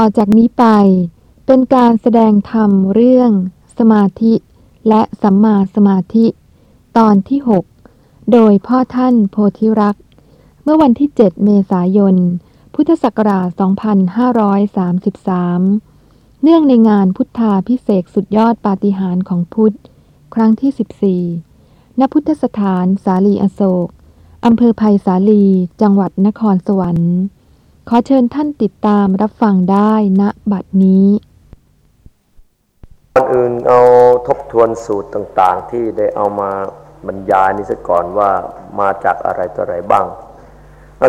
ต่อจากนี้ไป เป็นการแสดงธรรมเรื่อง สมาธิและสัมมาสมาธิ ตอนที่ 6 โดยพ่อท่านโพธิรักษ์ เมื่อวันที่ 7 เมษายน พุทธศักราช 2533 เนื่องในงานพุทธาพิเศษสุดยอดปาฏิหาริย์ของพุทธ ครั้งที่ 14 ณ พุทธสถานสาลีอโศกอำเภอภัยสาลี จังหวัดนครสวรรค์ ขอเชิญท่านติดตามรับฟังได้ณบัดนี้ก่อนอื่นเอาทบทวนสูตรต่างๆ ที่ได้เอามาบรรยายนี้ซะก่อนว่ามาจากอะไรต่ออะไรบ้าง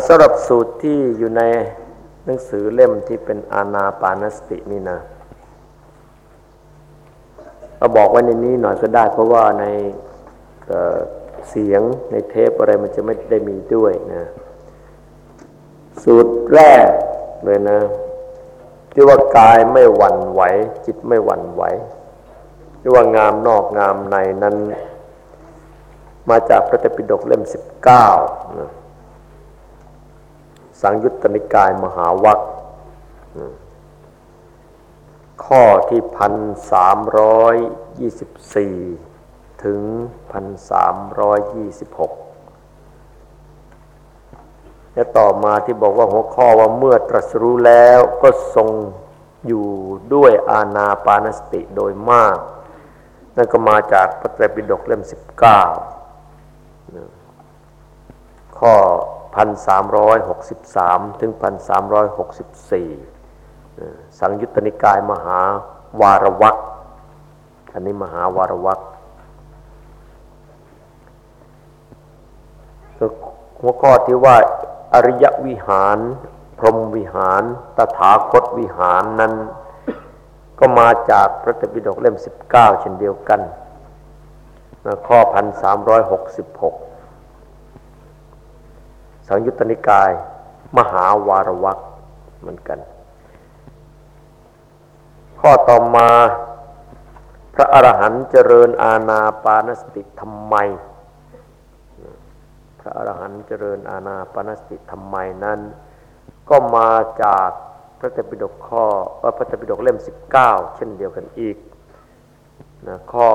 สำหรับสูตรที่อยู่ในหนังสือเล่มที่เป็นอาณาปานสตินี่นะเราบอกไว้ในนี้หน่อยก็ได้ เพราะว่าในเสียงในเทปอะไรมันจะไม่ได้มีด้วยนะ สูตรแรกเลยนะที่ว่ากายไม่หวั่นไหว จิตไม่หวั่นไหวที่ว่างามนอกงามในนั้น มาจากพระเตปิฎกเล่มสิบเก้าสังยุตตนิกายมหาวัคข้อที่พันสามร้อยยี่สิบสี่ถึงพันสามร้อยยี่สิบหก และต่อมาที่บอกว่าหัวข้อว่าเมื่อตรัสรู้แล้วก็ทรงอยู่ด้วยอาณาปานสติโดยมาก นั่นก็มาจากพระไตรปิฎกเล่มสิบเก้าข้อพันสามร้อยหกสิบสามถึงพันสามร้อยหกสิบสี่สังยุตตนิกายมหาวารวักอันนี้มหาวารวักหัวข้อที่ว่า อริยวิหาร พรหมวิหาร ตถาคตวิหารนั้น ก็มาจากพระตปิฎกเล่ม 19 เช่นเดียวกัน ข้อ 1366 สังยุตตนิกาย มหาวารวักเหมือนกัน ข้อต่อมาพระอรหันต์เจริญอาณาปานสติทำไม พระอรหันต์เจริญอาณาปณสติทำไมนั้น ก็มาจากพระเตปิฎกข้อพระเตปิฎกเล่ม 19 เช่นเดียวกันอีกนะข้อ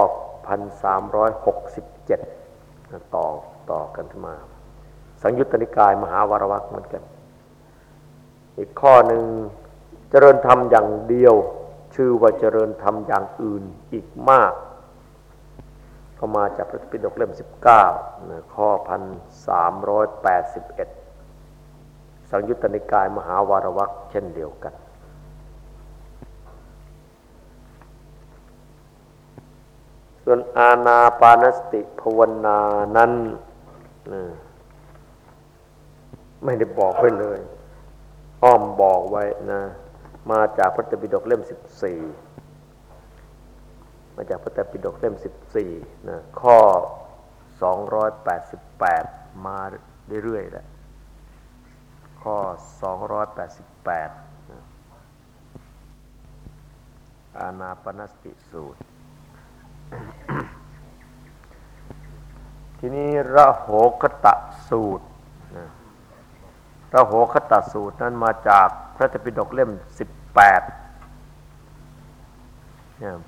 1367นะต่อต่อกันมา สังยุตตนิกายมหาวารวักเหมือนกัน อีกข้อหนึ่งเจริญธรรมอย่างเดียว ชื่อว่าเจริญธรรมอย่างอื่นอีกมาก ก็มาจากพระปิฎกเล่ม 19 ข้อ 1381 สังยุตตนิกายมหาวารวักเช่นเดียวกัน ส่วนอาณาปานสติภาวนานั้นไม่ได้บอกไว้เลย อ้อมบอกไว้นะ มาจากพระปิฎกเล่ม 14 มาจากพระไตรปิฎกเล่ม 14นะข้อ 288 มาเรื่อยๆแหละข้อ 288นะอานาปนสติสูตร ทีนี้ระโหคตะสูตรนะระโหคตะสูตรนั้นมาจากพระไตรปิฎกเล่ม 18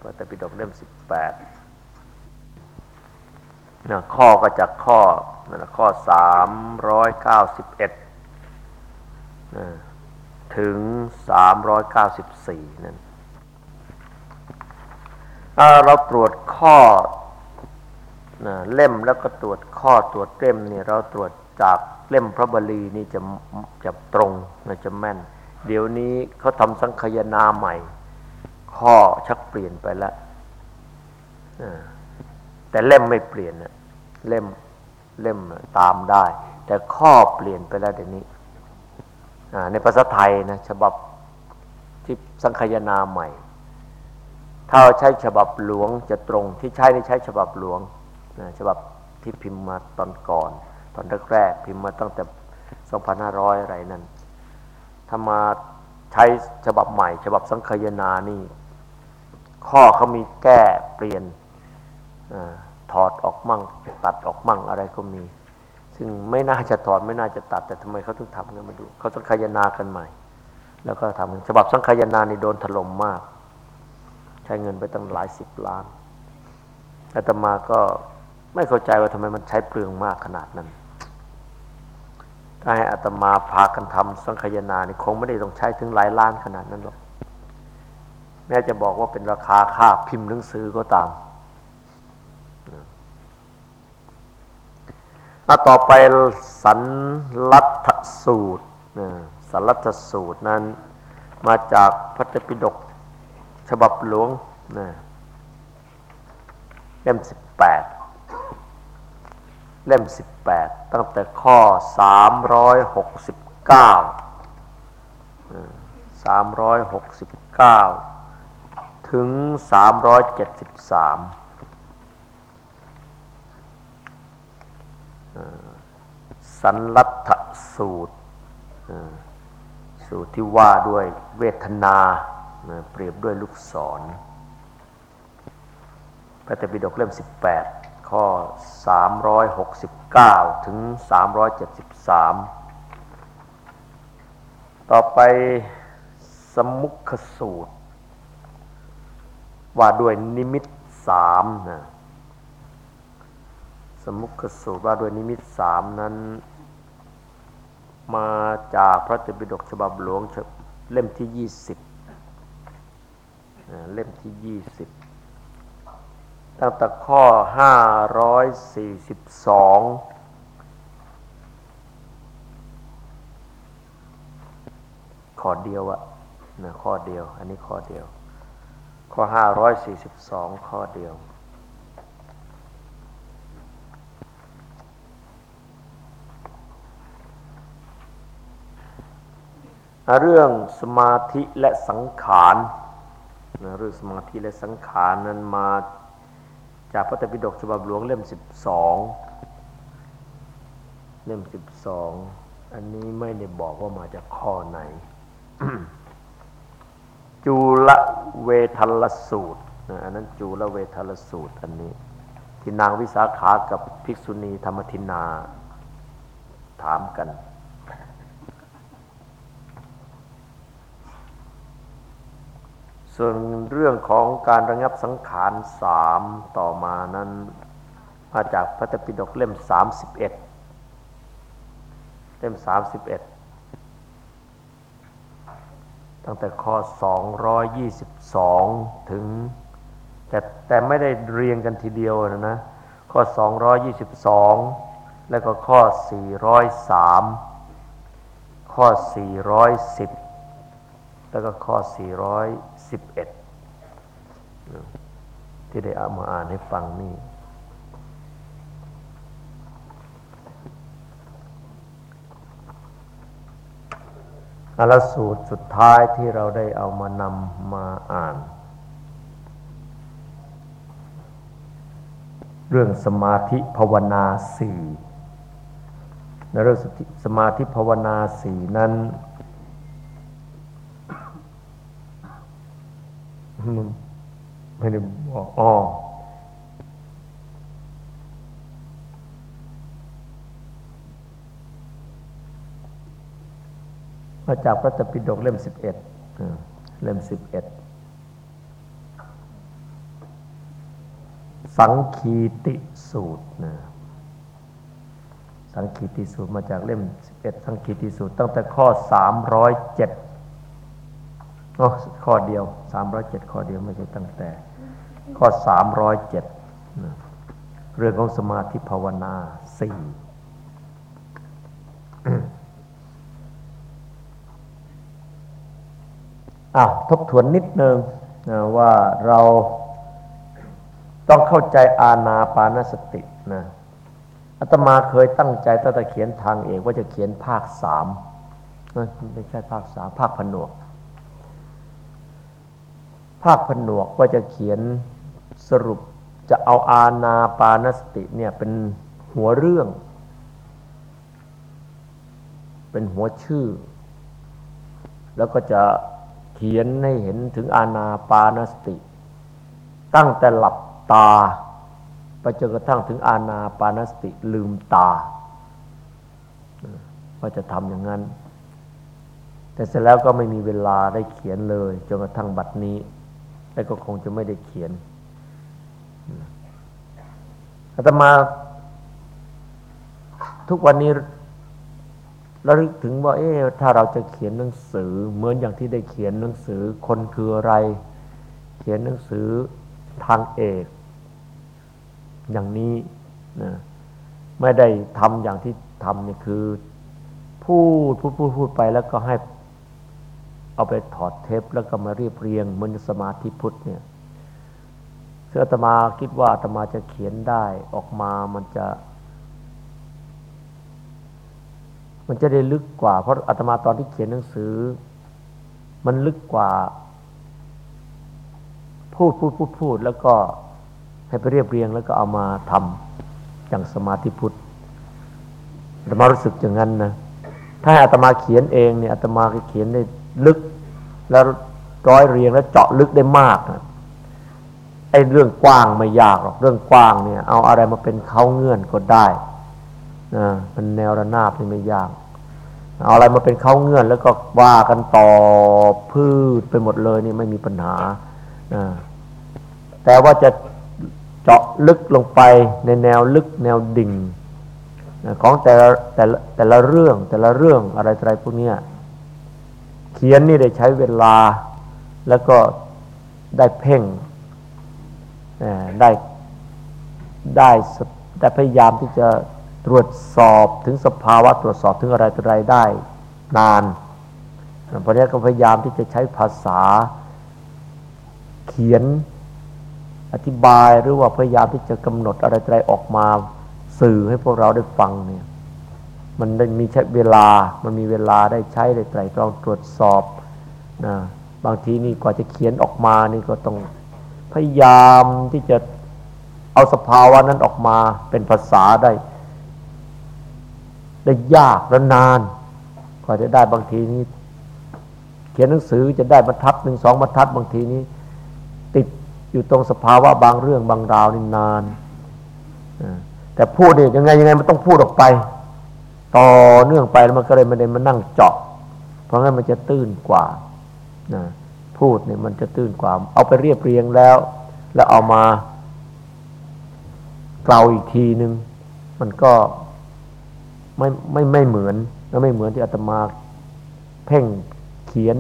พระตปิฎกเล่มสิบแปดเนี่ยข้อก็จากข้อนั่นข้อสามร้อยเก้าสิบเอ็ดถึงสามร้อยเก้าสิบสี่นั่นเราตรวจข้อเล่มแล้วก็ตรวจข้อตรวจเล่มเนี่ยเราตรวจจากเล่มพระบาลีนี่จะจะตรงนะจะแม่น เดี๋ยวนี้เขาทำสังคยนาใหม่ ข้อชักเปลี่ยนไปแล้วแต่เล่มไม่เปลี่ยนเล่มเล่มตามได้ แต่ข้อเปลี่ยนไปแล้วเดี๋ยวนี้ในภาษาไทยนะฉบับที่สังคยนาใหม่ ถ้าใช้ฉบับหลวงจะตรงที่ใช้ในใช้ฉบับหลวงนะฉบับที่พิมพ์มาตอนก่อน ตอนแรกๆพิมพ์มาตั้งแต่ 2500 อะไรนั้นถ้ามาใช้ฉบับใหม่ ฉบับสังคยนานี่ ข้อเขามีแก้เปลี่ยนอถอดออกมั่ง ตัดออกมั่งอะไรก็มี ซึ่งไม่น่าจะถอดไม่น่าจะตัด แต่ทำไมเขาต้องทำกันมาดูเขาต้องขยนากันใหม่ แล้วก็ทำฉบับสังขยานี่โดนถล่มมาก ใช้เงินไปตั้งหลายสิบล้านอาตมาก็ไม่เข้าใจว่าทำไมมันใช้เปลืองมากขนาดนั้นถ้าให้อาตมาพากันทำสังขยานี่คงไม่ได้ต้องใช้ถึงหลายล้านขนาดนั้นหรอก แม้จะบอกว่าเป็นราคาค่าพิมพ์หนังสือก็ตามอาต่อไปสันลัทสูตรสันลัทสูตรนั้น มาจากพระเจปิฎกฉบับหลวงเล่มสิบแปดเล่มสิบแปดตั้งแต่ข้อสามร้อยหกสิบเก้าสามร้อยหกสิบเก้า ถึงสามร้อยเจ็ดสิบสามสันลัทธสูตร สูตรที่ว่าด้วยเวทนา เปรียบด้วยลูกศร พระเตปิฎกเล่ม 18 ข้อ 369 ถึง 373 ต่อไปสมุขสูตร ว่าด้วยนิมิตสามนะสมุขสูตรว่าด้วยนิมิตสามนั้น มาจากพระเตปิฎกฉบับหลวงเล่มที่ยี่สิบเล่มที่ยี่สิบตั้งแต่ข้อห้าร้อยสี่สิบสองข้อเดียวอะนะข้อเดียว อันนี้ข้อเดียว ข้อห้าร้อยสี่สิบสองข้อเดียว เรื่องสมาธิและสังขารเรื่องสมาธิและสังขารนั้นมาจากพระตปิฎกฉบับหลวงเล่มสิบสองเล่มสิบสองอันนี้ไม่ได้บอกว่ามาจากข้อไหน จูลเวทัลสูตรอันนั้นจูลเวทัลสูตรอันนี้ ที่นางวิสาขากับภิกษุณีธรรมทินา ถามกัน ส่วนเรื่องของการระงับสังขารสามต่อมานั้น มาจากพระตปิฎกเล่มสามสิบเอ็ดเล่มสามสิบเอ็ด ตั้งแต่ข้อสองร้อยยี่สิบสองถึง แต่แต่ไม่ได้เรียงกันทีเดียวนะนะ ข้อสองร้อยยี่สิบสองแล้วก็ข้อสี่ร้อยสามข้อสี่ร้อยสิบแล้วก็ข้อ 411 ที่ได้เอามาอ่านให้ฟังนี่ อลสูตรสุดท้ายที่เราได้เอามานำมาอ่าน เรื่องสมาธิภาวนาสี่ในเรื่องสมาธิภาวนาสี่นั้นไม่ได้บอกอ๋อ มาจากพระตปิฎกเล่มสิบเอ็ดเล่มสิบเอ็ดสังคีติสูตรนะสังคีติสูตรมาจากเล่มสิบเอ็ดสังคีติสูตร ตั้งแต่ข้อสามร้อยเจ็อข้อเดียวสามร้อยเจ็ดข้อเดียวไม่ใช่ตั้งแต่ ข้อสามร้อยเจ็ดเรื่องของสมาธิภาวนาสี่ ทบทวนนิดนึงว่าเราต้องเข้าใจอาณาปานสตินะอาตมาเคยตั้งใจตั้งแต่เขียนทางเอกว่าจะเขียนภาคสามไม่ใช่ภาคสามภาคผนวก ภาคผนวกว่าจะเขียนสรุปจะเอาอาณาปานสติเนี่ยเป็นหัวเรื่อง เป็นหัวชื่อ แล้วก็จะ เขียนให้เห็นถึงอาณาปานสติ ตั้งแต่หลับตาไปจนกระทั่งถึงอาณาปานสติลืมตาว่าจะทำอย่างนั้น แต่เสร็จแล้วก็ไม่มีเวลาได้เขียนเลยจนกระทั่งบัดนี้แล้วก็คงจะไม่ได้เขียนอาตมาทุกวันนี้ ระลึกถึงว่าเอ๊ะถ้าเราจะเขียนหนังสือ เหมือนอย่างที่ได้เขียนหนังสือคนคืออะไร เขียนหนังสือทางเอก อย่างนี้นะไม่ได้ทำอย่างที่ทำนี่คือ พูดพูดพูดพูดไปแล้วก็ให้เอาไปถอดเทปแล้วก็มาเรียบเรียงเหมือนสมาธิพุทธเนี่ยคืออาตมาคิดว่าตมาจะเขียนได้ออกมามันจะ มันจะได้ลึกกว่า เพราะอาตมาตอนที่เขียนหนังสือ มันลึกกว่า พูดพูดพูดพูด แล้วก็ให้ไปเรียบเรียง แล้วก็เอามาทำอย่างสมาธิพุทธอาตมารู้สึกอย่างนั้นนะถ้าอาตมาเขียนเองเนี่ยอาตมาเขียนได้ลึก แล้วร้อยเรียงแล้วเจาะลึกได้มากนะไอ้เรื่องกว้างไม่ยากหรอกเรื่องกว้างเนี่ย เอาอะไรมาเป็นเขาเงื่อนก็ได้ นะมันแนวระนาบนี่ไม่ยาก เอาอะไรมาเป็นเขาเงื่อน แล้วก็ว่ากันต่อพืชไปหมดเลยนี่ไม่มีปัญหานะแต่ว่าจะเจาะลึกลงไปในแนวลึกแนวดิ่งของแต่ละแต่ละแต่ละเรื่องแต่ละเรื่องอะไรอะไรพวกนี้เขียนนี่ได้ใช้เวลา แล้วก็ได้เพ่งได้ได้ได้พยายามที่จะ ตรวจสอบถึงสภาวะตรวจสอบถึงอะไรอะไรได้นานเพราะนี้ก็พยายามที่จะใช้ภาษาเขียนอธิบายหรือว่าพยายามที่จะกำหนดอะไรอะไรออกมาสื่อให้พวกเราได้ฟังเนี่ยมันได้มีใช้เวลา มันมีเวลาได้ใช้ได้ไตรตรองตรวจสอบนะบางทีนี่กว่าจะเขียนออกมานี่ก็ต้องพยายามที่จะเอาสภาวะนั้นออกมาเป็นภาษาได้ ได้ยากและนานกว่าจะได้บางทีนี้ เขียนหนังสือจะได้บรรทัดหนึ่งสองบรรทัดบางทีนี้ ติดอยู่ตรงสภาวะบางเรื่องบางราวนี่นานแต่พูดเนี่ยยังไงยังไงมันต้องพูดออกไป ต่อเนื่องไปมันก็เลยไม่ได้มานั่งเจาะเพราะงั้นมันจะตื้นกว่านะพูดเนี่ยมันจะตื้นกว่า เอาไปเรียบเรียงแล้ว แล้วเอามาเกลาอีกทีหนึ่งมันก็ ไม่ไม่ไม่เหมือนแล้วไม่เหมือนที่อาตมาเพ่งเขียน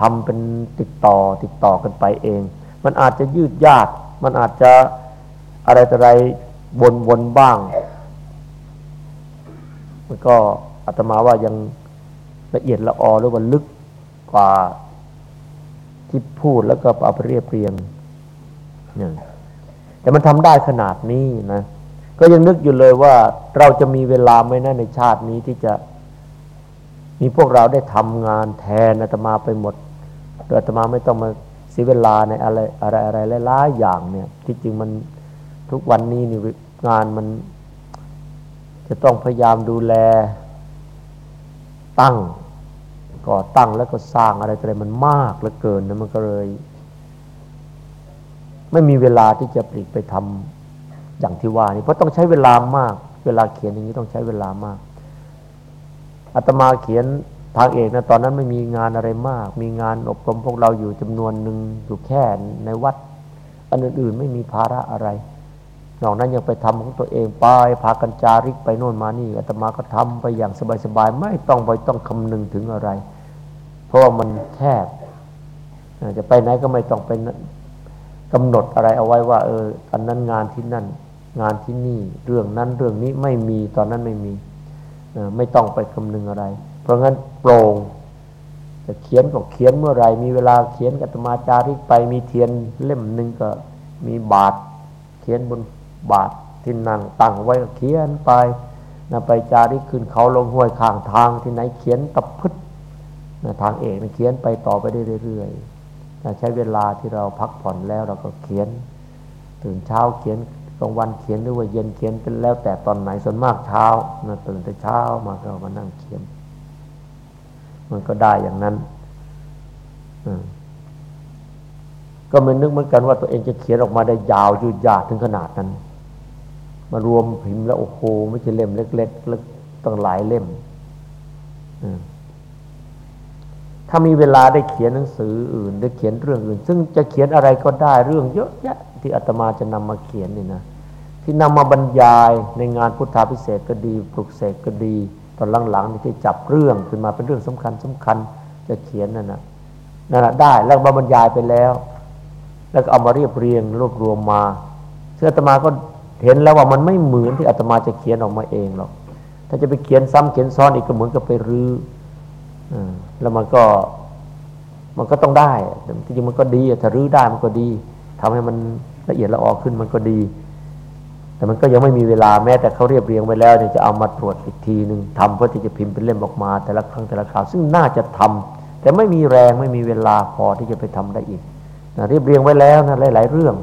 ทำเป็นติดต่อติดต่อกันไปเอง มันอาจจะยืดยาดมันอาจจะอะไรต่ออะไรวนวนบ้าง มันก็อาตมาว่ายังละเอียดละออหรือว่าลึกกว่าที่พูดแล้วก็เอาไปเรียบเรียงเนี่ยแต่มันทำได้ขนาดนี้นะ ก็ยังนึกอยู่เลยว่าเราจะมีเวลาไหมนะในชาตินี้ที่จะมีพวกเราได้ทำงานแทนอาตมาไปหมดโดยอาตมาไม่ต้องมาเสียเวลาในอะไรอะไรอะไรหลายๆอย่างเนี่ย ที่จริงมันทุกวันนี้นี่งานมัน จะต้องพยายามดูแลตั้งก่อตั้งแล้วก็สร้างอะไรอะไรมันมากเหลือเกินนะมันก็เลย ไม่มีเวลาที่จะปลีกไปทำ อย่างที่ว่านี่เพราะต้องใช้เวลามาก เวลาเขียนอย่างนี้ต้องใช้เวลามากอาตมาเขียนทางเอกนะตอนนั้นไม่มีงานอะไรมาก มีงานอบรมพวกเราอยู่จำนวนหนึ่งอยู่แค่ในวัด อันอื่นๆไม่มีภาระอะไรนอกนั้นยังไปทำของตัวเองไปพากันจาริกไปโน่นมานี่อาตมาก็ทำไปอย่างสบายๆไม่ต้องไปต้องคำนึงถึงอะไร เพราะว่ามันแคบจะไปไหนก็ไม่ต้องไปกำหนดอะไรเอาไว้ว่า เอออันนั้นงานที่นั่น งานที่นี่เรื่องนั้นเรื่องนี้ไม่มีตอนนั้นไม่มีไม่ต้องไปคำนึงอะไร เพราะงั้นโปร่งจะเขียนก็เขียนเมื่อไรมีเวลาเขียนกัตมาจาริกไปมีเทียนเล่มหนึ่งก็มีบาทเขียนบนบาทที่นั่งตั้งไว้เขียนไปนะไปจาริกขึ้นเขาลงห้วยข้างทางที่ไหนเขียนตะพึดนะทางเอกนะเขียนไปต่อไปได้เรื่อยๆนะใช้เวลาที่เราพักผ่อนแล้วเราก็เขียน ตื่นเช้าเขียน กลางวันเขียนหรือว่าเย็นเขียนเป็นแล้วแต่ตอนไหนส่วนมากเช้านะตื่นแต่เช้ามาก็มานั่งเขียน มันก็ได้อย่างนั้นก็มันนึกเหมือนกันว่าตัวเองจะเขียนออกมาได้ยาวยืดยาถึงขนาดนั้น มารวมพิมพ์แล้วโอ้โหไม่ใช่เล่มเล็กๆแล้วต้องหลายเล่มถ้ามีเวลาได้เขียนหนังสืออื่น ได้เขียนเรื่องอื่น ซึ่งจะเขียนอะไรก็ได้เรื่องเยอะแยะ ที่อาตมาจะนำมาเขียนนี่นะที่นำมาบรรยายในงานพุทธาพิเศษก็ดี ปลุกเสกก็ดี ตอนหลังๆนี่ที่จับเรื่องขึ้นมาเป็นเรื่องสำคัญสำคัญจะเขียนนั่นนะนั่นแหะได้แล้วมาบรรยายไปแล้ว แล้วก็เอามาเรียบเรียงรวบรวมมาเชื่ออาตมาก็เห็นแล้วว่ามันไม่เหมือนที่อาตมาจะเขียนออกมาเองหรอกถ้าจะไปเขียนซ้ำเขียนซ้อนอีกก็เหมือนกับไปรื้อแล้วมันก็มันก็ต้องได้จริงมันก็ดีถ้ารื้อได้มันก็ดีทำให้มัน ละเอียดละออขึ้นมันก็ดี แต่มันก็ยังไม่มีเวลาแม้แต่เขาเรียบเรียงไว้แล้วเนี่ยจะเอามาตรวจอีกทีหนึ่งทำเพื่อที่จะพิมพ์เป็นเล่มออกมา แต่ละครั้งแต่ละคราวซึ่งน่าจะทำแต่ไม่มีแรงไม่มีเวลาพอที่จะไปทำได้อีกนะเรียบเรียงไว้แล้วนะหลาย ๆ เรื่อง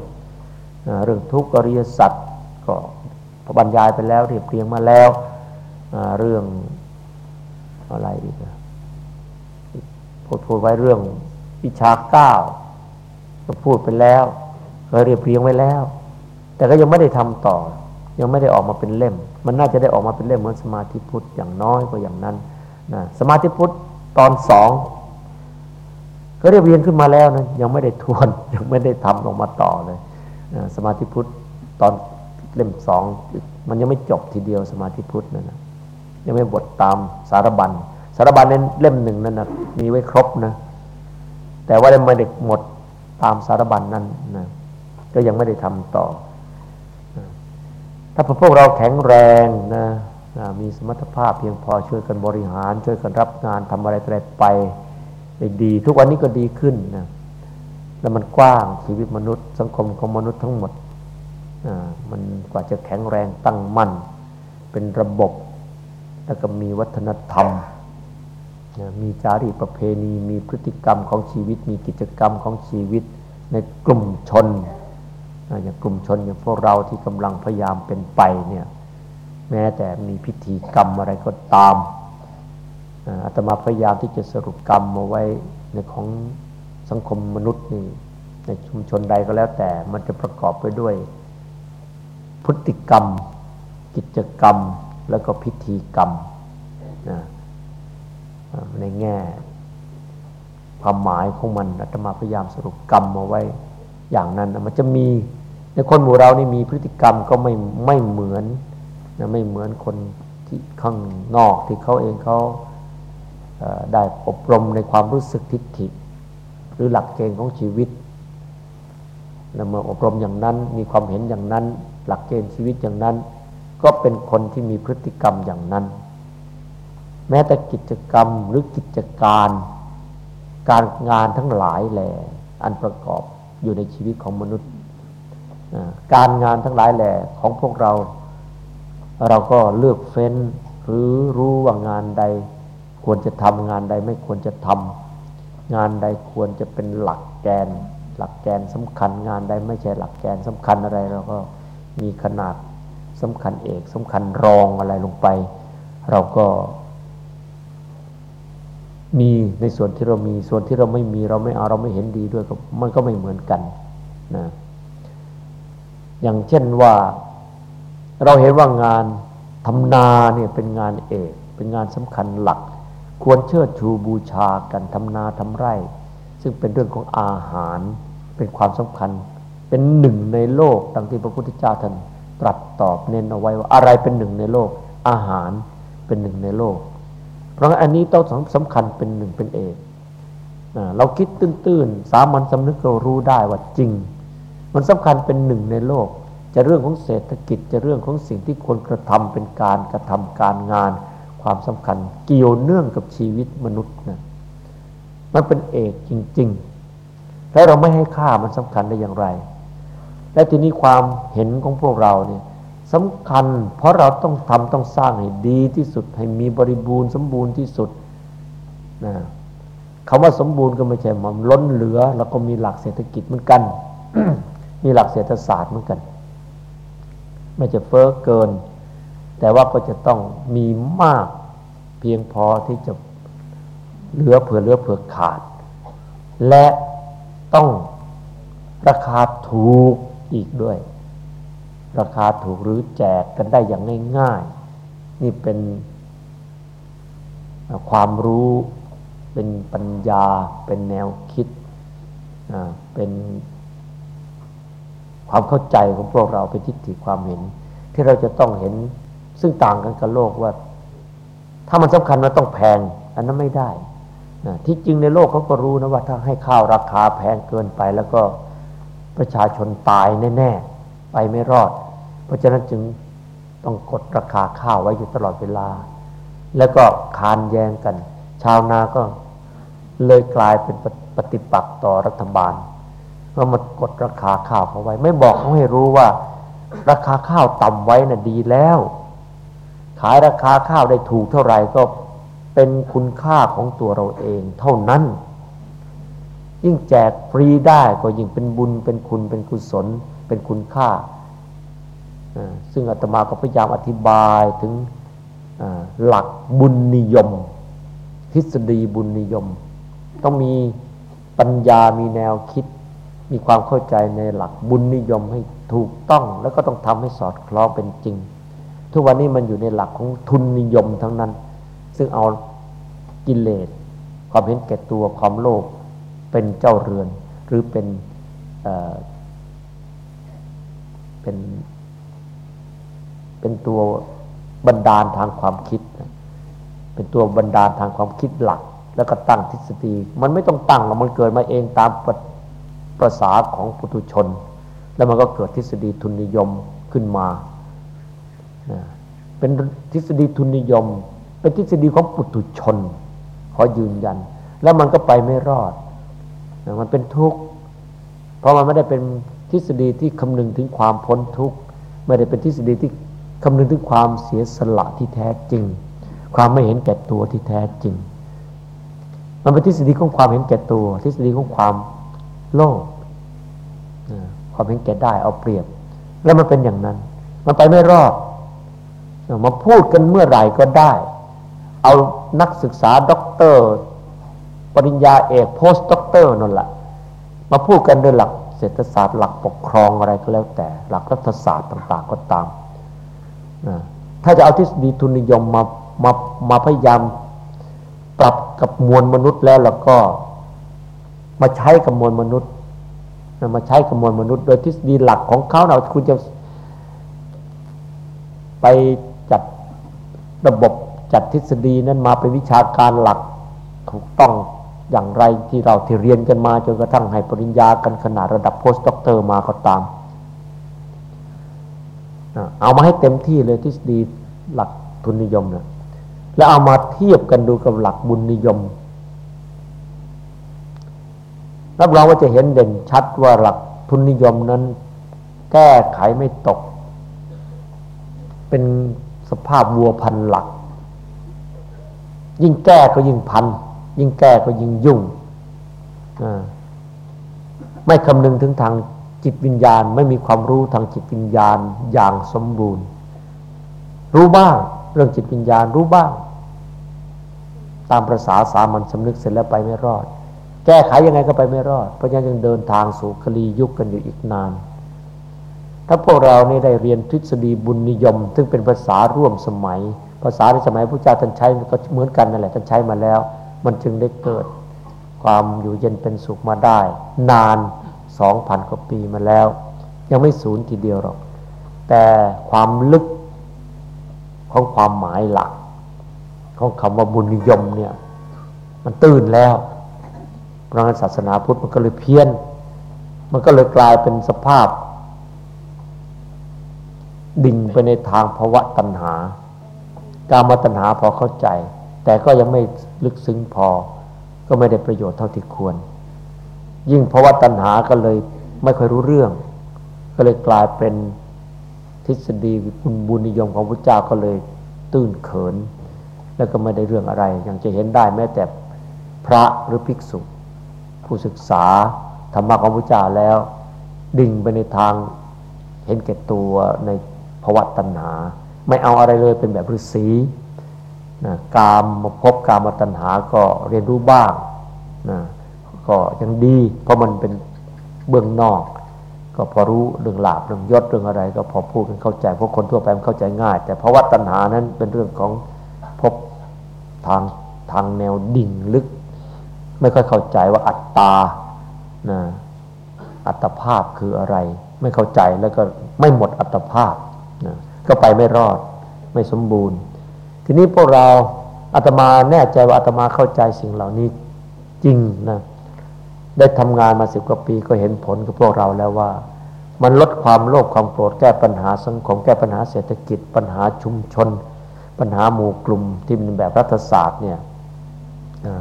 นะเรื่องทุกข์อริยสัจก็บรรยายไปแล้ว เรียบเรียงมาแล้วเรื่องอะไรอีกพูดพูดไว้เรื่องวิชาเก้าก็พูดไปแล้ว เคยเรียบเรียงไว้แล้ว แต่ก็ยังไม่ได้ทำต่อ ยังไม่ได้ออกมาเป็นเล่ม มันน่าจะได้ออกมาเป็นเล่มเหมือนสมาธิพุทธอย่างน้อยก็อย่างนั้นนะสมาธิพุทธตอนสองก็เรียบเรียงขึ้นมาแล้วนะยังไม่ได้ทวนยังไม่ได้ทำออกมาต่อเลยนะสมาธิพุทธตอนเล่มสองมันยังไม่จบทีเดียวสมาธิพุทธนั่นนะยังไม่บทตามสารบัญสารบัญนั้นเล่มหนึ่งนั่นนะมีไว้ครบนะแต่ว่าไม่ได้หมดตามสารบัญนนั้นนะ ก็ยังไม่ได้ทำต่อ ถ้าพวกเราแข็งแรงนะมีสมรรถภาพเพียงพอช่วยกันบริหาร ช่วยกันรับงานทำอะไรอะไรไปด้ดี ทุกวันนี้ก็ดีขึ้นนะแล้วมันกว้างชีวิตมนุษย์สังคมของมนุษย์ทั้งหมดมันกว่าจะแข็งแรงตั้งมั่น เป็นระบบ แล้วก็มีวัฒนธรรมมีจารีตประเพณี มีพฤติกรรมของชีวิต มีกิจกรรมของชีวิตในกลุ่มชน อย่างกลุ่มชนอย่างพวกเราที่กำลังพยายามเป็นไปเนี่ยแม้แต่มีพิธีกรรมอะไรก็ตามอาตมาพยายามที่จะสรุปกรรมมาไว้ในของสังคมมนุษย์นี่ในชุมชนใดก็แล้วแต่มันจะประกอบไปด้วย พฤติกรรม กิจกรรมแล้วก็พิธีกรรมนะในแง่ความหมายของมันอาตมาพยายามสรุปกรรมมาไว้ อย่างนั้นมันจะมีในคนหมู่เรานี่มีพฤติกรรมก็ไม่ไม่เหมือนนะไม่เหมือนคนที่ข้างนอกที่เขาเองเขาได้อบรมในความรู้สึกทิฏฐิ หรือหลักเกณฑ์ของชีวิตแล้วเมื่ออบรมอย่างนั้นมีความเห็นอย่างนั้น หลักเกณฑ์ชีวิตอย่างนั้น ก็เป็นคนที่มีพฤติกรรมอย่างนั้น แม้แต่กิจกรรมหรือกิจการ การงานทั้งหลายแหล่อันประกอบ อยู่ในชีวิตของมนุษย์ การงานทั้งหลายแหล่ของพวกเรา เราก็เลือกเฟ้น หรือรู้ว่างานใดควรจะทำงานใดไม่ควรจะทำงานใดควรจะเป็นหลักแกน หลักแกนสำคัญงานใดไม่ใช่หลักแกนสำคัญอะไรเราก็มีขนาดสำคัญเอกสำคัญรองอะไรลงไป เราก็ มีในส่วนที่เรามีส่วนที่เราไม่มีเราไม่เอาเราไม่เห็นดีด้วยก็มันก็ไม่เหมือนกันนะอย่างเช่นว่าเราเห็นว่างานทำนาเนี่ยเป็นงานเอกเป็นงานสำคัญหลัก ควรเชิดชูบูชากันทำนาทำไร่ ซึ่งเป็นเรื่องของอาหารเป็นความสำคัญ เป็นหนึ่งในโลกดังที่พระพุทธเจ้าท่านตรัสตอบเน้นเอาไว้ว่าอะไรเป็นหนึ่งในโลก อาหารเป็นหนึ่งในโลก เพราะงั้นอันนี้ต้องสำคัญเป็นหนึ่งเป็นเอกเราคิดตื้นๆ สามัญสำนึกเรารู้ได้ว่าจริง มันสำคัญเป็นหนึ่งในโลก จะเรื่องของเศรษฐกิจจะเรื่องของสิ่งที่ควรกระทำเป็นการกระทำการงาน ความสำคัญเกี่ยวเนื่องกับชีวิตมนุษย์นะมันเป็นเอกจริง ๆ แล้วเราไม่ให้ค่ามันสำคัญได้อย่างไร และทีนี้ความเห็นของพวกเราเนี่ย สำคัญ เพราะเราต้องทำต้องสร้างให้ดีที่สุด ให้มีบริบูรณ์สมบูรณ์ที่สุดนะคำว่าสมบูรณ์ก็ไม่ใช่มันล้นเหลือ แล้วก็มีหลักเศรษฐกิจเหมือนกัน มีหลักเศรษฐศาสตร์เหมือนกัน ไม่จะเฟ้อเกิน แต่ว่าก็จะต้องมีมากเพียงพอที่จะเหลือเผื่อเหลือเผื่อขาด และต้องราคาถูกอีกด้วย ราคาถูกหรือแจกกันได้อย่างง่าย ๆ นี่เป็นความรู้เป็นปัญญา เป็นแนวคิดเป็นความเข้าใจของพวกเราเป็นทิฏฐิความเห็น ที่เราจะต้องเห็นซึ่งต่างกันกับโลกว่า ถ้ามันสำคัญว่าต้องแพง อันนั้นไม่ได้นะที่จริงในโลกเขาก็รู้นะว่าถ้าให้ข้าวราคาแพงเกินไป แล้วก็ประชาชนตายแน่ๆ ไปไม่รอด เพราะฉะนั้นจึงต้องกดราคาข้าวไว้อยู่ตลอดเวลา แล้วก็คานแย้งกัน ชาวนาก็เลยกลายเป็นปฏิปักษ์ต่อรัฐบาลก็มากดราคาข้าวเขาไว้ ไม่บอกเขาให้รู้ว่า ราคาข้าวต่ำไว้น่ะดีแล้ว ขายราคาข้าวได้ถูกเท่าไหร่ก็เป็นคุณค่าของตัวเราเองเท่านั้น ยิ่งแจกฟรีได้ก็ยิ่งเป็นบุญเป็นคุณเป็นกุศล เป็นคุณค่า ซึ่งอาตมาก็พยายามอธิบายถึงหลักบุญนิยม ทฤษฎีบุญนิยม ต้องมีปัญญามีแนวคิด มีความเข้าใจในหลักบุญนิยมให้ถูกต้อง แล้วก็ต้องทำให้สอดคล้องเป็นจริง ทุกวันนี้มันอยู่ในหลักของทุนนิยมทั้งนั้น ซึ่งเอากิเลส ความเห็นแก่ตัวความโลภเป็นเจ้าเรือน หรือเป็น เป็น เป็นตัวบันดาลทางความคิด เป็นตัวบันดาลทางความคิดหลัก แล้วก็ตั้งทฤษฎี มันไม่ต้องตั้งหรอกมันเกิดมาเองตามภาษาของปุถุชน แล้วมันก็เกิดทฤษฎีทุนนิยมขึ้นมา เป็นทฤษฎีทุนนิยม เป็นทฤษฎีของปุถุชน ขอยืนยัน แล้วมันก็ไปไม่รอด มันเป็นทุกข์ เพราะมันไม่ได้เป็น ทฤษฎีที่คำนึงถึงความพ้นทุกข์ไม่ได้เป็นทฤษฎีที่คำนึงถึงความเสียสละที่แท้จริง ความไม่เห็นแก่ตัวที่แท้จริง มันเป็นทฤษฎีของความเห็นแก่ตัว ทฤษฎีของความโลภความเห็นแก่ได้เอาเปรียบ แล้วมันเป็นอย่างนั้น มันไปไม่รอดมาพูดกันเมื่อไหร่ก็ได้ เอานักศึกษาด็อกเตอร์ ปริญญาเอก post doctor นั่นแหละมาพูดกันโดยหลัก เศรษฐศาสตร์หลักปกครองอะไรก็แล้วแต่ หลักรัฐศาสตร์ต่าง ๆ ก็ตามถ้าจะเอาทฤษฎีทุนนิยมมามามาพยายามปรับกับมวลมนุษย์แล้วแล้วก็มาใช้กับมวลมนุษย์มาใช้กับมวลมนุษย์ โดยทฤษฎีหลักของเขาเราคุณจะไปจัดระบบจัดทฤษฎีนั้นมาเป็นวิชาการหลักถูกต้อง อย่างไรที่เราที่เรียนกันมาจนกระทั่งให้ปริญญากันขนาดระดับ post doctor มาก็ตาม เอามาให้เต็มที่เลยทฤษฎีหลักทุนนิยมนะแล้วเอามาเทียบกันดูกับหลักบุญนิยม รับรองว่าจะเห็นเด่นชัดว่าหลักทุนนิยมนั้น แก้ไขไม่ตก เป็นสภาพวัวพันหลัก ยิ่งแก้ก็ยิ่งพัน ยิ่งแก้ก็ยิ่งยุ่งไม่คำนึงถึงทางจิตวิญญาณ ไม่มีความรู้ทางจิตวิญญาณอย่างสมบูรณ์ รู้บ้างเรื่องจิตวิญญาณรู้บ้าง ตามประษาสามัญสำนึกเสร็จแล้วไปไม่รอด แก้ไขยังไงก็ไปไม่รอด เพราะฉะนั้นยังเดินทางสู่คลียุคกันอยู่อีกนาน ถ้าพวกเรานี่ได้เรียนทฤษฎีบุญนิยม ซึ่งเป็นภาษาร่วมสมัย ภาษาในสมัยพระเจ้าท่านใช้ก็เหมือนกันนั่นแหละท่านใช้มาแล้ว มันจึงได้เกิด ความอยู่เย็นเป็นสุขมาได้ นานสองพันกว่าปีมาแล้ว ยังไม่สูญทีเดียวหรอก แต่ความลึกของความหมายหลัก ของคำว่าบุญนิยมเนี่ย มันตื่นแล้วพระศาสนาพุทธมันก็เลยเพี้ยน มันก็เลยกลายเป็นสภาพ ดิ่งไปในทางภาวะตัณหา การมาตัณหาพอเข้าใจ แต่ก็ยังไม่ลึกซึ้งพอ ก็ไม่ได้ประโยชน์เท่าที่ควร ยิ่งเพราะว่าตัณหาก็เลยไม่ค่อยรู้เรื่อง ก็เลยกลายเป็นทฤษฎีบุญบุญนิยมของพระเจ้าก็เลยตื้นเขิน แล้วก็ไม่ได้เรื่องอะไร อย่างจะเห็นได้แม้แต่พระหรือภิกษุ ผู้ศึกษาธรรมะของพระเจ้าแล้ว ดิ่งไปในทางเห็นแก่ตัวในภวะตัณหา ไม่เอาอะไรเลยเป็นแบบฤาษี นะกามมาพบกามตัณหาก็เรียนรู้บ้างนะก็ยังดี เพราะมันเป็นเบื้องนอก ก็พอรู้เรื่องลาบเรื่องยศเรื่องอะไร ก็พอพูดกันเข้าใจเพราะคนทั่วไปมันเข้าใจง่าย แต่เพราะว่าตัณหานั้นเป็นเรื่องของพบทางทางแนวดิ่งลึก ไม่ค่อยเข้าใจว่าอัตตานะอัตภาพคืออะไร ไม่เข้าใจแล้วก็ไม่หมดอัตภาพนะก็ไปไม่รอดไม่สมบูรณ์ ทีนี้พวกเราอาตมาแน่ใจว่าอาตมาเข้าใจสิ่งเหล่านี้จริงนะได้ทำงานมาสิบกว่าปีก็เห็นผลกับพวกเราแล้วว่า มันลดความโลภความโกรธแก้ปัญหาสังคมแก้ปัญหาเศรษฐกิจ ปัญหาชุมชน ปัญหาหมู่กลุ่มที่เป็นแบบรัฐศาสตร์เนี่ย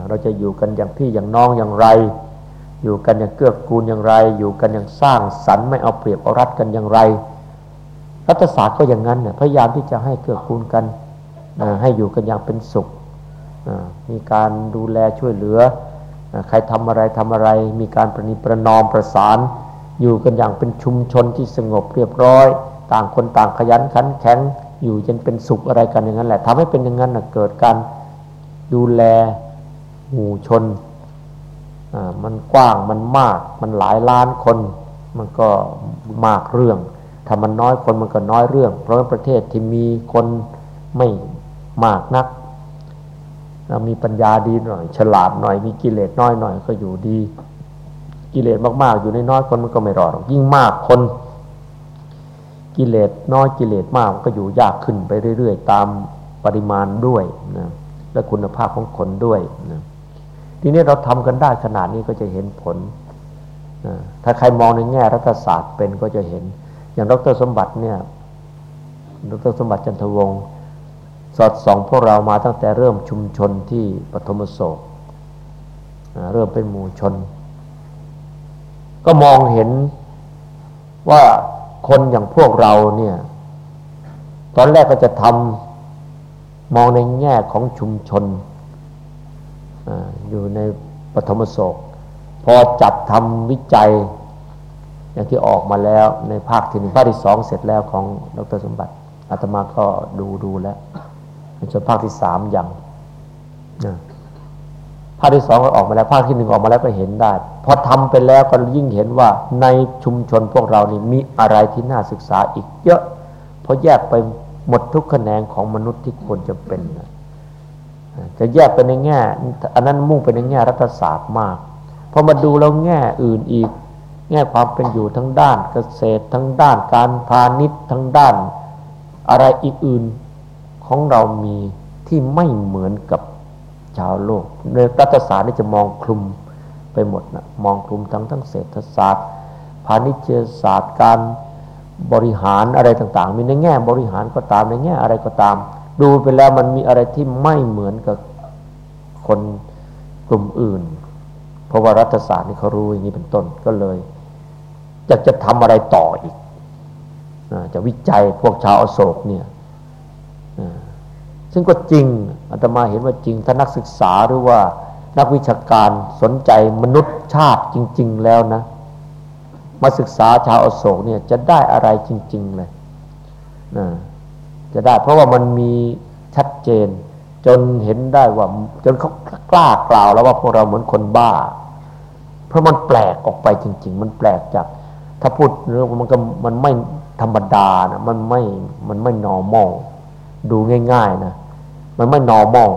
เราจะอยู่กันอย่างพี่อย่างน้องอย่างไร อยู่กันอย่างเกื้อกูลอย่างไร อยู่กันอย่างสร้างสรรค์ไม่เอาเปรียบเอารัดกันอย่างไร รัฐศาสตร์ก็อย่างนั้นเนี่ยพยายามที่จะให้เกื้อกูลกัน ให้อยู่กันอย่างเป็นสุข มีการดูแลช่วยเหลือ ใครทำอะไรทำอะไร มีการประนีประนอมประสาน อยู่กันอย่างเป็นชุมชนที่สงบเรียบร้อย ต่างคนต่างขยันขันแข็ง อยู่จนเป็นสุขอะไรกันอย่างนั้นแหละทำให้เป็นอย่างนั้นนะเกิดการดูแลหมู่ชน มันกว้างมันมาก มันหลายล้านคน มันก็มากเรื่อง ถ้ามันน้อยคนมันก็น้อยเรื่อง เพราะประเทศที่มีคนไม่ มากนักมีปัญญาดีหน่อย ฉลาดหน่อยมีกิเลสน้อยหน่อยก็อยู่ดี กิเลสมากๆ อยู่ในน้อยคนมันก็ไม่รอดยิ่งมากคน กิเลสน้อยกิเลสมากก็อยู่ยากขึ้นไปเรื่อย ๆ ตามปริมาณด้วยนะและคุณภาพของคนด้วยนะทีนี้เราทำกันได้ขนาดนี้ก็จะเห็นผลนะถ้าใครมองในแง่รัฐศาสตร์เป็นก็จะเห็น อย่างดรสมบัติเนี่ยดรสมบัติจันทวงศ์ สอดส่องพวกเรามาตั้งแต่เริ่มชุมชนที่ปฐมโศกเริ่มเป็นหมู่ชน ก็มองเห็นว่าคนอย่างพวกเราเนี่ย ตอนแรกก็จะทำมองในแง่ของชุมชนออยู่ในปฐมโศก พอจัดทำวิจัย อย่างที่ออกมาแล้วในภาคที่หนึ่งภาคที่สองเสร็จแล้วของดรสมบัติอาตมาก็ดูดูแล้ว ส่วนภาคที่สามย่างนะภาคที่สองก็ออกมาแล้ว ภาคที่หนึ่งออกมาแล้วก็เห็นได้พอทำไปแล้วก็ยิ่งเห็นว่าในชุมชนพวกเรานี่มีอะไรที่น่าศึกษาอีกเยอะเพราะแยกไปหมดทุกแขนงของมนุษย์ที่ควรจะเป็นนะจะแยกไปในแง่ อันนั้นมุ่งไปในแง่รัฐศาสตร์มากพอมาดูแล้วแง่อื่นอีก แง่ความเป็นอยู่ทั้งด้านเกษตรทั้งด้านการพาณิชย์ทั้งด้าน อะไรอีกอื่น ของเรามีที่ไม่เหมือนกับชาวโลกในรัฐศาสตร์นี่จะมองคลุมไปหมดนะมองคลุมทั้งทั้งเศรษฐศาสตร์พาณิชยศาสตร์การบริหารอะไรต่างๆ มีในแง่บริหารก็ตามในแง่อะไรก็ตาม ดูไปแล้วมันมีอะไรที่ไม่เหมือนกับคนกลุ่มอื่น เพราะว่ารัฐศาสตร์นี่เขารู้อย่างนี้เป็นต้นก็เลยอยากจะทำอะไรต่ออีกจะวิจัยพวกชาวอโศกเนี่ย ซึ่งก็จริงอาตมาเห็นว่าจริงถ้านักศึกษาหรือว่านักวิชาการสนใจมนุษย์ชาติจริง ๆ แล้วนะ มาศึกษาชาวอโศกเนี่ยจะได้อะไรจริง ๆ เลยนะจะได้เพราะว่ามันมีชัดเจน จนเห็นได้ว่า จนเขากล้ากล่าวแล้วว่าพวกเราเหมือนคนบ้า เพราะมันแปลกออกไปจริง ๆ มันแปลกจาก ถ้าพูดเรื่องมันก็มันไม่ธรรมดานะมันไม่มันไม่ normal ดูง่าย ๆ นะ มันไม่ normal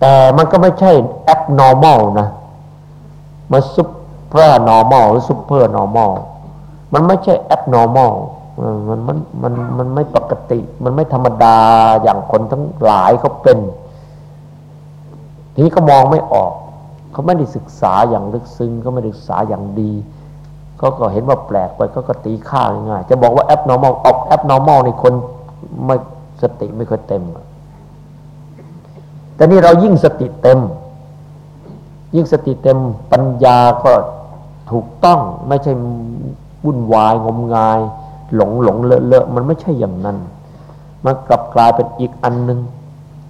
แต่มันก็ไม่ใช่ abnormal นะ มัน super normal หรือ super normal มันไม่ใช่ abnormal มันมันมันมันไม่ปกติ มันไม่ธรรมดาอย่างคนทั้งหลายเขาเป็น ทีนี้ก็มองไม่ออก เขาไม่ได้ศึกษาอย่างลึกซึ้งเขาไม่ได้ศึกษาอย่างดีเขาก็เห็นว่าแปลกไปเขาก็ตีค่าง่ายๆจะบอกว่า abnormal ออก abnormal ในคนไม่สติไม่ค่อยเต็ม แต่นี่เรายิ่งสติเต็ม ยิ่งสติเต็มปัญญาก็ถูกต้องไม่ใช่วุ่นวายงมงาย หลงหลงเลอะเลอะมันไม่ใช่อย่างนั้น มันกลับกลายเป็นอีกอันหนึ่ง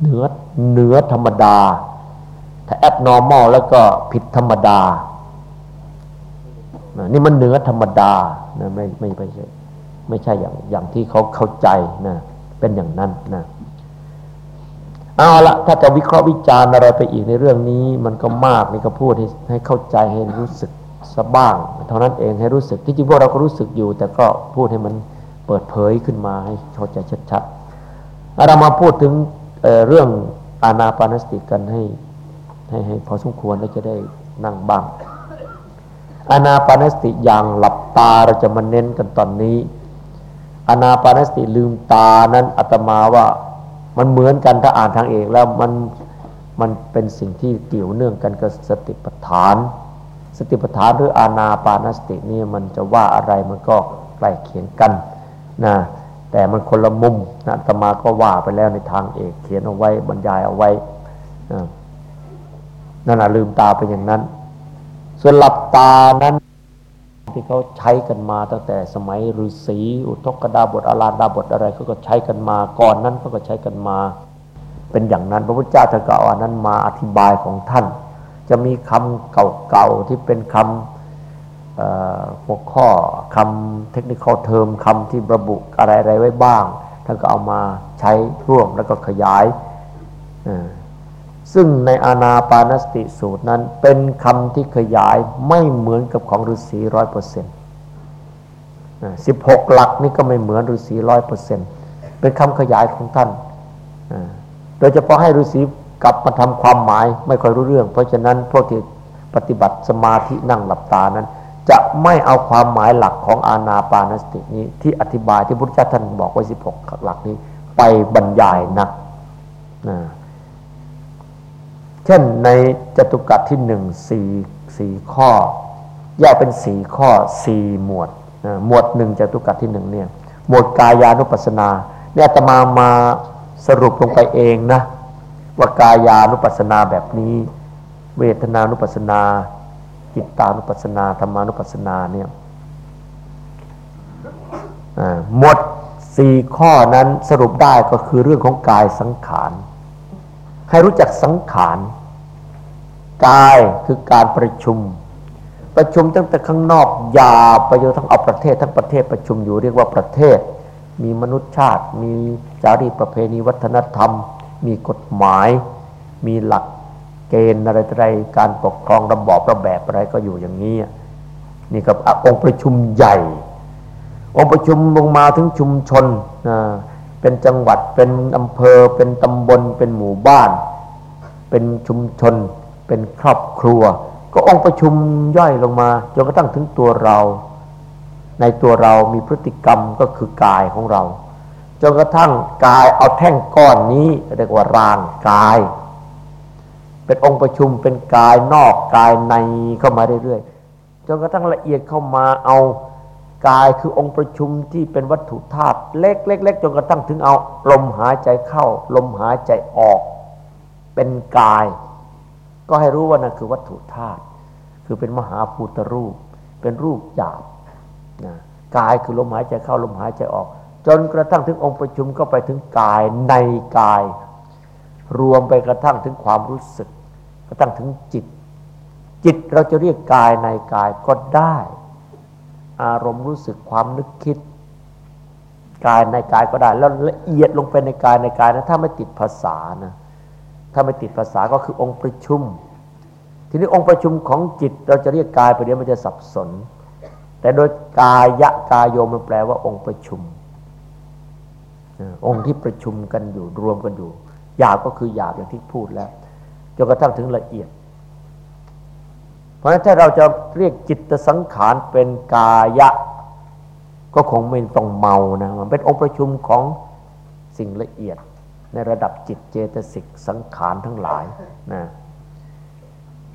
เหนือเหนือธรรมดา ถ้า abnormal แล้วก็ผิดธรรมดา นี่มันเหนือธรรมดานะไม่ไม่ไม่ใช่ไม่ใช่อย่างอย่างที่เขาเข้าใจนะเป็นอย่างนั้นนะ เอาละถ้าจะวิเคราะห์วิจารณ์อะไรไปอีกในเรื่องนี้ มันก็มากนี่ก็พูดให้ให้เข้าใจให้รู้สึกสบ้าง เท่านั้นเองให้รู้สึกที่จริงพวกเราก็รู้สึกอยู่ แต่ก็พูดให้มันเปิดเผยขึ้นมาให้เข้าใจชัดๆเรามาพูดถึงเเรื่องอานาปานสติกันให้ให้ให้พอสมควรแล้วจะได้นั่งบ้าง อานาปานสติอย่างหลับตาเราจะมาเน้นกันตอนนี้ อานาปานสติลืมตานั้นอาตมาว่า มันเหมือนกันถ้าอ่านทางเอกแล้วมันมันเป็นสิ่งที่เกี่ยวเนื่องกันกับสติปัฏฐาน สติปัฏฐานหรืออานาปานสตินี่มันจะว่าอะไรมันก็ใกล้เคียงกันนะแต่มันคนละมุมนะตมาก็ว่าไปแล้วในทางเอกเขียนเอาไว้บรรยายเอาไว้นั่นแหะลืมตาไปอย่างนั้น ส่วนหลับตานั้น ที่เขาใช้กันมาตั้งแต่สมัยฤาษีอุทกดาบทอาราดาบทอะไรเขาก็ใช้กันมาก่อนนั้นเขาก็ใช้กันมา เป็นอย่างนั้นพระพุทธเจ้าท่านก็เอาอันนั้นมาอธิบายของท่าน จะมีคำเก่าๆที่เป็นคำหัวข้อคำเทคนิคเทอมคำที่ระบุอะไรๆไว้บ้าง ท่านก็เอามาใช้ร่วมแล้วก็ขยาย ซึ่งในอานาปานสติสูตรนั้นเป็นคำที่ขยายไม่เหมือนกับของฤาษีร้อยเปอร์เซ็นต์สิบหกหลักนี่ก็ไม่เหมือนฤาษีร้อยเปอร์เซ็นต์เป็นคำขยายของท่าน โดยเฉพาะให้ฤาษีกลับมาทำความหมายไม่ค่อยรู้เรื่อง เพราะฉะนั้นพวกที่ปฏิบัติสมาธินั่งหลับตานั้น จะไม่เอาความหมายหลักของอานาปานสตินี้ที่อธิบายที่พุทธเจ้าท่านบอกไว้สิบหกหลักนี้ไปบรรยายนักนะ เช่นในจตุกัดที่หนึ่งสี่สี่ข้อ แยกเป็นสี่ข้อสี่หมวดหมวดหนึ่งจตุกัดที่หนึ่งเนี่ยหมวดกายานุปัสนาเนี่ยตมามาสรุปลงไปเองนะว่ากายานุปัสนาแบบนี้ เวทนานุปัสนา จิตตานุปัสนาธรรมานุปัสนาเนี่ยหมดสี่ข้อนั้นสรุปได้ก็คือเรื่องของกายสังขารให้รู้จักสังขาร กายคือการประชุม ประชุมตั้งแต่ข้างนอกยาวไปจนทั้งเอาประเทศทั้งประเทศประชุมอยู่เรียกว่าประเทศ มีมนุษยชาติ มีจารีตประเพณีวัฒนธรรม มีกฎหมาย มีหลักเกณฑ์อะไรอะไรการปกครองระบอบระแบบอะไรก็อยู่อย่างนี้นี่กับองค์ประชุมใหญ่ องค์ประชุมลงมาถึงชุมชนเป็นจังหวัดเป็นอำเภอเป็นตำบลเป็นหมู่บ้าน เป็นชุมชน เป็นครอบครัว ก็องค์ประชุมย่อยลงมาจนกระทั่งถึงตัวเรา ในตัวเรามีพฤติกรรมก็คือกายของเราจนกระทั่งกายเอาแท่งก้อนนี้เรียกว่าร่างกาย เป็นองค์ประชุมเป็นกายนอกกายในเข้ามาเรื่อยๆจนกระทั่งละเอียดเข้ามาเอากายคือองค์ประชุมที่เป็นวัตถุธาตุเล็กๆจนกระทั่งถึงเอาลมหายใจเข้า ลมหายใจออก เป็นกาย ก็ให้รู้ว่านั่นคือวัตถุธาตุคือเป็นมหาภูตรูป เป็นรูปหยาบนะกายคือลมหายใจเข้าลมหายใจออก จนกระทั่งถึงองค์ประชุมก็ไปถึงกายในกาย รวมไปกระทั่งถึงความรู้สึก กระทั่งถึงจิต จิตเราจะเรียกกายในกายก็ได้ อารมณ์รู้สึกความนึกคิด กายในกายก็ได้ แล้วละเอียดลงไปในกายในกายนะถ้าไม่ติดภาษานะ ถ้าไม่ติดภาษาก็คือองค์ประชุม ทีนี้องค์ประชุมของจิตเราจะเรียกกายไปเดี๋ยวมันจะสับสน แต่โดยกายะกายโยมันแปลว่าองค์ประชุม องค์ที่ประชุมกันอยู่รวมกันอยู่หยาบก็คือหยาบอย่างที่พูดแล้วจนกระทั่งถึงละเอียด เพราะฉะนั้นถ้าเราจะเรียกจิตสังขารเป็นกายะ ก็คงไม่ต้องเมานะมันเป็นองค์ประชุมของสิ่งละเอียด ในระดับจิตเจตสิกสังขารทั้งหลายนะ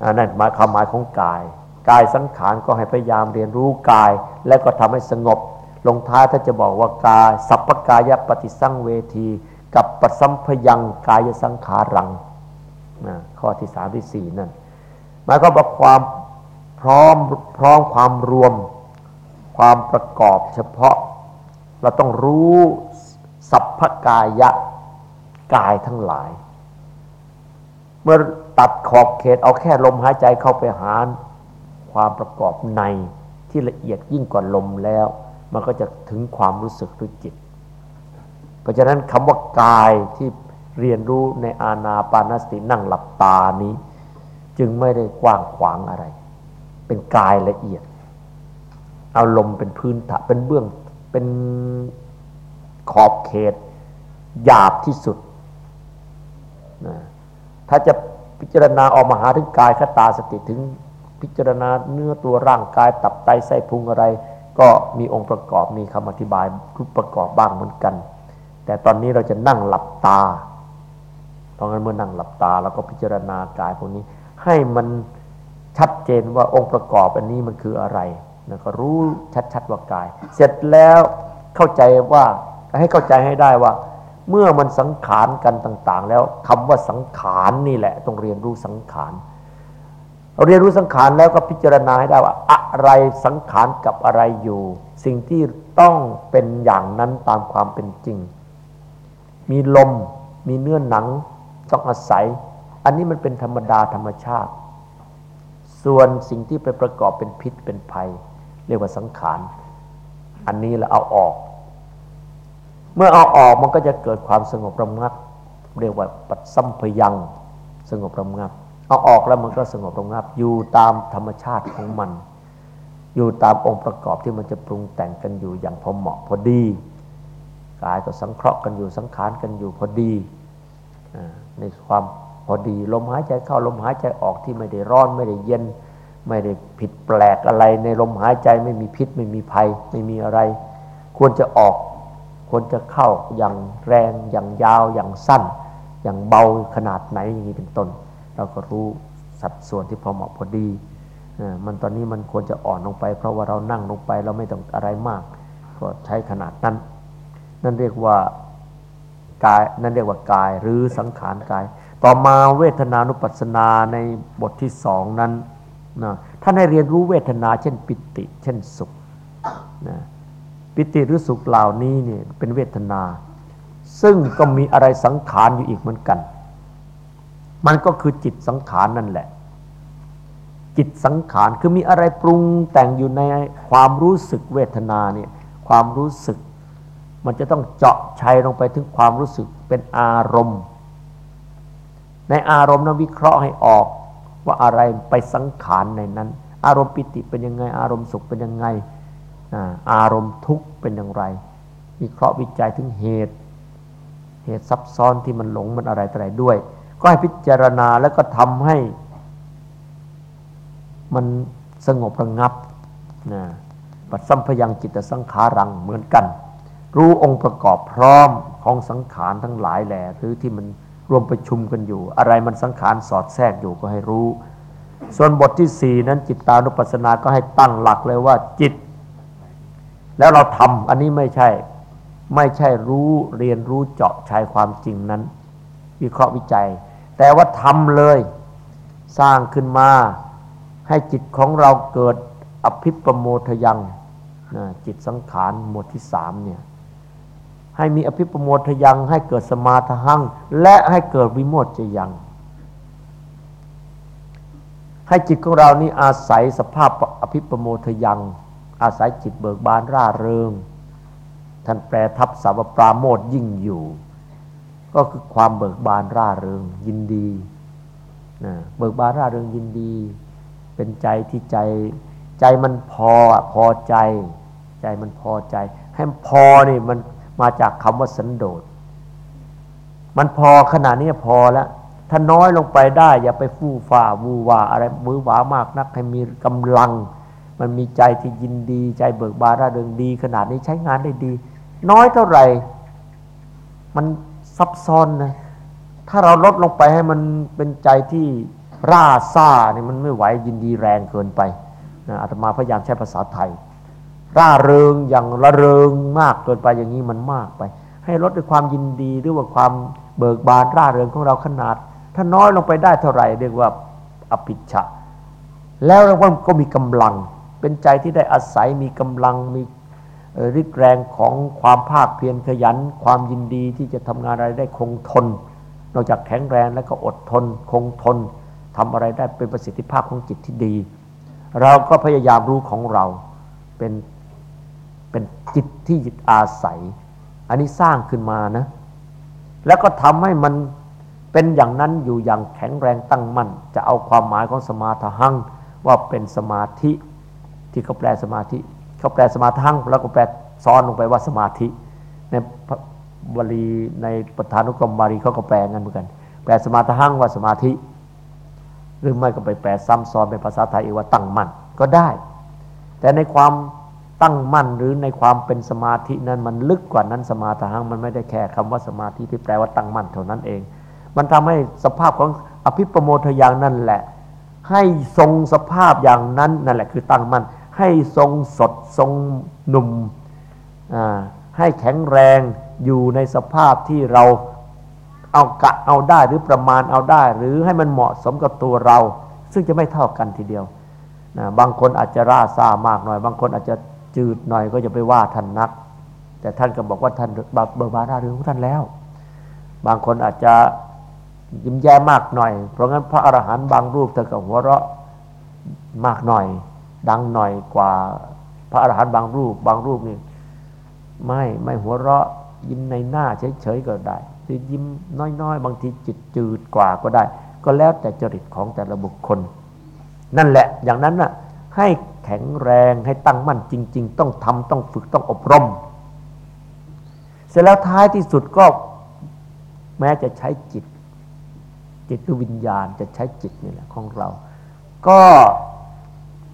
อันนั้นหมายความหมายของกาย กายสังขารก็ให้พยายามเรียนรู้กาย และก็ทำให้สงบ ลงท้ายถ้าจะบอกว่ากาย สัพพกายปฏิสังเวที กับปสัมพยังกายสังขารังนะข้อที่สามที่สี่นั่นหมายความว่าความพร้อมพร้อมความรวม ความประกอบเฉพาะ เราต้องรู้สัพพกายะ กายทั้งหลาย เมื่อตัดขอบเขตเอาแค่ลมหายใจเข้าไปหาความประกอบในที่ละเอียดยิ่งกว่าลมแล้ว มันก็จะถึงความรู้สึกหรือจิต เพราะฉะนั้นคำว่ากายที่เรียนรู้ในอาณาปานสตินั่งหลับตานี้ จึงไม่ได้กว้างขวางอะไร เป็นกายละเอียด เอาลมเป็นพื้นฐานเป็นเบื้องเป็นขอบเขตหยาบที่สุด ถ้าจะพิจารณาออกมาหาถึงกายคตาสติถึงพิจารณาเนื้อตัวร่างกายตับไตไส้พุงอะไร ก็มีองค์ประกอบมีคำอธิบายรูปประกอบบ้างเหมือนกัน แต่ตอนนี้เราจะนั่งหลับตาเพราะงั้นเมื่อนั่งหลับตาเราก็พิจารณากายพวกนี้ ให้มันชัดเจนว่าองค์ประกอบอันนี้มันคืออะไรแล้วก็รู้ชัดๆว่ากาย เสร็จแล้วเข้าใจว่าให้เข้าใจให้ได้ว่า เมื่อมันสังขารกันต่าง ๆ แล้วคำว่าสังขารนี่แหละต้องเรียนรู้สังขารเราเรียนรู้สังขารแล้วก็พิจารณาให้ได้ว่าอะไรสังขารกับอะไรอยู่ สิ่งที่ต้องเป็นอย่างนั้นตามความเป็นจริง มีลมมีเนื้อหนังต้องอาศัย อันนี้มันเป็นธรรมดาธรรมชาติ ส่วนสิ่งที่ไปประกอบเป็นพิษเป็นภัย เรียกว่าสังขาร อันนี้เราเอาออก เมื่อเอาออกมันก็จะเกิดความสงบระงับเรียกว่าปัดซัมพยังสงบระงับ เอาออกแล้วมันก็สงบระงับ อยู่ตามธรรมชาติของมัน อยู่ตามองค์ประกอบที่มันจะปรุงแต่งกันอยู่อย่างพอเหมาะพอดีกายก็สังเคราะห์กันอยู่สังขารกันอยู่พอดีในความพอดีลมหายใจเข้าลมหายใจออกที่ไม่ได้ร้อนไม่ได้เย็น ไม่ได้ผิดแปลกอะไร ในลมหายใจไม่มีพิษไม่มีภัย ไม่มีอะไร ควรจะออก ควรจะเข้าอย่างแรงอย่างยาวอย่างสั้น อย่างเบาขนาดไหนอย่างนี้เป็นต้น เราก็รู้สัดส่วนที่พอเหมาะพอดีมันตอนนี้มันควรจะอ่อนลงไป เพราะว่าเรานั่งลงไปเราไม่ต้องอะไรมาก ก็ใช้ขนาดนั้น นั่นเรียกว่ากายนั่นเรียกว่ากายหรือสังขารกาย ต่อมาเวทนานุปัสสนาในบทที่สองนั้นนะท่านให้เรียนรู้เวทนา เช่นปิติ เช่นสุขนะ ปิติหรือสุขเหล่านี้เนี่ยเป็นเวทนา ซึ่งก็มีอะไรสังขารอยู่อีกเหมือนกัน มันก็คือจิตสังขารนั่นแหละ จิตสังขารคือมีอะไรปรุงแต่งอยู่ในความรู้สึกเวทนาเนี่ยความรู้สึก มันจะต้องเจาะชัยลงไปถึงความรู้สึกเป็นอารมณ์ ในอารมณ์นั้นวิเคราะห์ให้ออกว่าอะไรไปสังขารในนั้น อารมณ์ปิติเป็นยังไง อารมณ์สุขเป็นยังไง อารมณ์ทุกข์เป็นอย่างไร วิเคราะห์วิจัยถึงเหตุ เหตุซับซ้อนที่มันหลงมันอะไรอะไรด้วย ก็ให้พิจารณาแล้วก็ทำให้ มันสงบระงับนะปัดสัมพยังจิตสังขารังเหมือนกัน รู้องค์ประกอบพร้อมของสังขารทั้งหลายแหล่หรือที่มันรวมประชุมกันอยู่ อะไรมันสังขารสอดแทรกอยู่ก็ให้รู้ ส่วนบทที่สี่นั้นจิตตานุปัสสนาก็ให้ตั้งหลักเลยว่าจิต แล้วเราทำอันนี้ไม่ใช่ ไม่ใช่รู้เรียนรู้เจาะชายความจริงนั้น วิเคราะห์วิจัย แต่ว่าทำเลย สร้างขึ้นมา ให้จิตของเราเกิดอภิปโมทยังนะจิตสังขารหมวดที่สามเนี่ยให้มีอภิปโมทยังให้เกิดสมาธิัง และให้เกิดวิโมทยัง ให้จิตของเรานี่อาศัยสภาพอภิปโมทยัง อาศัยจิตเบิกบานร่าเริง ท่านแปลทับสาวปราโมทยิ่งอยู่ ก็คือความเบิกบานร่าเริงยินดีนะเบิกบานร่าเริงยินดี เป็นใจที่ใจใจมันพอพอใจ ใจมันพอใจ ให้พอนี่มันมาจากคำว่าสันโดษมันพอขนาดนี้พอแล้วถ้าน้อยลงไปได้ อย่าไปฟู่ฟ้าวูวาอะไรมือหวามากนักให้มีกำลัง มันมีใจที่ยินดีใจเบิกบานร่าเริงดี ขนาดนี้ใช้งานได้ดี น้อยเท่าไหร่ มันซับซ้อนนะถ้าเราลดลงไปให้มันเป็นใจที่ร่าซ่าเนี่ยมันไม่ไหวยินดีแรงเกินไปนะอาตมาพยายามใช้ภาษาไทย ร่าเริงอย่างระเริงมากเกินไปอย่างนี้มันมากไป ให้ลดด้วยความยินดีหรือว่าความเบิกบานร่าเริงของเราขนาด ถ้าน้อยลงไปได้เท่าไหร่เรียกว่าอภิชะแล้วเราก็มีกำลัง เป็นใจที่ได้อาศัยมีกำลังมีริกแรงของความภาคเพียรขยัน ความยินดีที่จะทำงานอะไรได้คงทน นอกจากแข็งแรงแล้วก็อดทน คงทนทำอะไรได้เป็นประสิทธิภาพของจิตที่ดี เราก็พยายามรู้ของเราเป็นเป็นจิตที่จิตอาศัย อันนี้สร้างขึ้นมานะ แล้วก็ทำให้มันเป็นอย่างนั้นอยู่อย่างแข็งแรงตั้งมั่น จะเอาความหมายของสมาธิังว่าเป็นสมาธิ ที่เขาแปลสมาธิเขาแปลสมาธิแล้วก็แปลซ้อนลงไปว่าสมาธิในบาลีในปฐานุกรมบาลีเขาก็แปลงั้นเหมือนกัน แปลสมาธิว่าสมาธิ หรือไม่ก็ไปแปลซ้ำซ้อนเป็นภาษาไทยอีกว่าตั้งมั่นก็ได้ แต่ในความตั้งมั่นหรือในความเป็นสมาธินั้นมันลึกกว่านั้นสมาธิมันไม่ได้แค่คำว่าสมาธิที่แปลว่าตั้งมั่นเท่านั้นเอง มันทำให้สภาพของอภิปโมทยางนั่นแหละ ให้ทรงสภาพอย่างนั้นนั่นแหละคือตั้งมั่น ให้ทรงสดทรงหนุ่ม ให้แข็งแรงอยู่ในสภาพที่เราเอากะเอาได้หรือประมาณเอาได้ หรือให้มันเหมาะสมกับตัวเรา ซึ่งจะไม่เท่ากันทีเดียวนะบางคนอาจจะร่าซ่ามากหน่อย บางคนอาจจะจืดหน่อยก็จะไปว่าท่านนัก แต่ท่านก็บอกว่าท่านเบิกบาร่าเรื่องของท่านแล้ว บางคนอาจจะยิ้มแย้มมากหน่อย เพราะงั้นพระอรหันต์บางรูปเธอก็หัวเราะมากหน่อย ดังหน่อยกว่า พระอรหันต์บางรูป บางรูปนี่ไม่ไม่หัวเราะยิ้มในหน้าเฉยๆก็ได้หรือยิ้มน้อยๆ บางทีจิตจืดกว่าก็ได้ ก็แล้วแต่จริตของแต่ละบุคคล นั่นแหละอย่างนั้นน่ะให้แข็งแรงให้ตั้งมั่นจริง ๆ ต้องทำต้องฝึกต้องอบรม เสร็จแล้วท้ายที่สุดก็แม้จะใช้จิต จิตคือวิญญาณจะใช้จิตนี่แหละของเรา ก็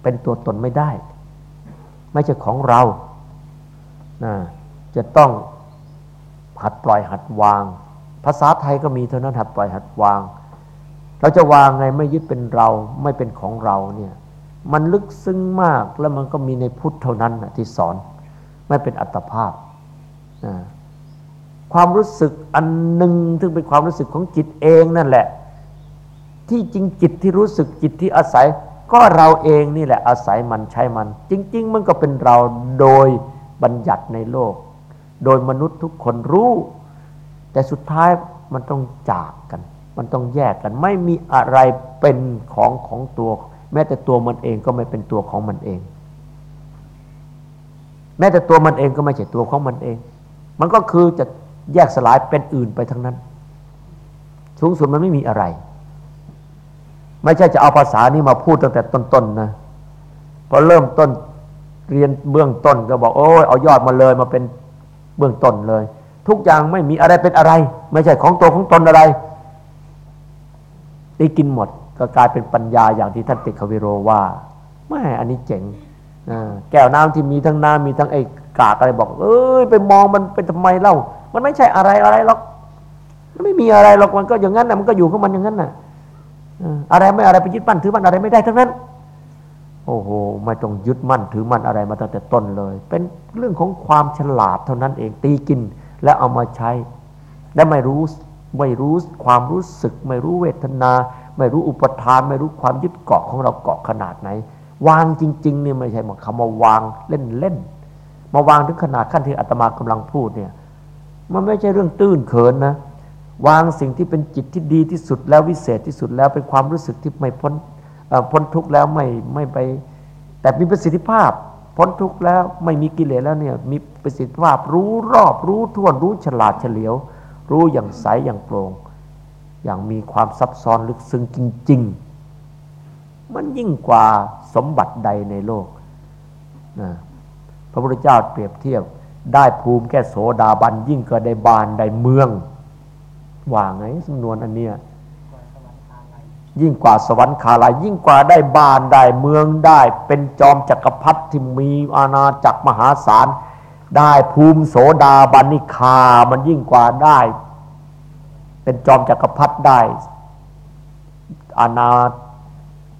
เป็นตัวตนไม่ได้ ไม่ใช่ของเรานะจะต้องหัดปล่อยหัดวาง ภาษาไทยก็มีเท่านั้นหัดปล่อยหัดวาง เราจะวางไงไม่ยึดเป็นเราไม่เป็นของเราเนี่ยมันลึกซึ้งมากแล้วมันก็มีในพุทธเท่านั้นที่สอนไม่เป็นอัตภาพความรู้สึกอันหนึ่งซึ่งเป็นความรู้สึกของจิตเองนั่นแหละ ที่จริงจิตที่รู้สึกจิตที่อาศัย ก็เราเองนี่แหละอาศัยมันใช้มัน จริง ๆ มันก็เป็นเราโดยบัญญัติในโลก โดยมนุษย์ทุกคนรู้ แต่สุดท้ายมันต้องจากกัน มันต้องแยกกัน ไม่มีอะไรเป็นของของตัว แม้แต่ตัวมันเองก็ไม่เป็นตัวของมันเอง แม้แต่ตัวมันเองก็ไม่ใช่ตัวของมันเอง มันก็คือจะแยกสลายเป็นอื่นไปทั้งนั้นสูงสุดมันไม่มีอะไร ไม่ใช่จะเอาภาษานี้มาพูดตั้งแต่ต้นๆนนะพอเริ่มต้นเรียนเบื้องต้นก็บอกโอ้ยเอายอดมาเลยมาเป็นเบื้องต้นเลย ทุกอย่างไม่มีอะไรเป็นอะไร ไม่ใช่ของตัวของตนอะไรได้กินหมดก็กลายเป็นปัญญาอย่างที่ท่านติควิโรว่าไม่อันนี้เจ๋งแก้วน้ำที่มีทั้งน้ำมีทั้งไอ้กากอะไรบอก เอ้ยไปมองมันเป็นทำไมเล่า มันไม่ใช่อะไรอะไรหรอกมันไม่มีอะไรหรอกมันก็อย่างนั้นนะมันก็อยู่ของมันอย่างนั้นน่ะ อะไรไม่อะไรไปยึดมั่นถือมั่นอะไรไม่ได้ทั้งนั้น โอ้โหไม่ต้องยึดมั่นถือมั่นอะไรมาตั้งแต่ต้นเลย เป็นเรื่องของความฉลาดเท่านั้นเองตีกินแล้วเอามาใช้ และไม่รู้ไม่รู้ความรู้สึก ไม่รู้เวทนา ไม่รู้อุปทาน ไม่รู้ความยึดเกาะของเราเกาะขนาดไหน วางจริงๆเนี่ยไม่ใช่มาคำว่าวางเล่นๆมาวางถึงขนาดขั้นที่อาตมากำลังพูดเนี่ย มันไม่ใช่เรื่องตื้นเขินนะ วางสิ่งที่เป็นจิตที่ดีที่สุดแล้ววิเศษที่สุดแล้วเป็นความรู้สึกที่ไม่พ้นพ้นทุกข์แล้วไม่ไม่ไป แต่มีประสิทธิภาพ พ้นทุกข์แล้วไม่มีกิเลสแล้วเนี่ยมีประสิทธิภาพรู้รอบรู้ท่วนรู้ฉลาดเฉลียว รู้อย่างใสอย่างโปร่งอย่างมีความซับซ้อนลึกซึ้งจริง ๆ มันยิ่งกว่าสมบัติใดในโลกนะพระพุทธเจ้าเปรียบเทียบได้ภูมิแค่โสดาบันยิ่งกว่าได้บานได้เมือง ว่าไงสำนวนอันเนี้ยยิ่งกว่าสวรรค์คาลายยิ่งกว่าได้บ้านได้เมืองได้ เป็นจอมจักรพรรดิที่มีอาณาจักรมหาศาลได้ภูมิโสดาบันนิคา มันยิ่งกว่าได้ เป็นจอมจักรพรรดิได้ อาณา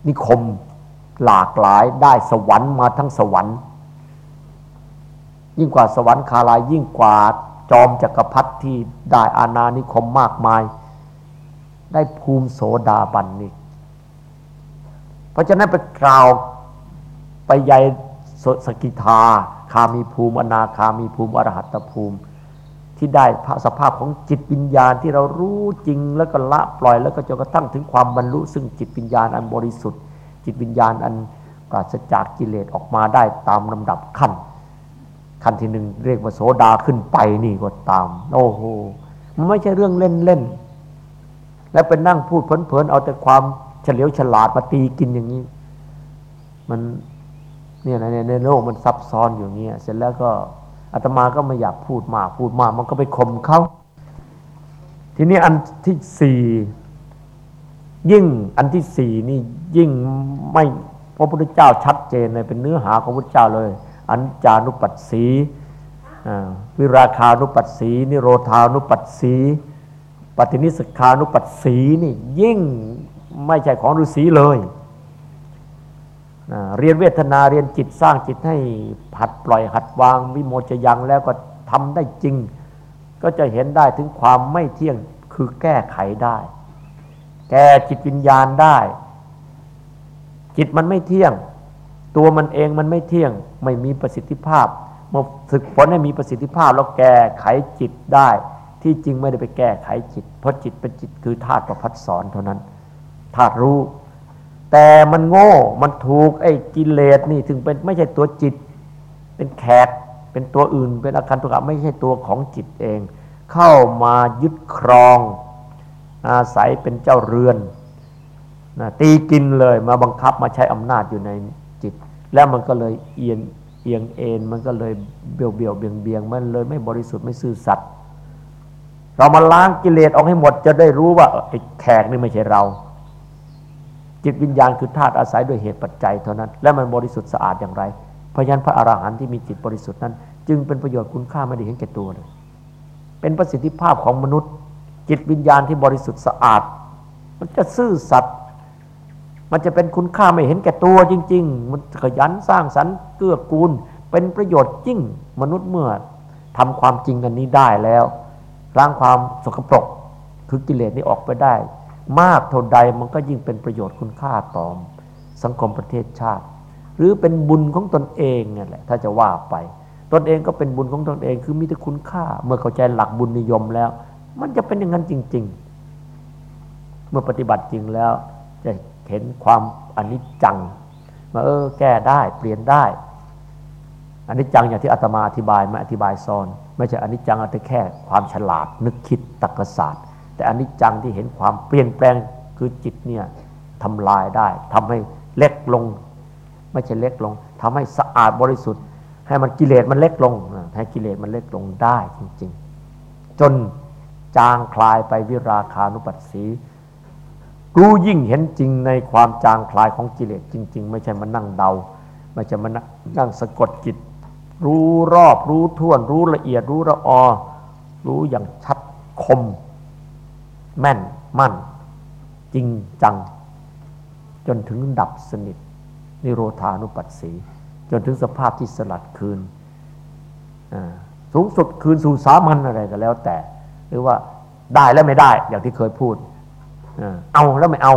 นิคมหลากหลายได้สวรรค์มาทั้งสวรรค์ ยิ่งกว่าสวรรค์คาลายยิ่งกว่า จอมจักรพรรดิที่ได้อาณานิคมมากมาย ได้ภูมิโสดาบันนี่เพราะฉะนั้นไปกล่าวไปใหญ่สกิทา คามีภูมิอนาคามีภูมิอรหัตภูมิ ที่ได้สภาพของจิตวิญญาณที่เรารู้จริงแล้วก็ละปล่อย แล้วก็จนกระทั่งถึงความบรรลุ ซึ่งจิตวิญญาณอันบริสุทธิ์ จิตวิญญาณอันปราศจากกิเลสออกมาได้ตามลำดับขั้น ขั้นที่หนึ่งเรียกว่าโสดาขึ้นไปนี่ก็ตาม โอ้โหมันไม่ใช่เรื่องเล่นๆแล้วเป็นนั่งพูดเพลินๆเอาแต่ความเฉลียวฉลาดมาตีกินอย่างนี้ มันเนี่ยในโลกมันซับซ้อนอยู่เงี้ยเสร็จแล้วก็อาตมาก็ไม่อยากพูดมากพูดมากมันก็ไปข่มเขาทีนี้อันที่สี่ยิ่งอันที่สี่นี่ยิ่งไม่พระพุทธเจ้าชัดเจนเลยเป็นเนื้อหาของพระพุทธเจ้าเลย อัญจานุปัสสีวิราคานุปัสสี นิโรธานุปัสสีปฏินิสขานุปัสสีนี่ยิ่งไม่ใช่ของฤาษีเลย เรียนเวทนาเรียนจิตสร้างจิตให้หัดปล่อยหัดวางวิโมจยังแล้วก็ทำได้จริง ก็จะเห็นได้ถึงความไม่เที่ยงคือแก้ไขได้ แก้จิตวิญญาณได้ จิตมันไม่เที่ยง ตัวมันเองมันไม่เที่ยงไม่มีประสิทธิภาพมาฝึกฝนให้มีประสิทธิภาพแล้วแก้ไขจิตได้ ที่จริงไม่ได้ไปแก้ไขจิต เพราะจิตเป็นจิตคือธาตุประพัดสอนเท่านั้นธาตุรู้ แต่มันโง่มันถูกไอ้กิเลสนี่ถึงเป็นไม่ใช่ตัวจิต เป็นแขกเป็นตัวอื่น เป็นอาการตัวกไม่ใช่ตัวของจิตเอง เข้ามายึดครอง อาศัยเป็นเจ้าเรือนนะตีกินเลยมาบังคับมาใช้อำนาจอยู่ใน แล้วมันก็เลยเอียงเอียงเอ็นมันก็เลยเบี่ยวเบี่ยวเบียงเบียงมันเลยไม่บริสุทธิ์ไม่ซื่อสัตย์เรามาล้างกิเลสออกให้หมดจะได้รู้ว่าไอ้แขกนี่ไม่ใช่เรา จิตวิญญาณคือธาตุอาศัยด้วยเหตุปัจจัยเท่านั้น และมันบริสุทธิ์สะอาดอย่างไรเพราะฉะนั้นพระอรหันต์ที่มีจิตบริสุทธิ์นั้น จึงเป็นประโยชน์คุณค่าไม่ได้เห็นแก่ตัวเลยเป็นประสิทธิภาพของมนุษย์ จิตวิญญาณที่บริสุทธิ์สะอาด มันจะซื่อสัตย์ มันจะเป็นคุณค่าไม่เห็นแก่ตัวจริง ๆ มันขยันสร้างสรรค์เกื้อกูล เป็นประโยชน์จริงมนุษย์เมื่อทำความจริงอันนี้ได้แล้วล้างความสกปรกคือกิเลสนี้ออกไปได้ มากเท่าใดมันก็ยิ่งเป็นประโยชน์คุณค่าต่อสังคมประเทศชาติ หรือเป็นบุญของตนเองนี่แหละถ้าจะว่าไป ตนเองก็เป็นบุญของตนเองคือมีแต่คุณค่า เมื่อเข้าใจหลักบุญนิยมแล้ว มันจะเป็นอย่างนั้นจริง ๆ เมื่อปฏิบัติจริงแล้วจะ เห็นความอนิจจังมาเออแก้ได้เปลี่ยนได้อันนี้จังอย่างที่อาตมาอธิบายมาอธิบายซ้อน ไม่ใช่อันนี้จังแต่แค่ความฉลาดนึกคิดตรรกศาสตร์ แต่อนิจจังที่เห็นความเปลี่ยนแปลงคือจิตเนี่ยทำลายได้ทำให้เล็กลง ไม่ใช่เล็กลงทำให้สะอาดบริสุทธิ์ ให้มันกิเลสมันเล็กลงให้กิเลสมันเล็กลงได้จริง ๆ จนจางคลายไปวิราคานุปัสสี รู้ยิ่งเห็นจริงในความจางคลายของกิเลสจริง ๆ ไม่ใช่มานั่งเดา ไม่ใช่มานั่งสะกดจิต รู้รอบรู้ท่วน รู้ละเอียดรู้ละออ รู้อย่างชัดคม แม่นมั่น จริงจัง จนถึงดับสนิท นิโรธานุปัสสี จนถึงสภาพที่สลัดคืนสูงสุดคืนสู่สามัญอะไรก็แล้วแต่ หรือว่าได้แล้วไม่ได้อย่างที่เคยพูด เอาแล้วไม่เอา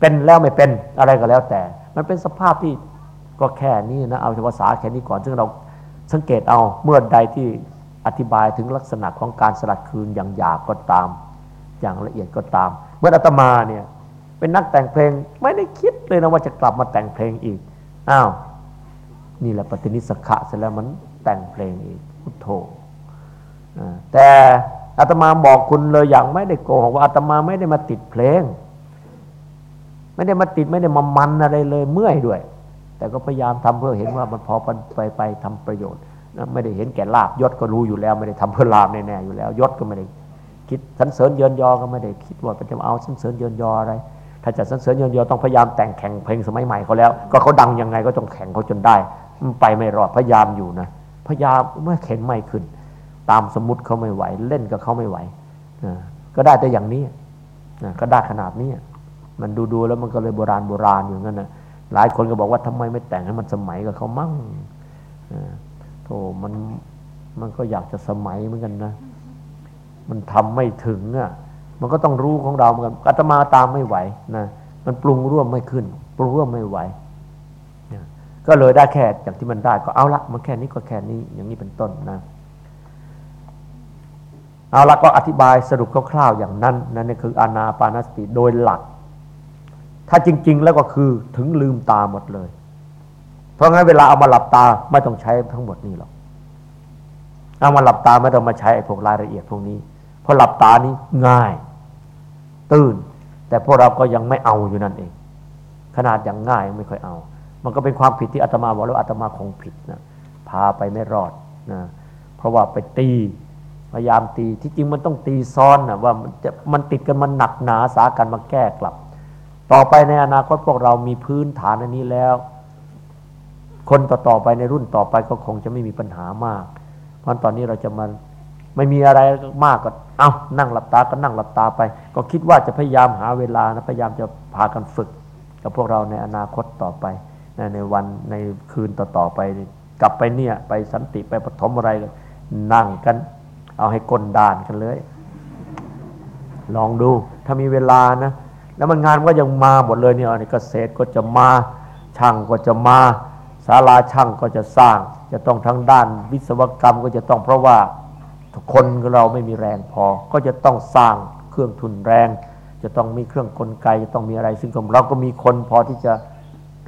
เป็นแล้วไม่เป็นอะไรก็แล้วแต่ มันเป็นสภาพที่ก็แค่นี้นะเอาเฉพาะสาแค่นี้ก่อน ซึ่งเราสังเกตเอาเมื่อใดที่อธิบายถึงลักษณะของการสลัดคืนอย่างหยาบก็ตาม อย่างละเอียดก็ตาม เมื่ออาตมาเนี่ยเป็นนักแต่งเพลงไม่ได้คิดเลยนะว่าจะกลับมาแต่งเพลงอีกอ้าวนี่แหละปฏินิสขะเสร็จแล้วมันแต่งเพลงอีกพุทโธแต่ อาตมาบอกคุณเลยอย่างไม่ได้โกหกว่าอาตมาไม่ได้มาติดเพลง ไม่ได้มาติดไม่ได้มามันอะไรเลยเมื่อยด้วย แต่ก็พยายามทำเพื่อเห็นว่ามันพอไปไปทำประโยชน์ไม่ได้เห็นแก่ลาบยศก็รู้อยู่แล้ว ไม่ได้ทำเพื่อลาบแน่ๆอยู่แล้วยศก็ไม่ได้คิดสันเสริญเยินยอก็ไม่ได้คิดว่าจะเอาสันเสริญเยินยออะไร ถ้าจะสันเสริญเยินยอต้องพยายามแต่งแข่งเพลงสมัยใหม่เขาแล้ว ก็เขาดังยังไงก็ต้องแข่งเขาจนได้มันไปไม่รอดพยายามอยู่นะพยายามเมื่อเข็นไม่ขึ้น ตามสมมติเขาไม่ไหว เล่นกับเขาไม่ไหวก็ได้แต่อย่างนี้ก็ได้ขนาดนี้มันดูดูแล้วมันก็เลยโบราณโบราณอยู่งั้นนะหลายคนก็บอกว่าทำไมไม่แต่งให้มันสมัยกับเขามั่งโธ่มันมันก็อยากจะสมัยเหมือนกันนะ มันทำไม่ถึงอะมันก็ต้องรู้ของเราเหมือนกันอาตมาตามไม่ไหวนะมันปรุงร่วมไม่ขึ้น ปรุงร่วมไม่ไหวก็เลยได้แค่อย่างที่มันได้ก็เอาละมันแค่นี้ก็แค่นี้อย่างนี้เป็นต้นนะ เอาละก็อธิบายสรุปคร่าวๆอย่างนั้นนั่นคืออานาปานสติโดยหลัก ถ้าจริง ๆ แล้วก็คือถึงลืมตาหมดเลย เพราะงั้นเวลาเอามาหลับตาไม่ต้องใช้ทั้งหมดนี้หรอกเอามาหลับตาไม่ต้องมาใช้ไอ้พวกรายละเอียดพวกนี้เพอหลับตานี้ง่าย ตื่น แต่พวกเราก็ยังไม่เอาอยู่นั่นเอง ขนาดอย่างง่ายไม่ค่อยเอา มันก็เป็นความผิดที่อาตมาบอกแล้วอาตมาคงผิดนะพาไปไม่รอดนะเพราะว่าไปตี พยายามตีที่จริงมันต้องตีซ้อนนะว่ามันจะมันติดกันมันหนักหนาสากันมาแก้กลับ ต่อไปในอนาคตพวกเรามีพื้นฐานอันนี้แล้ว คนต่อๆไปในรุ่นต่อไปก็คงจะไม่มีปัญหามาก เพราะตอนนี้เราจะมาไม่มีอะไรมากก็เอานั่งหลับตาก็นั่งหลับตาไป ก็คิดว่าจะพยายามหาเวลานะพยายามจะพากันฝึก กับพวกเราในอนาคตต่อไปในวันในคืนต่อๆไปกลับไปเนี่ยไปสันติไปปฐมอะไรนั่งกัน เอาให้ก้นด่านกันเลย ลองดู ถ้ามีเวลานะ แล้วมันงานก็ยังมาหมดเลยเนี่ยเกษตรก็จะมา ช่างก็จะมาศาลาช่างก็จะสร้าง จะต้องทั้งด้านวิศวกรรมก็จะต้องเพราะว่าคนเราไม่มีแรงพอ ก็จะต้องสร้างเครื่องทุนแรง จะต้องมีเครื่องกลไก จะต้องมีอะไร ซึ่งเราก็มีคนพอที่จะ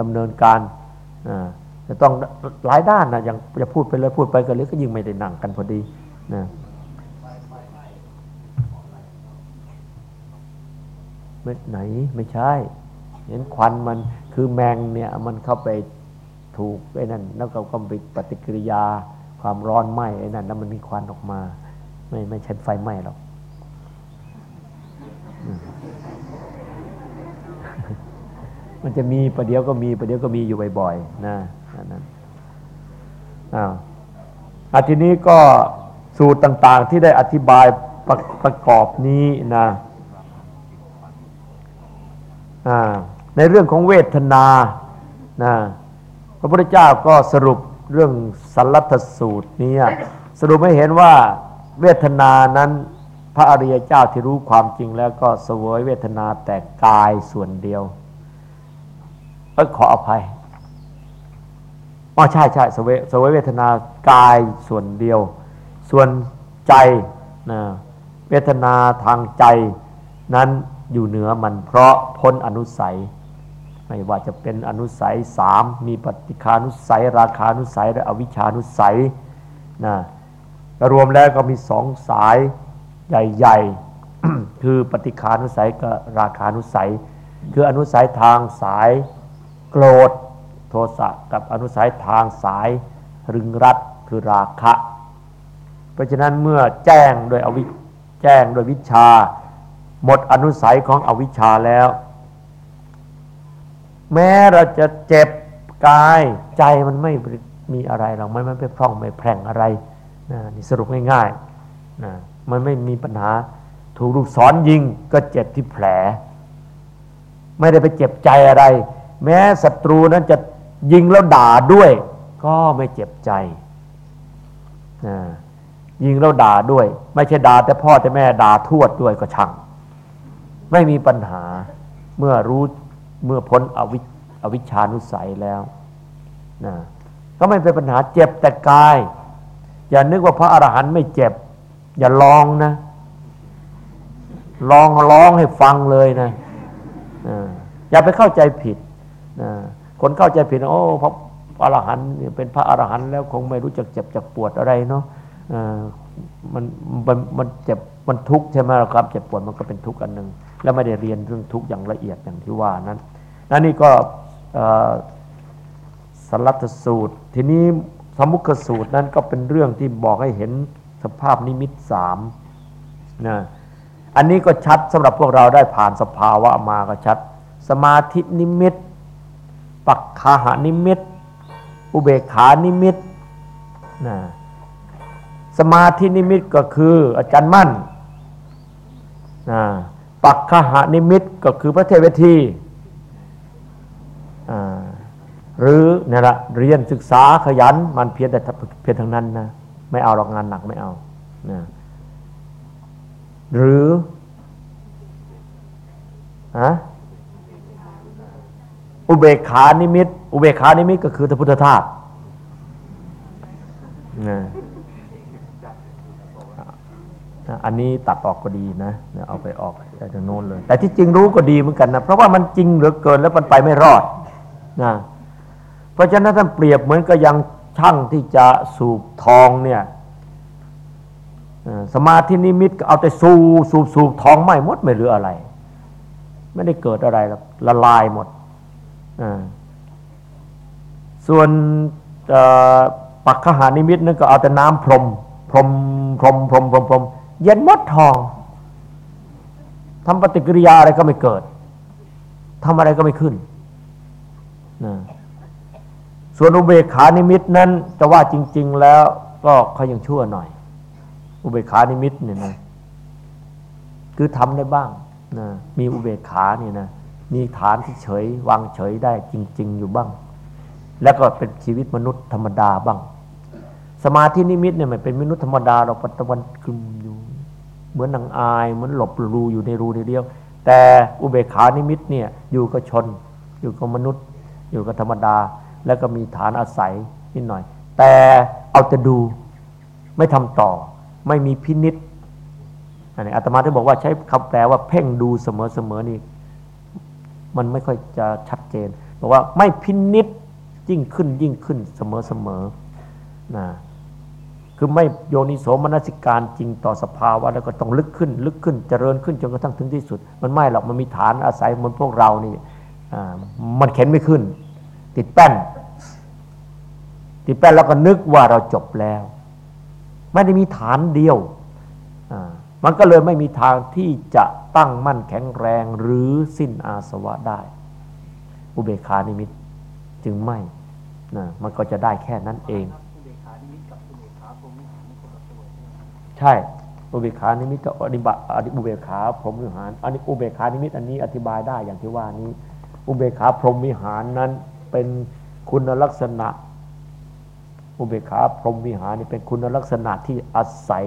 ดำเนินการจะต้องหลายด้านนะอย่างจะพูดไปเลยพูดไปกันเลยก็ยิ่งไม่ได้นั่งกันพอดีนะ ไม่ไหนไม่ใช่เห็นควันมันคือแมงเนี่ยมันเข้าไปถูกไอ้นั่นแล้วก็ก็ไปปฏิกิริยาความร้อนไหม้ไอ้นั่นแล้วมันมีควันออกมา ไม่ไม่ใช่ไฟไหม้หรอกมันจะมีประเดี๋ยวก็มีประเดี๋ยวก็มีอยู่บ่อยๆนะนั้นอ้าวอาทีนี้ก็สูตรต่างๆที่ได้อธิบายประประกอบนี้นะ ในเรื่องของเวทนานะพระพุทธเจ้าก็สรุปเรื่องสัลลัตสูตรนี้สรุปให้เห็นว่าเวทนานั้นพระอริยเจ้าที่รู้ความจริงแล้วก็เสวยเวทนาแต่กายส่วนเดียวเออขออภัยอ๋อใช่ใช่สวยสวยเวทนากายส่วนเดียว ส่วนใจนะเวทนาทางใจนั้น อยู่เหนือมันเพราะพ้นอนุสัย ไม่ว่าจะเป็นอนุสัยสามมีปฏิคานุสัย ราคานุสัย และอวิชานุสัยนะรวมแล้วก็มีสองสายใหญ่ๆ คือปฏิคานุสัยกับราคานุสัย คืออนุสัยทางสายโกรธโทสะกับอนุสัยทางสายรึงรัดคือราคะ เพราะฉะนั้นเมื่อแจ้งโดยอวิแจ้งโดยวิชา หมดอนุสัยของอวิชชาแล้ว แม้เราจะเจ็บกายใจมันไม่มีอะไรหรอกมันไม่ไปพร่องไม่แพร่งอะไรนะนี่สรุปง่ายๆนะมันไม่มีปัญหาถูกลูกศรยิงก็เจ็บที่แผล ไม่ได้ไปเจ็บใจอะไร แม้ศัตรูนั้นจะยิงแล้วด่าด้วย ก็ไม่เจ็บใจนะยิงแล้วด่าด้วย ไม่ใช่ด่าแต่พ่อแต่แม่ด่าทวดด้วยก็ช่าง ไม่มีปัญหาเมื่อรู้เมื่อพ้นอวิอวิชานุสัยแล้วนะก็ไม่เป็นปัญหาเจ็บแต่กาย อย่านึกว่าพระอรหันต์ไม่เจ็บ อย่าลองนะ ลองร้องให้ฟังเลยนะอย่าไปเข้าใจผิดนะคนเข้าใจผิดโอ้พระอรหันต์เป็นพระอรหันต์แล้วคงไม่รู้จักเจ็บจักปวดอะไรเนาะมันมันมันเจ็บมันทุกข์ใช่ไหมครับ เจ็บปวดมันก็เป็นทุกข์อันหนึ่ง แล้วไม่ได้เรียนเรื่องทุกอย่างละเอียดอย่างที่ว่านั้นนั่นนี่ก็สลัตสูตร ทีนี้สมุขสูตรนั้นก็เป็นเรื่องที่บอกให้เห็นสภาพนิมิตสามนะอันนี้ก็ชัดสำหรับพวกเราได้ผ่านสภาวะมาก็ชัด สมาธินิมิต ปักคาหานิมิต อุเบกขานิมิตนะสมาธินิมิตก็คืออาจารย์มั่นนะ ปักขหานิมิตก็คือพระเทวทีหรือเนี่ยละเรียนศึกษาขยันมันเพียรแต่เพียรทางนั้นนะไม่เอาหรอกงานหนักไม่เอานะหรืออะอุเบกขานิมิต อุเบกขานิมิตก็คือพระพุทธทาสนะอันนี้ตัดออกก็ดีนะ เอาไปออก จากโน้นเลย แต่ที่จริงรู้ก็ดีเหมือนกันนะ เพราะว่ามันจริงเหลือเกินแล้วมันไปไม่รอดนะเพราะฉะนั้นท่านเปรียบเหมือนกับยังช่างที่จะสูบทองเนี่ยสมาธินิมิตเอาแต่สูบสูบสูบทองไม่หมดไม่เหลืออะไร ไม่ได้เกิดอะไรหรอกละลายหมดส่วนปักขหานิมิตนั่นก็เอาแต่น้ำพรมพรมพรมพรมพรมพรมเย็นมดทอง ทำปฏิกิริยาอะไรก็ไม่เกิดทำอะไรก็ไม่ขึ้นนะส่วนอุเบกขานิมิตนั้นจะว่าจริง ๆ แล้วก็เขายังชั่วหน่อย อุเบกขานิมิตเนี่ยนะคือทำได้บ้างนะมีอุเบกขาเนี่ยนะมีฐานที่เฉยวางเฉยได้จริง ๆ อยู่บ้าง แล้วก็เป็นชีวิตมนุษย์ธรรมดาบ้าง สมาธินิมิตเนี่ยมันเป็นมนุษย์ธรรมดาเราปตะวันกลุ่มอยู่ เหมือนนางอายเหมือนหลบรูอยู่ในรูเดียว แต่อุเบกขานิมิตเนี่ยอยู่กับชน อยู่กับมนุษย์ อยู่กับธรรมดา แล้วก็มีฐานอาศัยนิดหน่อย แต่เอาแต่ดูไม่ทำต่อ ไม่มีพินิษอันนี้อาตมาที่บอกว่าใช้คำแปลว่าเพ่งดูเสมอๆนี่มันไม่ค่อยจะชัดเจนบอกว่าไม่พินิษยิ่งขึ้นยิ่งขึ้นเสมอๆนะ คือไม่โยนิโสมนสิการจริงต่อสภาวะแล้วก็ต้องลึกขึ้น ลึกขึ้นเจริญขึ้นจนกระทั่งถึงที่สุด มันไม่หรอกมันมีฐานอาศัยเหมือนพวกเรานี่มันเข็นไม่ขึ้น ติดแป้น ติดแป้นแล้วก็นึกว่าเราจบแล้ว ไม่ได้มีฐานเดียวมันก็เลยไม่มีทางที่จะตั้งมั่นแข็งแรงหรือสิ้นอาสวะได้ อุเบกขานิมิตจึงไม่นะมันก็จะได้แค่นั้นเอง ใช่อุเบกขานิมิตอนิบะอุเบกขาพรหมวิหารอันนี้อุเบกขานิมิตอันนี้อธิบายได้อย่างที่ว่านี้ อุเบกขาพรหมวิหารนั้นเป็นคุณลักษณะ อุเบกขาพรหมวิหารนี่เป็นคุณลักษณะที่อาศัย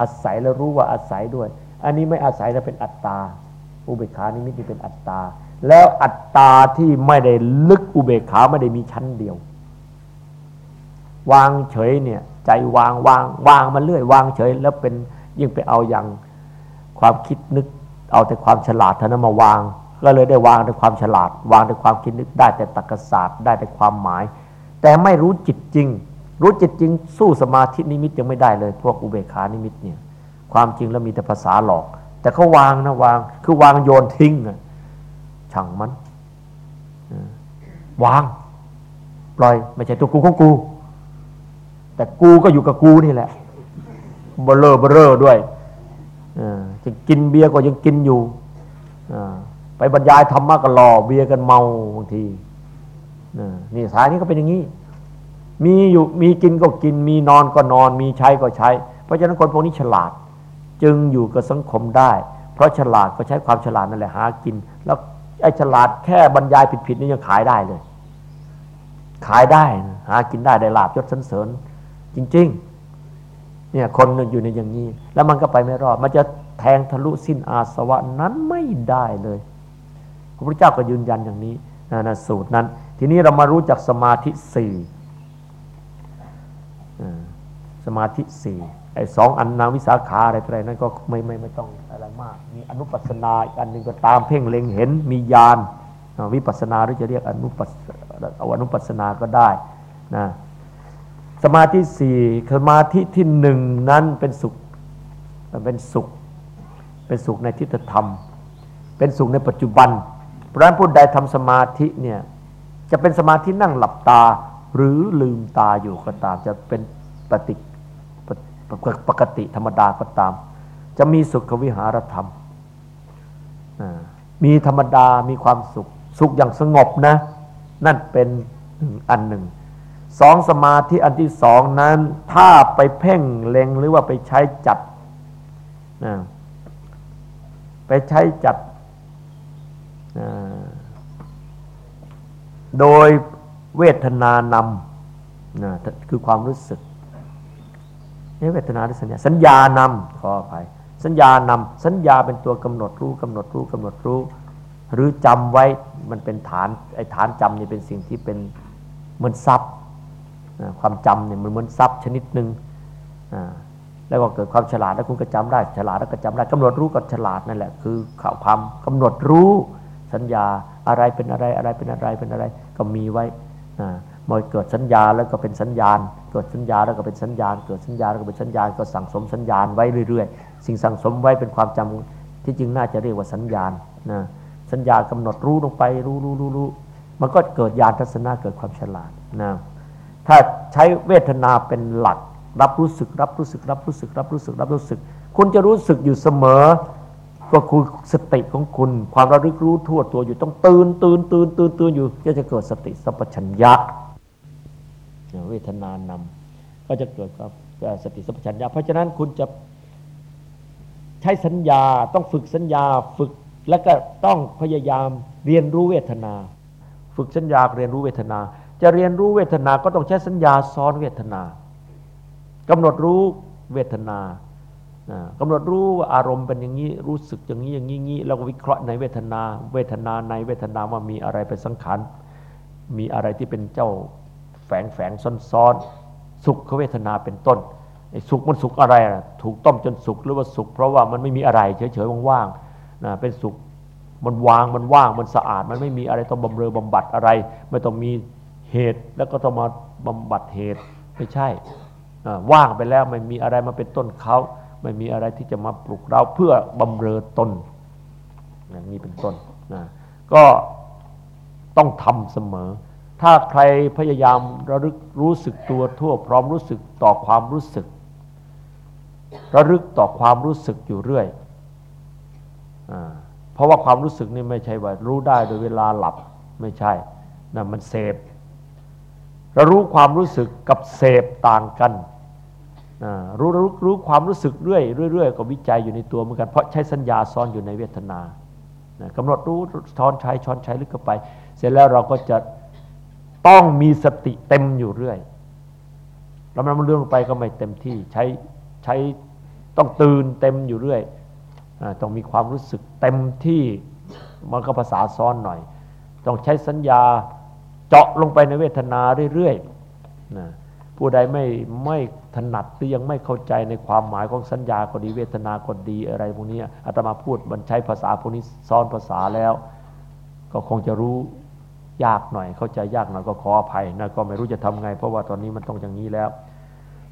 อาศัยแล้วรู้ว่าอาศัยด้วย อันนี้ไม่อาศัยแล้วเป็นอัตตา อุเบกขานิมิตนี่เป็นอัตตา แล้วอัตตาที่ไม่ได้ลึกอุเบกขาไม่ได้มีชั้นเดียว วางเฉยเนี่ยใจวางวางวางมาเรื่อยวางเฉย แล้วเป็นยิ่งไปเอาอย่างความคิดนึก เอาแต่ความฉลาดเท่านั้นมาวาง ก็เลยได้วางแต่ความฉลาด วางแต่ความคิดนึกได้แต่ตรรกศาสตร์ได้แต่ความหมาย แต่ไม่รู้จิตจริง รู้จิตจริง สู้สมาธินิมิตยังไม่ได้เลย พวกอุเบกขานิมิตเนี่ยความจริงแล้วมีแต่ภาษาหลอก แต่เขาวางนะวางคือวางโยนทิ้งอะช่างมันวาง ปล่อยไม่ใช่ตัวกูของกู แต่กูก็อยู่กับกูนี่แหละเบลอเบลอด้วยจะกินเบียร์ก็ยังกินอยู่ไปบรรยายธรรมะก็รอเบียร์กันเมาบางทีนี่สายนี้ก็เป็นอย่างนี้ มีอยู่มีกินก็กิน มีนอนก็นอน มีใช้ก็ใช้ เพราะฉะนั้นคนพวกนี้ฉลาดจึงอยู่กับสังคมได้ เพราะฉลาดก็ใช้ความฉลาดนั่นแหละหากิน แล้วไอ้ฉลาดแค่บรรยายผิดๆนี่ยังขายได้เลย ขายได้หากินได้ได้ลาบยศสันเสริญ จริง ๆ เนี่ยคนอยู่ในอย่างนี้ แล้วมันก็ไปไม่รอด มันจะแทงทะลุสิ้นอาสวะนั้นไม่ได้เลย พระพุทธเจ้าก็ยืนยันอย่างนี้นะสูตรนั้น ทีนี้เรามารู้จักสมาธิสี่สมาธิสี่ไอ้สองอันนาวิสาขาอะไรอะไรนั้นก็ไม่ไม่ไม่ต้องอะไรมาก มีอนุปัสนาอีกอันหนึ่งก็ตามเพ่งเล็งเห็นมีญาณวิปัสนาหรือจะเรียกอนุปัสเอาอนุปัสนาก็ได้นะ สมาธิสี่สมาธิที่หนึ่งนั้นเป็นสุขเป็นสุข เป็นสุขในทิฏฐธรรม เป็นสุขในปัจจุบัน เพราะนั้นผู้ใดทำสมาธิเนี่ยจะเป็นสมาธินั่งหลับตาหรือลืมตาอยู่ก็ตาม จะเป็นปฏิปกติธรรมดาก็ตาม จะมีสุขวิหารธรรม มีธรรมดามีความสุข สุขอย่างสงบนะ นั่นเป็นอันหนึ่ง สองสมาธิอันที่สองนั้น ถ้าไปเพ่งเล็งหรือว่าไปใช้จัดไปใช้จัดโดยเวทนานำนะคือความรู้สึกนี่เวทนาหรือสัญญาสัญญานำขออภัยสัญญานำสัญญาเป็นตัวกำหนดรู้กำหนดรู้กำหนดรู้ หรือจำไว้มันเป็นฐานไอ้ฐานจำนี่เป็นสิ่งที่เป็นเหมือนทรัพย์ ความจำเนี่ยมันเหมือนทรัพย์ชนิดหนึ่งแล้วก็เกิดความฉลาดแล้วคุณก็จำได้ ฉลาดแล้วก็จำได้กำหนดรู้กับฉลาดนั่นแหละคือความกำหนดรู้สัญญาอะไรเป็นอะไรอะไรเป็นอะไรเป็นอะไรก็มีไว้เมื่อเกิดสัญญาแล้วก็เป็นสัญญาณ เกิดสัญญาแล้วก็เป็นสัญญาณ เกิดสัญญาแล้วก็เป็นสัญญาณก็สั่งสมสัญญาณไว้เรื่อยๆ สิ่งสั่งสมไว้เป็นความจำที่จริงน่าจะเรียกว่าสัญญาณนะสัญญากำหนดรู้ลงไปรู้รู้รู้รู้มันก็เกิดญาณทัศนะเกิดความฉลาดนะ ถ้าใช้เวทนาเป็นหลัก รับรู้สึก รับรู้สึก รับรู้สึก รับรู้สึก รับรู้สึก คุณจะรู้สึกอยู่เสมอ ก็คือสติของคุณ ความระลึกรู้ทั่วตัวอยู่ต้องตื่นตื่นตื่นตื่นตื่นอยู่ก็จะเกิดสติสัพพัญญะเวทนานำก็จะเกิดกับสติสัพพัญญะเพราะฉะนั้นคุณจะใช้สัญญาต้องฝึกสัญญาฝึกแล้วก็ต้องพยายามเรียนรู้เวทนา ฝึกสัญญาเรียนรู้เวทนา จะเรียนรู้เวทนาก็ต้องใช้สัญญาซ้อนเวทนากำหนดรู้เวทนากำหนดรู้ว่าอารมณ์เป็นอย่างนี้รู้สึกอย่างนี้อย่างนี้งี้แล้วก็วิเคราะห์ในเวทนา เวทนาในเวทนาว่ามีอะไรเป็นสังขารมีอะไรที่เป็นเจ้าแฝงแฝงซ้อนซ้อนสุขเวทนาเป็นต้นสุขมันสุขอะไรถูกต้มจนสุขหรือว่าสุข เพราะว่ามันไม่มีอะไรเฉยๆว่างๆนะเป็นสุขมันวางมันว่างมันสะอาด มันไม่มีอะไรต้องบำเรอบำบัดอะไร ไม่ต้องมี เหตุแล้วก็ต้องมาบำบัดเหตุไม่ใช่ว่างไปแล้วไม่มีอะไรมาเป็นต้นเขาไม่มีอะไรที่จะมาปลุกเราเพื่อบำเรอตนอย่างนี้เป็นต้นนะก็ต้องทำเสมอ ถ้าใครพยายามระลึกรู้สึกตัวทั่วพร้อมรู้สึกต่อความรู้สึก ระลึกต่อความรู้สึกอยู่เรื่อยเพราะว่าความรู้สึกนี่ไม่ใช่ว่ารู้ได้โดยเวลาหลับไม่ใช่นะมันเสพ เรารู้ความรู้สึกกับเสพต่างกันรู้รู้รู้ความรู้สึกเรื่อยเรื่อยก็วิจัยอยู่ในตัวเหมือนกัน เพราะใช้สัญญาซ้อนอยู่ในเวทนากำหนดรู้ช้อนใช้ช้อนใช้ลึกเข้าไป เสร็จแล้วเราก็จะต้องมีสติเต็มอยู่เรื่อยแล้วมันเรื่องไปก็ไม่เต็มที่ใช้ใช้ต้องตื่นเต็มอยู่เรื่อยต้องมีความรู้สึกเต็มที่มันก็ภาษาซ้อนหน่อย ต้องใช้สัญญา เจาะลงไปในเวทนาเรื่อยๆนะผู้ใดไม่ไม่ถนัดหรือยังไม่เข้าใจในความหมายของสัญญาก็ดีเวทนาก็ดีอะไรพวกนี้อาตมาพูดมันใช้ภาษาพวกนี้ซ้อนภาษาแล้ว ก็คงจะรู้ยากหน่อย เข้าใจยากหน่อยก็ขออภัยนะก็ไม่รู้จะทำไง เพราะว่าตอนนี้มันต้องอย่างนี้แล้ว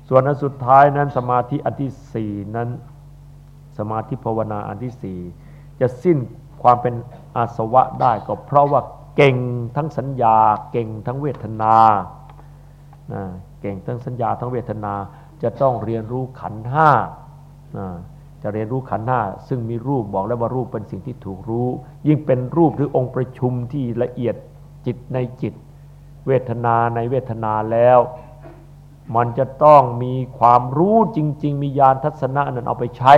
ส่วนอันสุดท้ายนั้นสมาธิอันที่สี่นั้น สมาธิภาวนาอันที่สี่จะสิ้นความเป็นอาสวะได้ก็เพราะว่า เก่งทั้งสัญญา เก่งทั้งเวทนาเก่งทั้งสัญญาทั้งเวทนาจะต้องเรียนรู้ขันห้าจะเรียนรู้ขันห้าซึ่งมีรูปบอกแล้วว่ารูปเป็นสิ่งที่ถูกรู้ ยิ่งเป็นรูปหรือองค์ประชุมที่ละเอียดจิตในจิต เวทนาในเวทนาแล้ว มันจะต้องมีความรู้จริง ๆ มีญาณทัศนะนั้นเอาไปใช้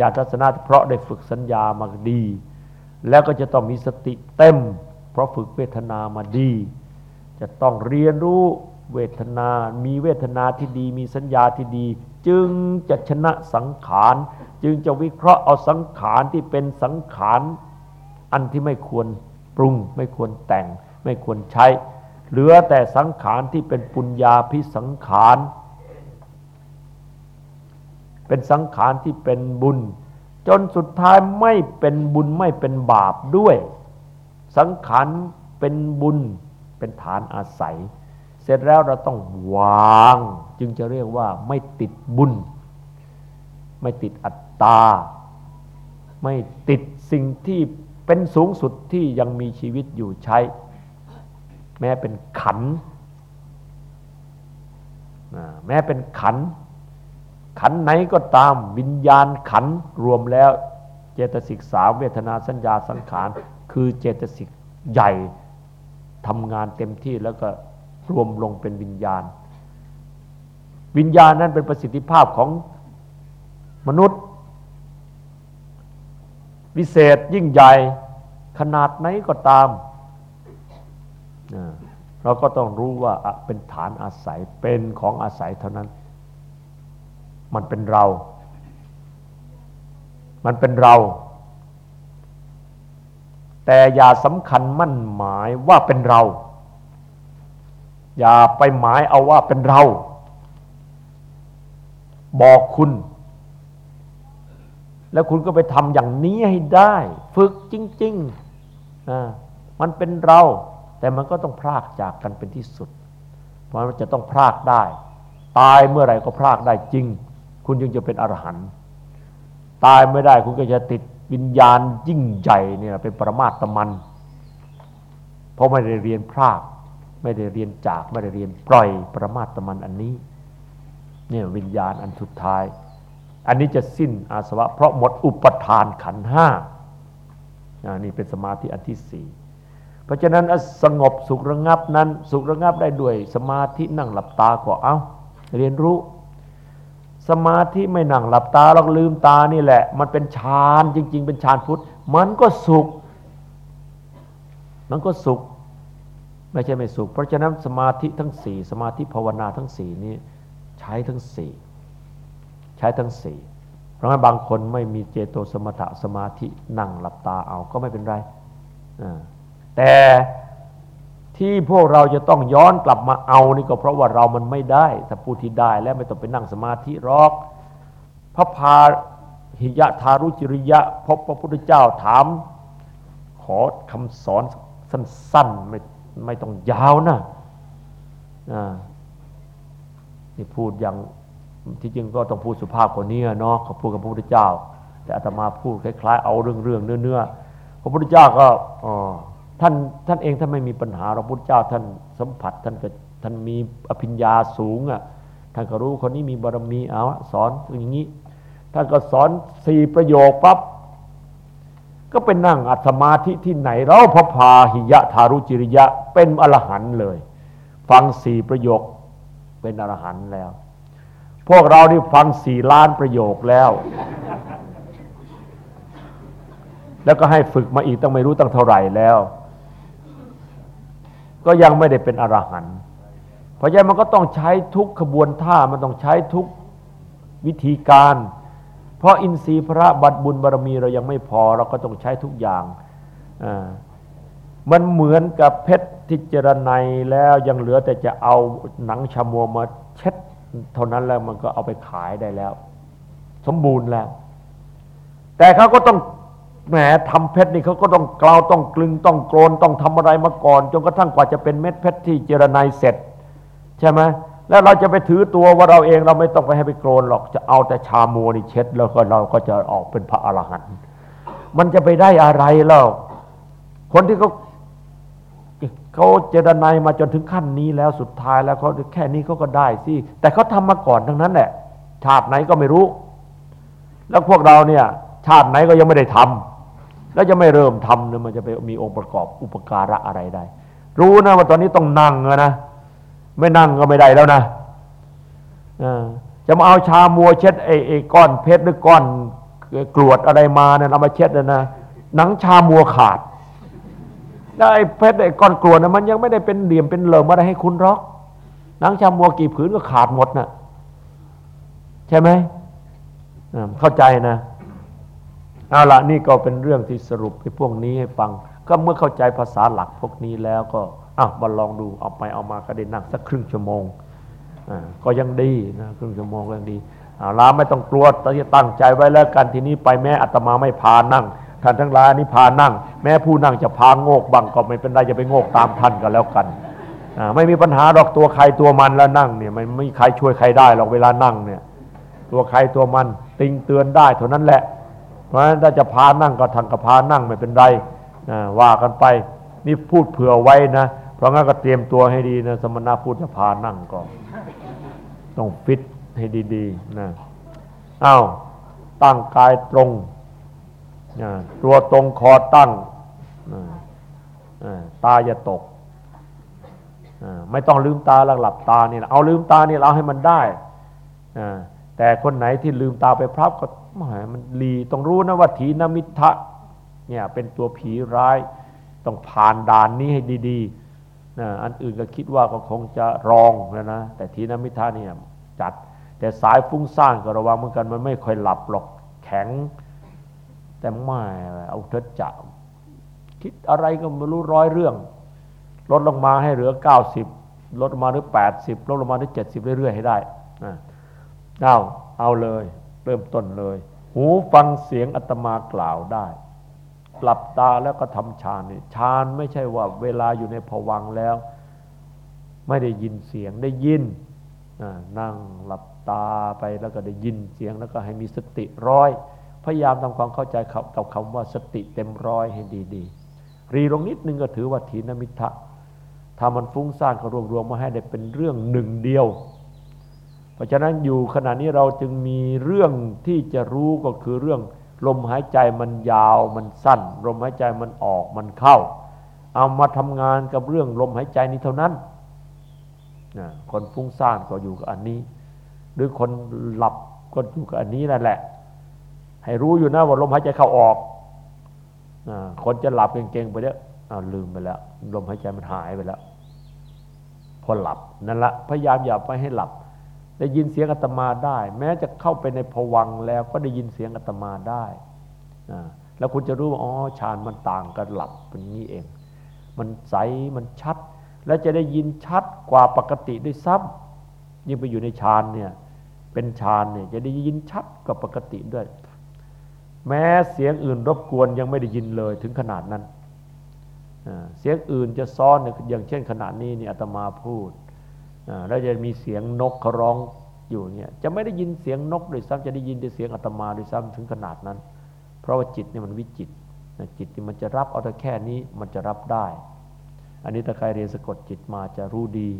ญาณทัศนะเพราะได้ฝึกสัญญามาดี แล้วก็จะต้องมีสติเต็ม เพราะฝึกเวทนามาดี จะต้องเรียนรู้เวทนา มีเวทนาที่ดี มีสัญญาที่ดี จึงจะชนะสังขาร จึงจะวิเคราะห์เอาสังขารที่เป็นสังขารอันที่ไม่ควรปรุง ไม่ควรแต่ง ไม่ควรใช้ เหลือแต่สังขารที่เป็นปุญญาพิสังขาร เป็นสังขารที่เป็นบุญ จนสุดท้ายไม่เป็นบุญไม่เป็นบาปด้วย สังขารเป็นบุญเป็นฐานอาศัย เสร็จแล้วเราต้องวาง จึงจะเรียกว่าไม่ติดบุญ ไม่ติดอัตตา ไม่ติดสิ่งที่เป็นสูงสุดที่ยังมีชีวิตอยู่ใช้ แม้เป็นขัน แม้เป็นขัน ขันไหนก็ตามวิญญาณขันรวมแล้วเจตสิกสามเวทนาสัญญาสังขารคือเจตสิกใหญ่ทำงานเต็มที่แล้วก็รวมลงเป็นวิญญาณ วิญญาณนั้นเป็นประสิทธิภาพของมนุษย์ วิเศษยิ่งใหญ่ขนาดไหนก็ตาม เราก็ต้องรู้ว่าเป็นฐานอาศัยเป็นของอาศัยเท่านั้น มันเป็นเรา มันเป็นเรา แต่อย่าสำคัญมั่นหมายว่าเป็นเรา อย่าไปหมายเอาว่าเป็นเรา บอกคุณ แล้วคุณก็ไปทำอย่างนี้ให้ได้ ฝึกจริงๆมันเป็นเรา แต่มันก็ต้องพรากจากกันเป็นที่สุด เพราะมันจะต้องพรากได้ ตายเมื่อไหร่ก็พรากได้จริง คุณจึงจะเป็นอรหันต์ตายไม่ได้คุณก็จะติดวิญญาณยิ่งใหญ่เนี่ยเป็นปรมาตมัน เพราะไม่ได้เรียนพรากไม่ได้เรียนจากไม่ได้เรียนปล่อยปรมาตมันอันนี้เนี่ยวิญญาณอันสุดท้าย อันนี้จะสิ้นอาสวะ เพราะหมดอุปทานขันห้านี่เป็นสมาธิอันที่สี่เพราะฉะนั้นสงบสุขระงับนั้น สุขระงับได้ด้วยสมาธินั่งหลับตาก็เอาเรียนรู้ สมาธิไม่นั่งหลับตาเราลืมตานี่แหละ มันเป็นฌานจริง ๆ เป็นฌานพุทธ มันก็สุข มันก็สุข ไม่ใช่ไม่สุข เพราะฉะนั้นสมาธิทั้งสี่สมาธิภาวนาทั้งสี่นี้ใช้ทั้งสี่ใช้ทั้งสี่เพราะงั้นบางคนไม่มีเจโตสมถะสมาธินั่งหลับตาเอาก็ไม่เป็นไรแต่ ที่พวกเราจะต้องย้อนกลับมาเอานี่ก็เพราะว่าเรามันไม่ได้ถ้าผู้ที่ได้แล้วไม่ต้องไปนั่งสมาธิรอกพระพาหิยะทารุจิริยะพบพระพุทธเจ้าถาม ขอคำสอนสั้นๆไม่ไม่ต้องยาวนะนี่พูดอย่างที่จริงก็ต้องพูดสุภาพกว่านี้เนาะเขาพูดกับพระพุทธเจ้า แต่อาตมาพูดคล้ายๆ เอาเรื่องเรื่องเนื้อเนื้อพระพุทธเจ้าก็อ๋อ ท่านท่านเองท่านไม่มีปัญหาเราพุทธเจ้าท่านสัมผัสท่านก็ท่านมีอภิญญาสูงอะท่านก็รู้คนนี้มีบารมีเอาสอนอย่างนี้ท่านก็สอนสี่ประโยคปั๊บก็เป็นนั่งอัตมาธิที่ไหนเราพระพาหิยะทารุจิริยะเป็นอรหันเลย ฟังสี่ประโยคเป็นอรหันแล้ว พวกเราที่ฟังสี่ล้านประโยคแล้ว แล้วก็ให้ฝึกมาอีกต้องไม่รู้ตั้งเท่าไหร่แล้ว ก็ยังไม่ได้เป็นอรหันต์เพราะฉะนั้นมันก็ต้องใช้ทุกขบวนท่ามันต้องใช้ทุกวิธีการ เพราะอินทรีย์พระบัตรบุญบารมีเรายังไม่พอ เราก็ต้องใช้ทุกอย่างมันเหมือนกับเพชรที่เจรไนแล้วยังเหลือแต่จะเอาหนังชามัวมาเช็ด เท่านั้นแล้วมันก็เอาไปขายได้แล้ว สมบูรณ์แล้ว แต่เขาก็ต้อง แหมทำเพชรนี่เขาก็ต้องกล่าวต้องกลึงต้องโกรนต้องทำอะไรมาก่อน จนกระทั่งกว่าจะเป็นเม็ดเพชรที่เจรไนเสร็จ ใช่ไหมแล้วเราจะไปถือตัวว่าเราเองเราไม่ต้องไปให้ไปโกรนหรอกจะเอาแต่ชามัวนี่เช็ด แล้วก็เราก็จะออกเป็นพระอรหันต์มันจะไปได้อะไรแล้วคนที่เขาเขาเจรไนมาจนถึงขั้นนี้แล้วสุดท้ายแล้วเขาแค่นี้เขาก็ได้สิแต่เขาทำมาก่อนทั้งนั้นแหละชาติไหนก็ไม่รู้ แล้วพวกเราเนี่ย ชาติไหนก็ยังไม่ได้ทำ แล้วจะไม่เริ่มทำเนี่ยมันจะไปมีองค์ประกอบอุปการะอะไรได้ รู้นะว่าตอนนี้ต้องนั่งนะ ไม่นั่งก็ไม่ได้แล้วนะจะมาเอาชามัวเช็ดไอ้ไอ้ก้อนเพชรหรือก้อนกรวดอะไรมาเนี่ยเอามาเช็ดนะหนังชามัวขาดแล้วไอ้เพชรไอ้ก้อนกรวดนะมันยังไม่ได้เป็นเหลี่ยมเป็นเหลิมอะไรให้คุณรอกหนังชามัวกี่ผืนก็ขาดหมดนะ่ะใช่ไหมเข้าใจนะ เอาละนี่ก็เป็นเรื่องที่สรุปให้พวกนี้ให้ฟัง ก็เมื่อเข้าใจภาษาหลักพวกนี้แล้วก็อะมาลองดูเอาไปเอามาก็ได้นั่งสักครึ่งชั่วโมงอ่าก็ยังดีนะครึ่งชั่วโมงก็ยังดีเอาละไม่ต้องกลัวตอนที่ตั้งใจไว้แล้วกันทีนี้ไปแม้อัตมาไม่พานั่งท่านทั้งหลายนี่พานั่ง แม้ผู้นั่งจะพาโงกบังก็ไม่เป็นไรจะไปโงกตามท่านก็แล้วกันอ่าไม่มีปัญหาหรอกตัวใครตัวมันแล้วนั่งเนี่ยไม่มีใครช่วยใครได้หรอกเวลานั่งเนี่ย ตัวใครตัวมันติงเตือนได้เท่านั้นแหละ เพราะฉะนั้นถ้าจะพานั่งก็ทางกับพานั่งไม่เป็นไรว่ากันไปนี่พูดเผื่อไว้นะ เพราะงั้นก็เตรียมตัวให้ดีนะสมณะพูดจะพานั่งก็ต้องฟิตให้ดีๆนะอ้าวตั้งกายตรงตัวตรงคอตั้งตาอย่าตกไม่ต้องลืมตาหลับตานี่เอาลืมตานี่เราให้มันได้ แต่คนไหนที่ลืมตาไปพรับก็มันลีต้องรู้นะว่าถีนมิทะเนี่ยเป็นตัวผีร้าย ต้องผ่านด่านนี้ให้ดีๆนะอันอื่นก็คิดว่าก็คงจะรองนะนะ แต่ทีนมิทะเนี่ยจัด แต่สายฟุ้งซ่านก็ระวังเหมือนกันมันไม่ค่อยหลับหรอกแข็ง แต่ไม่เอาเถิดจับคิดอะไรก็ไม่รู้ร้อยเรื่อง ลดลงมาให้เหลือเก้าสิบลดลงมาหรือแปดสิบลดลงมาหรือเจ็ดสิบเรื่อยๆให้ได้ เอาเอาเลย เริ่มต้นเลย หูฟังเสียงอัตมากล่าวได้ หลับตาแล้วก็ทำฌานนี่ฌานไม่ใช่ว่าเวลาอยู่ในผวังแล้ว ไม่ได้ยินเสียงได้ยินนั่งหลับตาไปแล้วก็ได้ยินเสียงแล้วก็ให้มีสติร้อย พยายามทำความเข้าใจกับคำว่าสติเต็มร้อยให้ดีๆ รีลงนิดนึงก็ถือว่าถีนมิทะถ้ามันฟุ้งซ่านก็รวมๆมาให้ได้เป็นเรื่องหนึ่งเดียว เพราะฉะนั้นอยู่ขณะนี้เราจึงมีเรื่องที่จะรู้ก็คือเรื่อง ลมหายใจมันยาวมันสั้น ลมหายใจมันออกมันเข้า เอามาทำงานกับเรื่องลมหายใจนี้เท่านั้นคนฟุ้งซ่านก็อยู่กับอันนี้ หรือคนหลับก็อยู่กับอันนี้นั่นแหละ ให้รู้อยู่นะว่าลมหายใจเข้าออกคนจะหลับเก่งๆไปแล้วลืมไปแล้ว ลมหายใจมันหายไปแล้ว พอหลับนั่นละพยายามอย่าไปให้หลับ ได้ยินเสียงอาตมาได้ แม้จะเข้าไปในผวังแล้วก็ได้ยินเสียงอาตมาได้แล้วคุณจะรู้ว่าอ๋อฌานมันต่างกันหลับเป็นนี้เอง มันใสมันชัด และจะได้ยินชัดกว่าปกติด้วยซ้ำยิ่งไปอยู่ในฌานเนี่ยเป็นฌานเนี่ยจะได้ยินชัดกว่าปกติด้วย แม้เสียงอื่นรบกวนยังไม่ได้ยินเลยถึงขนาดนั้นเสียงอื่นจะซ้อนอย่างเช่นขณะนี้นี่อาตมาพูด แล้วจะมีเสียงนกเขาร้องอยู่เนี่ยจะไม่ได้ยินเสียงนกด้วยซ้ำจะได้ยินแต่เสียงอาตมาด้วยซ้ำถึงขนาดนั้น เพราะว่าจิตนี่มันวิจิตจิตที่มันจะรับเอาแต่แค่นี้มันจะรับได้ อันนี้ถ้าใครเรียนสะกดจิตมาจะรู้ดี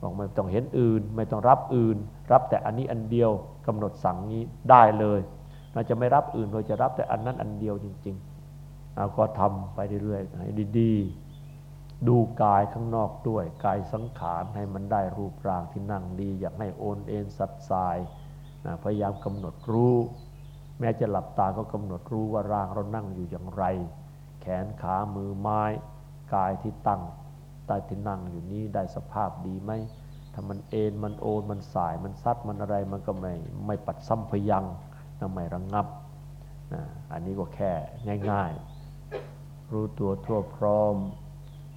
บอกไม่ต้องเห็นอื่น ไม่ต้องรับอื่น รับแต่อันนี้อันเดียวกำหนดสั่งนี้ได้เลยเราจะไม่รับอื่นเราจะรับแต่อันนั้นอันเดียวจริงๆเราก็ทำไปเรื่อยๆให้ดีๆ ดูกายข้างนอกด้วย กายสังขารให้มันได้รูปร่างที่นั่งดี อยากให้โอนเอ็นสัดสายนะพยายามกำหนดรู้ แม้จะหลับตาก็กำหนดรู้ว่าร่างเรานั่งอยู่อย่างไร แขนขามือไม้ กายที่ตั้งใต้ที่นั่งอยู่นี้ได้สภาพดีไหมถ้ามันเอ็นมันโอนมันสายมันซัดมันอะไรมันก็ไม่ไม่ปัดซ้ำพยังทำไม่ระงงับนะอันนี้ก็แค่ง่าย ๆ รู้ตัวทั่วพร้อม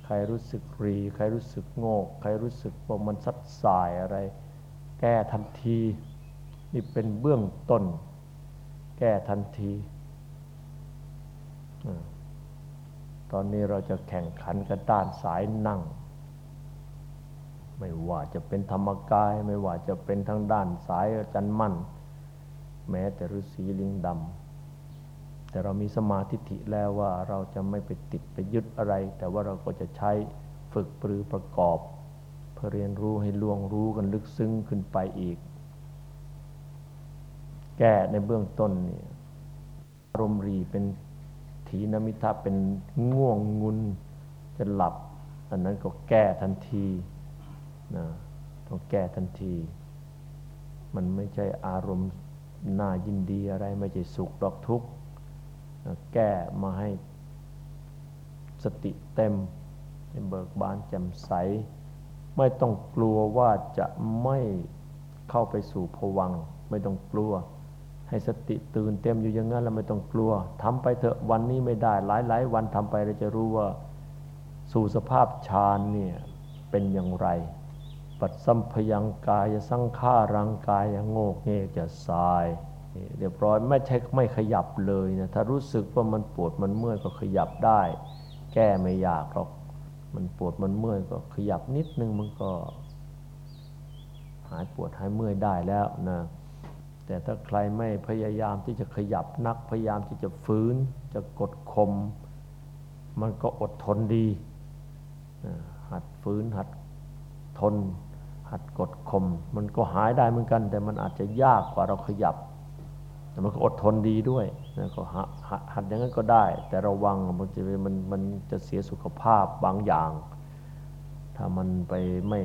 ใครรู้สึกรี ใครรู้สึกโง่ใครรู้สึกว่ามันซัดสายอะไร แก้ทันที นี่เป็นเบื้องต้น แก้ทันทีตอนนี้เราจะแข่งขันกันด้านสายนั่ง ไม่ว่าจะเป็นธรรมกาย ไม่ว่าจะเป็นทางด้านสายจันมั่น แม้แต่ฤาษีลิงดำ แต่เรามีสมาธิิแล้วว่าเราจะไม่ไปติดไปยึดอะไร แต่ว่าเราก็จะใช้ฝึกปรือประกอบ เพื่อเรียนรู้ให้ล่วงรู้กันลึกซึ้งขึ้นไปอีก แก้ในเบื้องต้นนี่อารมณ์รีเป็นถีนมิทะเป็นง่วงงุนจะหลับ อันนั้นก็แก้ทันทีนะต้องแก้ทันที มันไม่ใช่อารมณ์น่ายินดีอะไรไม่ใช่สุขดอกทุกข์ แก้มาให้สติเต็มเบิกบานแจ่มใส ไม่ต้องกลัวว่าจะไม่เข้าไปสู่ผวัง ไม่ต้องกลัว ให้สติตื่นเต็มอยู่อย่างนั้นแล้วไม่ต้องกลัวทำไปเถอะวันนี้ไม่ได้หลายหลายวันทำไปเราจะรู้ว่าสู่สภาพฌานเนี่ยเป็นอย่างไร ปัดสัมพยังกายสังขารังกายโงกเงกจะสาย เรียบร้อยไม่ใช่ไม่ขยับเลยนะถ้ารู้สึกว่ามันปวดมันเมื่อยก็ขยับได้ แก้ไม่ยากหรอกมันปวดมันเมื่อยก็ขยับนิดนึงมันก็ หายปวดหายเมื่อยได้แล้วนะแต่ถ้าใครไม่พยายามที่จะขยับนักพยายามที่จะฟื้น จะกดข่มมันก็อดทนดี หัดฟื้นหัดทน หัดกดข่มมันก็หายได้เหมือนกัน แต่มันอาจจะยากกว่าเราขยับ แต่มันก็อดทนดีด้วยนะก็หัดอย่างนั้นก็ได้ แต่ระวังมันจะมันมันจะเสียสุขภาพบางอย่าง ถ้ามันไปไม่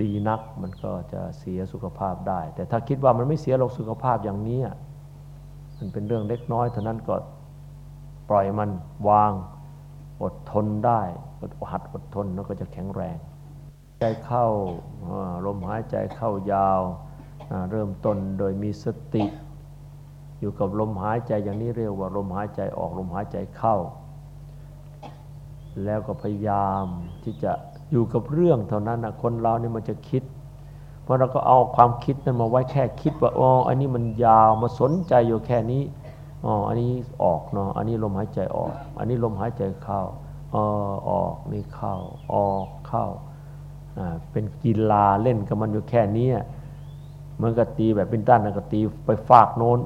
ดีนักมันก็จะเสียสุขภาพได้ แต่ถ้าคิดว่ามันไม่เสียหรอกสุขภาพอย่างนี้มันเป็นเรื่องเล็กน้อยเท่านั้นก็ปล่อยมันวางอดทนได้หัดอดทนแล้วก็จะแข็งแรง ใจเข้าลมหายใจเข้ายาว เริ่มต้นโดยมีสติ อยู่กับลมหายใจอย่างนี้เรียกว่าลมหายใจออกลมหายใจเข้า แล้วก็พยายามที่จะอยู่กับเรื่องเท่านั้นนะคนเรานี่มันจะคิด เพราะเราก็เอาความคิดนั้นมาไว้แค่คิดว่าอ๋ออันนี้มันยาวมาสนใจอยู่แค่นี้อ๋ออันนี้ออกเนาะอันนี้ลมหายใจออก อันนี้ลมหายใจเข้าออออกนี่เข้าออกเข้าอ่าเป็นกีฬาเล่นกับมันอยู่แค่นี้ มันก็ตีแบบเป็นด้านก็ตีไปฝากโน้น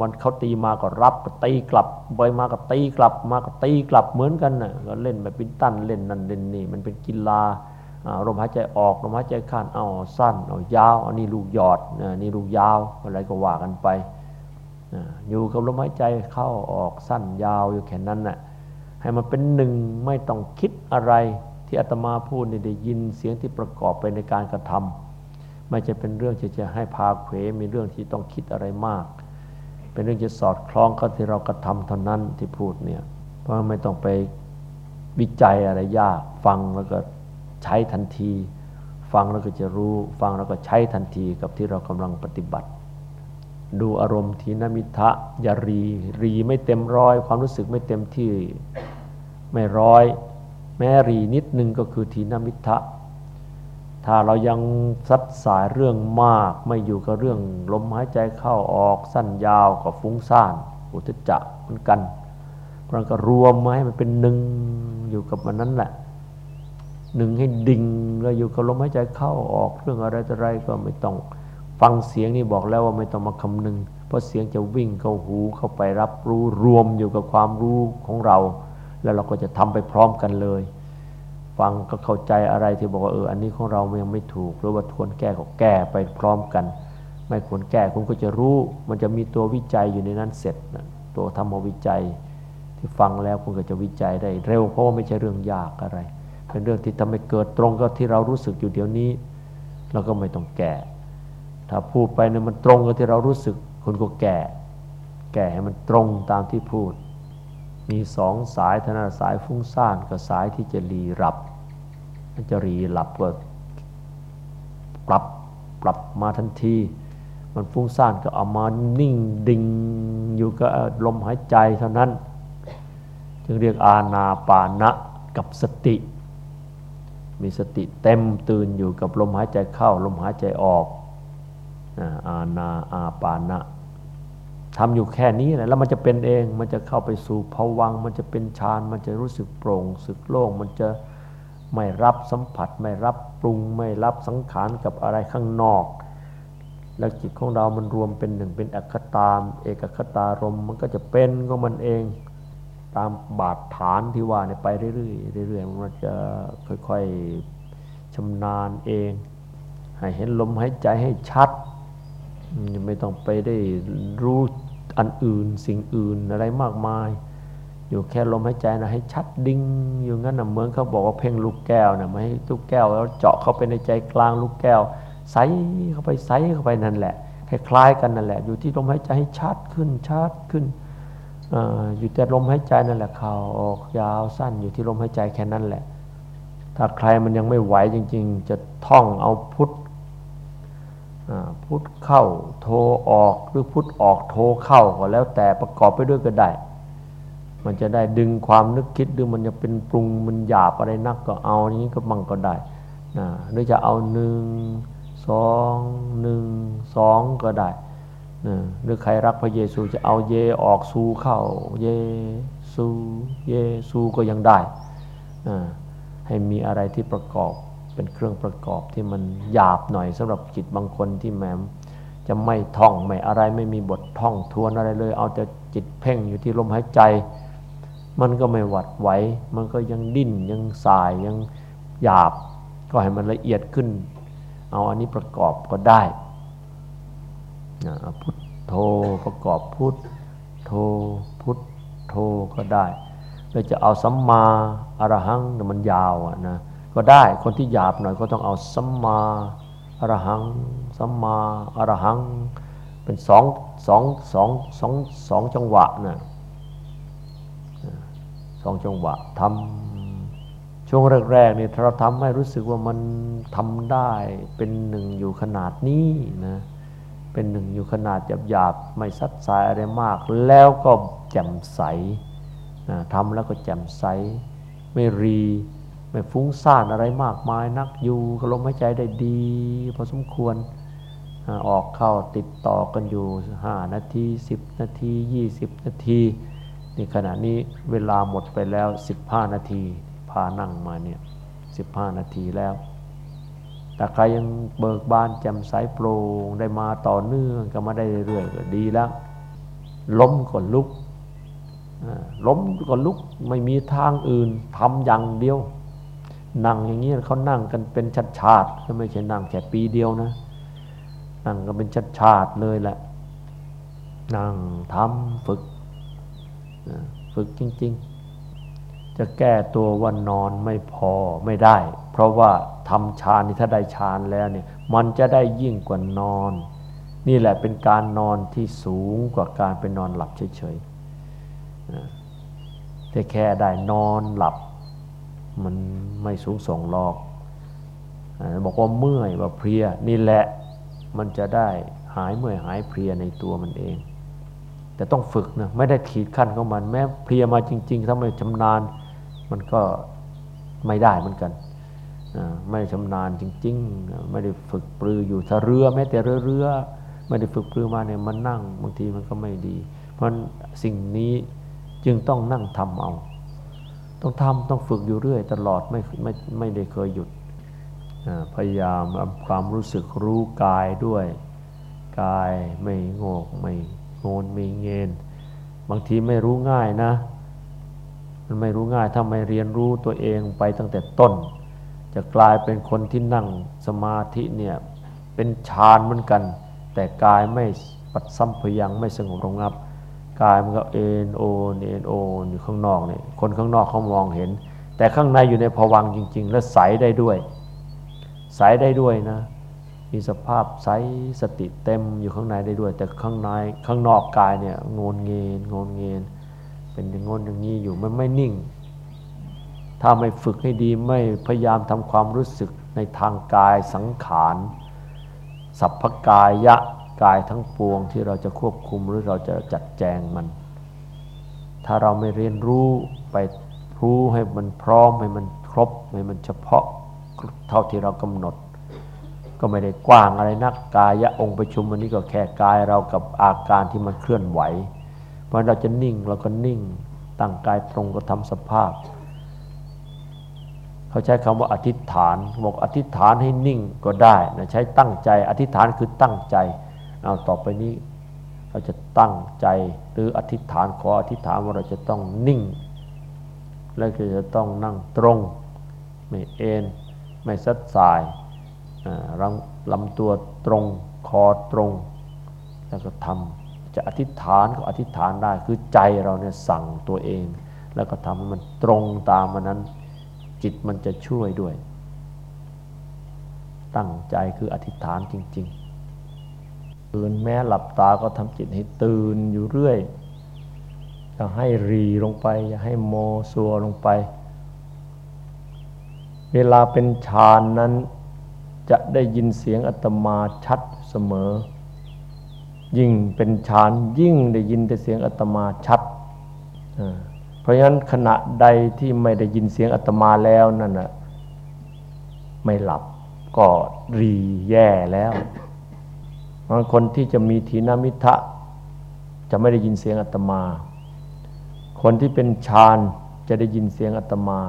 มันเขาตีมาก็รับก็ตีกลับไปมาก็ตีกลับ มาก็ตีกลับเหมือนกันน่ะก็เล่นแบบเป็นตันเล่นนั่นเล่นนี่มันเป็นกีฬาลมหายใจออกลมหายใจเข้าเอาสั้นเอายาวอันนี้ลูกหยอดนี่ลูกยาวอะไรก็ว่ากันไปอยู่กับลมหายใจเข้าออกสั้นยาวอยู่แค่นั้นน่ะให้มันเป็นหนึ่งไม่ต้องคิดอะไรที่อาตมาพูดนี่ได้ยินเสียงที่ประกอบไปในการกระทำ ไม่จะเป็นเรื่องที่จะให้พาเขวมีเรื่องที่ต้องคิดอะไรมาก เป็นเรื่องจะสอดคล้องกับที่เรากระทำเท่านั้นที่พูดเนี่ยเพราะไม่ต้องไปวิจัยอะไรยาก ฟังแล้วก็ใช้ทันที ฟังแล้วก็จะรู้ ฟังแล้วก็ใช้ทันทีกับที่เรากำลังปฏิบัติ ดูอารมณ์ทีนมิทะอย่ารีรีไม่เต็มร้อย ความรู้สึกไม่เต็มที่ไม่ร้อย แม้รีนิดนึงก็คือทีนมิทะ ถ้าเรายังซัดสายเรื่องมากไม่อยู่กับเรื่องลมหายใจเข้าออกสั้นยาวกับฟุ้งซ่านอุตจักเหมือนกันเพราะก็รวมมาให้มันเป็นหนึ่งอยู่กับมันนั้นแหละหนึ่งให้ดิ่งแล้วอยู่กับลมหายใจเข้าออกเรื่องอะไรอะไรก็ไม่ต้องฟังเสียงนี่บอกแล้วว่าไม่ต้องมาคำนึง เพราะเสียงจะวิ่งเข้าหูเข้าไปรับรู้รวมอยู่กับความรู้ของเรา แล้วเราก็จะทำไปพร้อมกันเลย ฟังก็เข้าใจอะไรที่บอกว่าเอออันนี้ของเรายังไม่ถูก หรือว่าควรแก้ก็แก้ไปพร้อมกัน ไม่ควรแก้คุณก็จะรู้ มันจะมีตัววิจัยอยู่ในนั้นเสร็จนะตัวธรรมวิจัยที่ฟังแล้วคุณก็จะวิจัยได้เร็วเพราะว่าไม่ใช่เรื่องยากอะไร เป็นเรื่องที่ทำให้เกิดตรงกับที่เรารู้สึกอยู่เดี๋ยวนี้เราก็ไม่ต้องแก่ถ้าพูดไปเนี่ยมันตรงกับที่เรารู้สึกคนก็แก่ แก่ให้มันตรงตามที่พูด มีสองสายธนาสายฟุ้งซ่านกับสายที่จะรีหลับมัน จะรีหลับก็ปรับปรับมาทันที มันฟุ้งซ่านก็เอามานิ่งดิ่งอยู่กับลมหายใจเท่านั้น จึงเรียกอาณาปานะกับสติ มีสติเต็มตื่นอยู่กับลมหายใจเข้า ลมหายใจออกอาณาอาปานะทำอยู่แค่นี้แหละแล้วมันจะเป็นเองมันจะเข้าไปสู่ภวัง มันจะเป็นฌานมันจะรู้สึกโปร่งสึกโล่งมันจะ ไม่รับสัมผัส ไม่รับปรุง ไม่รับสังขารกับอะไรข้างนอก แล้วจิตของเรามันรวมเป็นหนึ่งเป็นอัคตามเอกคตารมมันก็จะเป็นก็มันเองตามบาดฐานที่ว่าเนี่ยไปเรื่อยๆเรื่อยๆมันจะค่อยๆชำนาญเอง ให้เห็นลมหายใจให้ชัด ไม่ต้องไปได้รู้อันอื่นสิ่งอื่นอะไรมากมาย อยู่แค่ลมหายใจนะให้ชัดดิ้งอยู่งั้นนะเหมือนเขาบอกว่าเพ่งลูกแก้วนะไม่ให้ลูกแก้ว แล้วเจาะเข้าไปในใจกลางลูกแก้วใสเข้าไปใสเข้าไปนั่นแหละคล้ายๆกันนั่นแหละ อยู่ที่ลมหายใจให้ชัดขึ้นชัดขึ้นอยู่แต่ลมหายใจนั่นแหละเขาออกยาวสั้นอยู่ที่ลมหายใจแค่นั้นแหละ ถ้าใครมันยังไม่ไหวจริง ๆ จะท่องเอาพุทธพุทธเข้าโทออกหรือพุทธออกโทเข้าก็แล้วแต่ประกอบไปด้วยก็ได้ มันจะได้ดึงความนึกคิดหรือมันจะเป็นปรุงมันหยาบอะไรนักก็เอาอย่างนี้ก็มั่งก็ได้นะหรือจะเอาหนึ่งสองหนึ่งสองก็ได้นะหรือใครรักพระเยซูจะเอาเยออกซูเข้าเยซูเยซูก็ยังได้นะให้มีอะไรที่ประกอบเป็นเครื่องประกอบที่มันหยาบหน่อยสำหรับจิตบางคนที่แหมจะไม่ท่องไม่อะไรไม่มีบทท่องทวนอะไรเลย เอาแต่จิตเพ่งอยู่ที่ลมหายใจ มันก็ไม่หวัดไหว มันก็ยังดิ้นยังสายยังหยาบ ก็ให้มันละเอียดขึ้น เอาอันนี้ประกอบก็ได้พุทโธประกอบพุทโธพุทโธก็ได้เราจะเอาสัมมาอรหังมันยาวอะนะก็ได้คนที่หยาบหน่อยก็ต้องเอาสัมมาอรหังสัมมาอรหัง เป็นสองสองสองสองสองจังหวะนะ องจังหวะทำช่วงแรกๆนี่เราทำให้รู้สึกว่ามันทำได้เป็นหนึ่งอยู่ขนาดนี้นะเป็นหนึ่งอยู่ขนาดหยาบๆไม่ซัดสายอะไรมาก แล้วก็แจ่มใสนะทำแล้วก็แจ่มใส ไม่รีไม่ฟุ้งซ่านอะไรมากมายนักอยู่ก็ลมหายใจได้ดีพอสมควรออกเข้าติดต่อกันอยู่ห้านาทีสิบนาทียี่สิบนาที นขณะนี้เวลาหมดไปแล้วสิบห้านาทีพานั่งมาเนี่ยสิบห้านาทีแล้ว แต่ใครยังเบิกบานแจ่มใสโปร่งได้มาต่อเนื่องก็มาได้เรื่อยๆก็ดีแล้ว ล้มก่อนลุกล้มก่อนลุกไม่มีทางอื่นทำอย่างเดียว นั่งอย่างนี้เขานั่งกันเป็นชาติชาติไม่ใช่นั่งแค่ปีเดียวนะนั่งกันเป็นชาติชาติเลยแหละนั่งทำฝึก ฝึกจริง ๆ จะแก้ตัววันนอนไม่พอไม่ได้ เพราะว่าทำฌานนี่ถ้าได้ฌานแล้วเนี่ยมันจะได้ยิ่งกว่านอน นี่แหละเป็นการนอนที่สูงกว่าการไปนอนหลับเฉยๆแต่แค่ได้นอนหลับ มันไม่สูงส่งหรอกบอกว่าเมื่อยว่าเพลียนี่แหละมันจะได้หายเมื่อยหายเพลียในตัวมันเอง แต่ต้องฝึกนะไม่ได้ขีดขั้นของมัน แม้เพลียมาจริง ๆ ถ้าไม่ชำนาญ มันก็ไม่ได้เหมือนกันไม่ชำนาญจริง ๆ ไม่ได้ฝึกปรืออยู่ถ้าเรือแม้แต่เรือเรือไม่ได้ฝึกปรือมาเนี่ยมันนั่งบางทีมันก็ไม่ดี เพราะสิ่งนี้จึงต้องนั่งทำเอา ต้องทำต้องฝึกอยู่เรื่อย ตลอดไม่ไม่ไม่ได้เคยหยุดพยายามความรู้สึกรู้กายด้วย กายไม่โงกไม่ โงนมีเงินบางทีไม่รู้ง่ายนะ มันไม่รู้ง่ายถ้าไม่เรียนรู้ตัวเองไปตั้งแต่ต้น จะกลายเป็นคนที่นั่งสมาธิเนี่ยเป็นฌานเหมือนกัน แต่กายไม่ปัดซ้ำพยังไม่สงบระงับ กายมันก็เอ็นโอนเอ็นโอนอยู่ข้างนอกเนี่ยคนข้างนอกเขามองเห็น แต่ข้างในอยู่ในภวังจริง ๆ และใสได้ด้วย ใสได้ด้วยนะ มีสภาพใสสติเต็มอยู่ข้างในได้ด้วย แต่ข้างในข้างนอกกายเนี่ยงนเงินงนเงินเป็นอย่างงนอย่างนี้อยู่มันไม่นิ่ง ถ้าไม่ฝึกให้ดีไม่พยายามทำความรู้สึกในทางกายสังขารสัพพกายะกายทั้งปวงที่เราจะควบคุมหรือเราจะจัดแจงมัน ถ้าเราไม่เรียนรู้ไปรู้ให้มันพร้อมให้มันครบให้มันเฉพาะเท่าที่เรากำหนด ก็ไม่ได้กว้างอะไรนักกายะองค์ประชุมวันนี้ก็แค่กายเรากับอาการที่มันเคลื่อนไหว เพราะเราจะนิ่งเราก็นิ่งตั้งกายตรงก็ทำสภาพ เขาใช้คำว่าอธิษฐานบอกอธิษฐานให้นิ่งก็ได้นะใช้ตั้งใจอธิษฐานคือตั้งใจเอาต่อไปนี้เราจะตั้งใจหรืออธิษฐานขออธิษฐานว่าเราจะต้องนิ่ง และจะต้องนั่งตรง ไม่เอ็นไม่ซัดสาย ลำตัวตรงคอตรงแล้วก็ทำจะอธิษฐานก็อธิษฐานได้คือใจเราเนี่ยสั่งตัวเอง แล้วก็ทำให้มันตรงตามมันนั้น จิตมันจะช่วยด้วย ตั้งใจคืออธิษฐานจริงๆตื่นแม้หลับตาก็ทำจิตให้ตื่นอยู่เรื่อยอย่าให้รีลงไป อย่าให้โมซัวลงไป เวลาเป็นฌานนั้น จะได้ยินเสียงอัตมาชัดเสมอ ยิ่งเป็นฌานยิ่งได้ยินแต่เสียงอัตมาชัด เพราะฉะนั้นขณะใดที่ไม่ได้ยินเสียงอัตมาแล้วนั่นนะไม่หลับก็รีแย่แล้วบางคนที่จะมีทีนามิทะจะไม่ได้ยินเสียงอัตมา คนที่เป็นฌานจะได้ยินเสียงอัตมา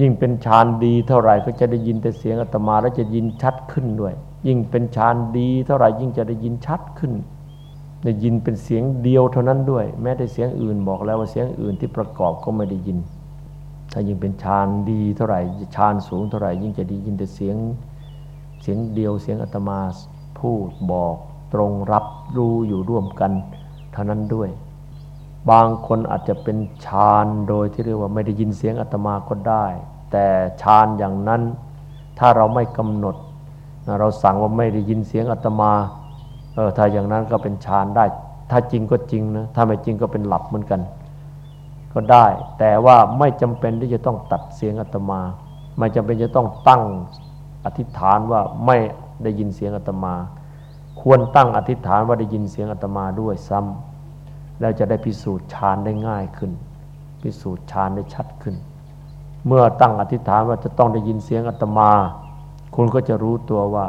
ยิ่งเป็นฌานดีเท่าไหร่ก็จะได้ยินแต่เสียงอาตมาแล้วจะยินชัดขึ้นด้วย ยิ่งเป็นฌานดีเท่าไหร่ยิ่งจะได้ยินชัดขึ้นได้ยินเป็นเสียงเดียวเท่านั้นด้วย แม้แต่เสียงอื่นบอกแล้วว่าเสียงอื่นที่ประกอบก็ไม่ได้ยิน ถ้ายิ่งเป็นฌานดีเท่าไหร่ฌานสูงเท่าไหร่ยิ่งจะได้ยินแต่เสียงเสียงเดียวเสียงอาตมาพูดบอกตรงรับรู้อยู่ร่วมกันเท่านั้นด้วย บางคนอาจจะเป็นฌานโดยที่เรียกว่าไม่ได้ยินเสียงอาตมาก็ได้ แต่ฌานอย่างนั้นถ้าเราไม่กำหนด เราสั่งว่าไม่ได้ยินเสียงอาตมาเออถ้าอย่างนั้นก็เป็นฌานได้ ถ้าจริงก็จริงนะถ้าไม่จริงก็เป็นหลับเหมือนกัน ก็ได้ แต่ว่าไม่จำเป็นที่จะต้องตัดเสียงอาตมา ไม่จำเป็นจะต้องตั้งอธิษฐานว่าไม่ได้ยินเสียงอาตมา ควรตั้งอธิษฐานว่าได้ยินเสียงอาตมาด้วยซ้ำ แล้วจะได้พิสูจน์ฌานได้ง่ายขึ้น พิสูจน์ฌานได้ชัดขึ้น เมื่อตั้งอธิษฐานว่าจะต้องได้ยินเสียงอาตมา คุณก็จะรู้ตัวว่า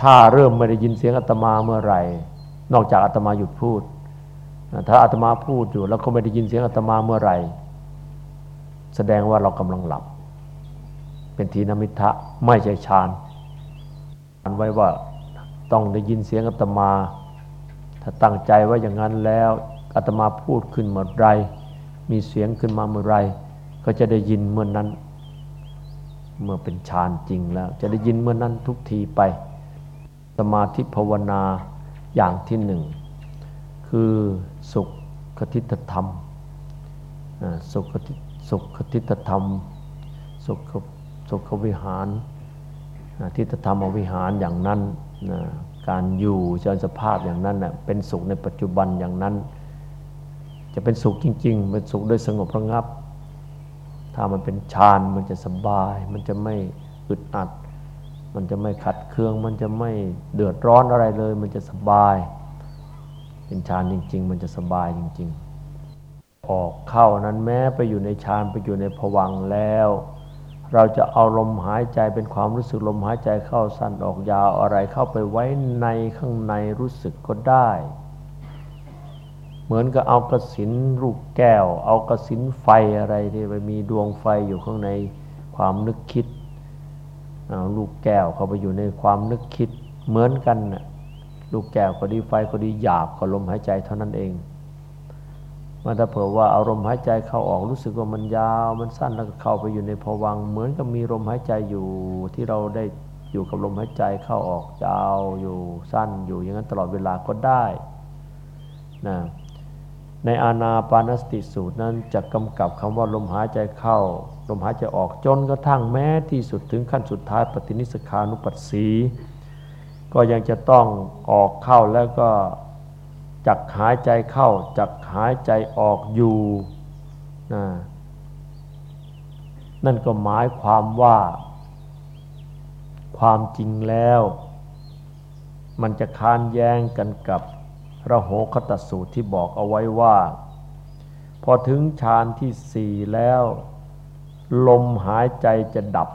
ถ้าเริ่มไม่ได้ยินเสียงอาตมาเมื่อไหร่ นอกจากอาตมาหยุดพูด ถ้าอาตมาพูดอยู่แล้วก็ไม่ได้ยินเสียงอาตมาเมื่อไหร่ แสดงว่าเรากำลังหลับ เป็นทีนมิทะไม่ใช่ฌานอันไว้ว่าต้องได้ยินเสียงอาตมา ถ้าตั้งใจว่าอย่างนั้นแล้วอาตมาพูดขึ้นเมื่อไร มีเสียงขึ้นมาเมื่อไร ก็จะได้ยินเมื่อนนั้น เมื่อเป็นฌานจริงแล้ว จะได้ยินเมื่อนนั้นทุกทีไป สมาธิภาวนาอย่างที่หนึ่ง คือสุขคติตธรรมสุขสุขคติธรรม สุขสุขวิหารทิฏฐธรรมวิหารอย่างนั้น การอยู่เจริญสภาพอย่างนั้นเป็นสุขในปัจจุบันอย่างนั้น จะเป็นสุขจริง ๆ เป็นสุขโดยสงบระงับ ถ้ามันเป็นฌานมันจะสบาย มันจะไม่อึดอัด มันจะไม่ขัดเคือง มันจะไม่เดือดร้อนอะไรเลย มันจะสบาย เป็นฌานจริง ๆ มันจะสบายจริง ๆ ออกเข้านั้นแม้ไปอยู่ในฌานไปอยู่ในผวังแล้ว เราจะเอาลมหายใจเป็นความรู้สึกลมหายใจเข้าสั้นออกยาวอะไรเข้าไปไว้ในข้างในรู้สึกก็ได้ เหมือนกับเอากระสินลูกแก้ว เอากระสินไฟอะไรที่ไปมีดวงไฟอยู่ข้างในความนึกคิดเอาลูกแก้วเข้าไปอยู่ในความนึกคิดเหมือนกันนะ่ะลูกแก้วก็ดีไฟก็ดีหยาบก็ลมหายใจเท่านั้นเอง มันถ้าเผื่อว่าอารมณ์หายใจเข้าออกรู้สึกว่ามันยาว มันสั้นแล้วก็เข้าไปอยู่ในภวังเหมือนกับมีลมหายใจอยู่ที่เราได้อยู่กับลมหายใจเข้าออกยาวอยู่สั้นอยู่อย่างนั้นตลอดเวลาก็ได้นะในอาณาปานสติสูตรนั้นจะกำกับคำว่าลมหายใจเข้า ลมหายใจออกจนกระทั่งแม้ที่สุดถึงขั้นสุดท้ายปฏินิสขานุปัสสี ก็ยังจะต้องออกเข้าแล้วก็ จักหายใจเข้า จักหายใจออกอยู่นะนั่นก็หมายความว่า ความจริงแล้ว มันจะค้านแย้งกันกับระโหคตสูตรที่บอกเอาไว้ว่า พอถึงฌานที่สี่แล้ว ลมหายใจจะดับ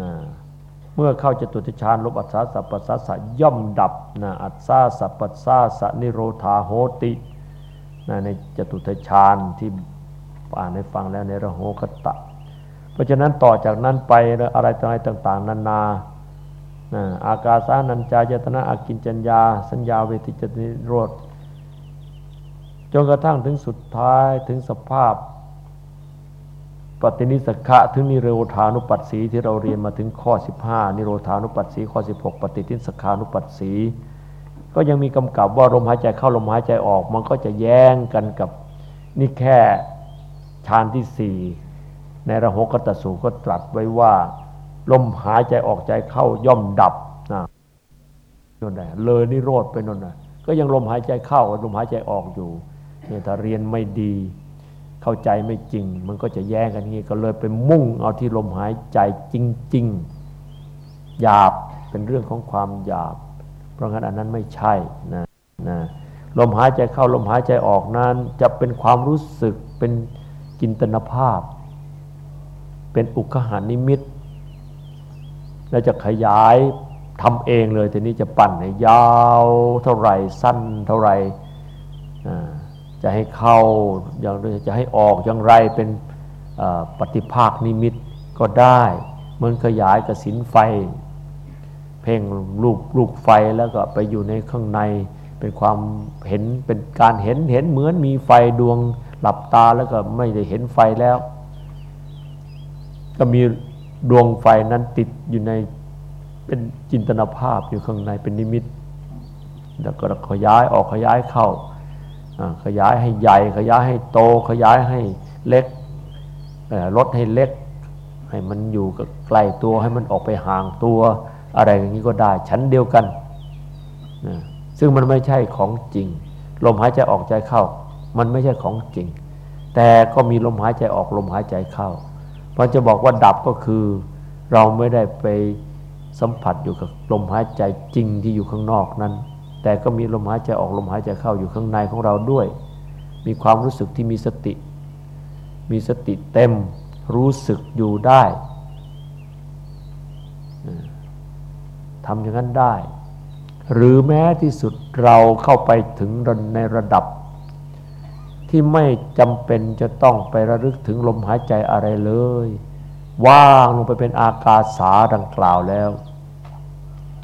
นะ เมื่อเข้าจตุติฌานลบอัศสัพพสัสสะย่อมดับนะอัศาสัพพสัสสะนิโรธาโหตินะในจตุติฌานที่อ่านให้ฟังแล้วในระโหคตะ เพราะฉะนั้นต่อจากนั้นไปอะไรต่างๆ นานาอากาสานัญจายตนะอากินจัญญา สัญญาเวทิจนิโรธจนกระทั่งถึงสุดท้ายถึงสภาพ ปฏินิสขะถึงนิโรธานุปัสสีที่เราเรียนมาถึงข้อ 15 นิโรธานุปัสสีข้อ 16 ปฏิทินสขานุปัสสีก็ยังมีกำกับว่าลมหายใจเข้าลมหายใจออก มันก็จะแย้งกันกับนี่แค่ฌานที่สี่ในระหกตสูก็ตรัสไว้ว่า ลมหายใจออกใจเข้าย่อมดับนะนนเลยนิโรธไปนนนะก็ยังลมหายใจเข้าลมหายใจออกอยู่เนี่ยถ้าเรียนไม่ดี เข้าใจไม่จริง มันก็จะแย้งกันงี้ก็เลยไปมุ่งเอาที่ลมหายใจจริง ๆ หยาบเป็นเรื่องของความหยาบ เพราะงั้นอันนั้นไม่ใช่นะนะลมหายใจเข้าลมหายใจออกนั้น จะเป็นความรู้สึกเป็นจินตนาภาพ เป็นอุคหานิมิตแล้วจะขยายทำเองเลยทีนี้จะปั่นให้ยาวเท่าไหร่สั้นเท่าไหร่ จะให้เข้าอย่างจะให้ออกอย่างไรเป็นปฏิภาคนิมิตก็ได้เหมือนขยายกระสินไฟ เพ่งลูกลูกไฟแล้วก็ไปอยู่ในข้างในเป็นความเห็นเป็นการเห็นเห็นเหมือนมีไฟดวงหลับตาแล้วก็ไม่ได้เห็นไฟแล้ว ก็มีดวงไฟนั้นติดอยู่ในเป็นจินตนาภาพอยู่ข้างในเป็นนิมิต แล้วก็ขยายออกขยายเข้า ขยายให้ใหญ่ ขยายให้โต ขยายให้เล็กลดให้เล็ก ให้มันอยู่ใกล้ตัวให้มันออกไปห่างตัว อะไรอย่างนี้ก็ได้ชั้นเดียวกันซึ่งมันไม่ใช่ของจริง ลมหายใจออกใจเข้า มันไม่ใช่ของจริง แต่ก็มีลมหายใจออกลมหายใจเข้าเพราะจะบอกว่าดับก็คือ เราไม่ได้ไปสัมผัสอยู่กับลมหายใจจริงที่อยู่ข้างนอกนั้น แต่ก็มีลมหายใจออกลมหายใจเข้าอยู่ข้างในของเราด้วย มีความรู้สึกที่มีสติ มีสติเต็มรู้สึกอยู่ได้ทำอย่างนั้นได้ หรือแม้ที่สุดเราเข้าไปถึงในระดับ ที่ไม่จำเป็นจะต้องไประลึกถึงลมหายใจอะไรเลย ว่างลงไปเป็นอากาศสาดังกล่าวแล้ว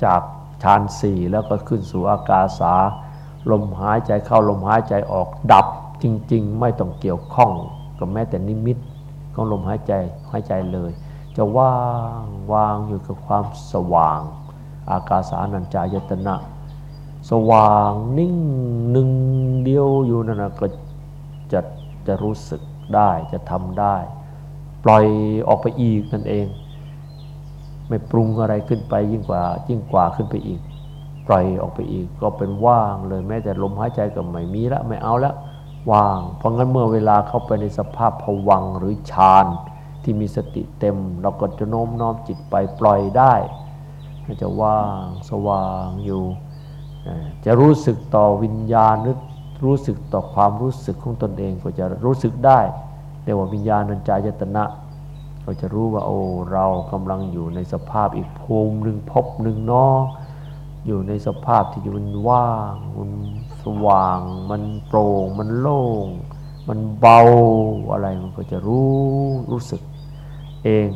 จาก ฌานสี่แล้วก็ขึ้นสู่อากาสา ลมหายใจเข้าลมหายใจออกดับจริง ๆ ไม่ต้องเกี่ยวข้องกับแม้แต่นิมิตของลมหายใจหายใจเลย จะว่างวางอยู่กับความสว่าง อากาสานัญจายตนะ สว่างนิ่งหนึ่งเดียวอยู่นั่นนะก็จะจะรู้สึกได้จะทำได้ ปล่อยออกไปอีกนั่นเอง ไม่ปรุงอะไรขึ้นไปยิ่งกว่ายิ่งกว่าขึ้นไปอีก ปล่อยออกไปอีก ก็เป็นว่างเลยแม้แต่ลมหายใจก็ไม่มีละไม่เอาละว่าง เพราะงั้นเมื่อเวลาเข้าไปในสภาพผวังหรือฌานที่มีสติเต็ม เราก็จะโน้มน้อมจิตไปปล่อยได้จะว่างสว่างอยู่จะรู้สึกต่อวิญญาณหรือรู้สึกต่อความรู้สึกของตนเองก็จะรู้สึกได้เรียกว่าวิญญาณัญจายตนะ เราจะรู้ว่าโอ้เรากำลังอยู่ในสภาพอีกภูมิหนึ่งพบหนึ่งนออยู่ในสภาพที่มันว่างมันสว่าง มันโปร่ง มันโล่ง มันเบาอะไรมันก็จะรู้รู้สึกเอง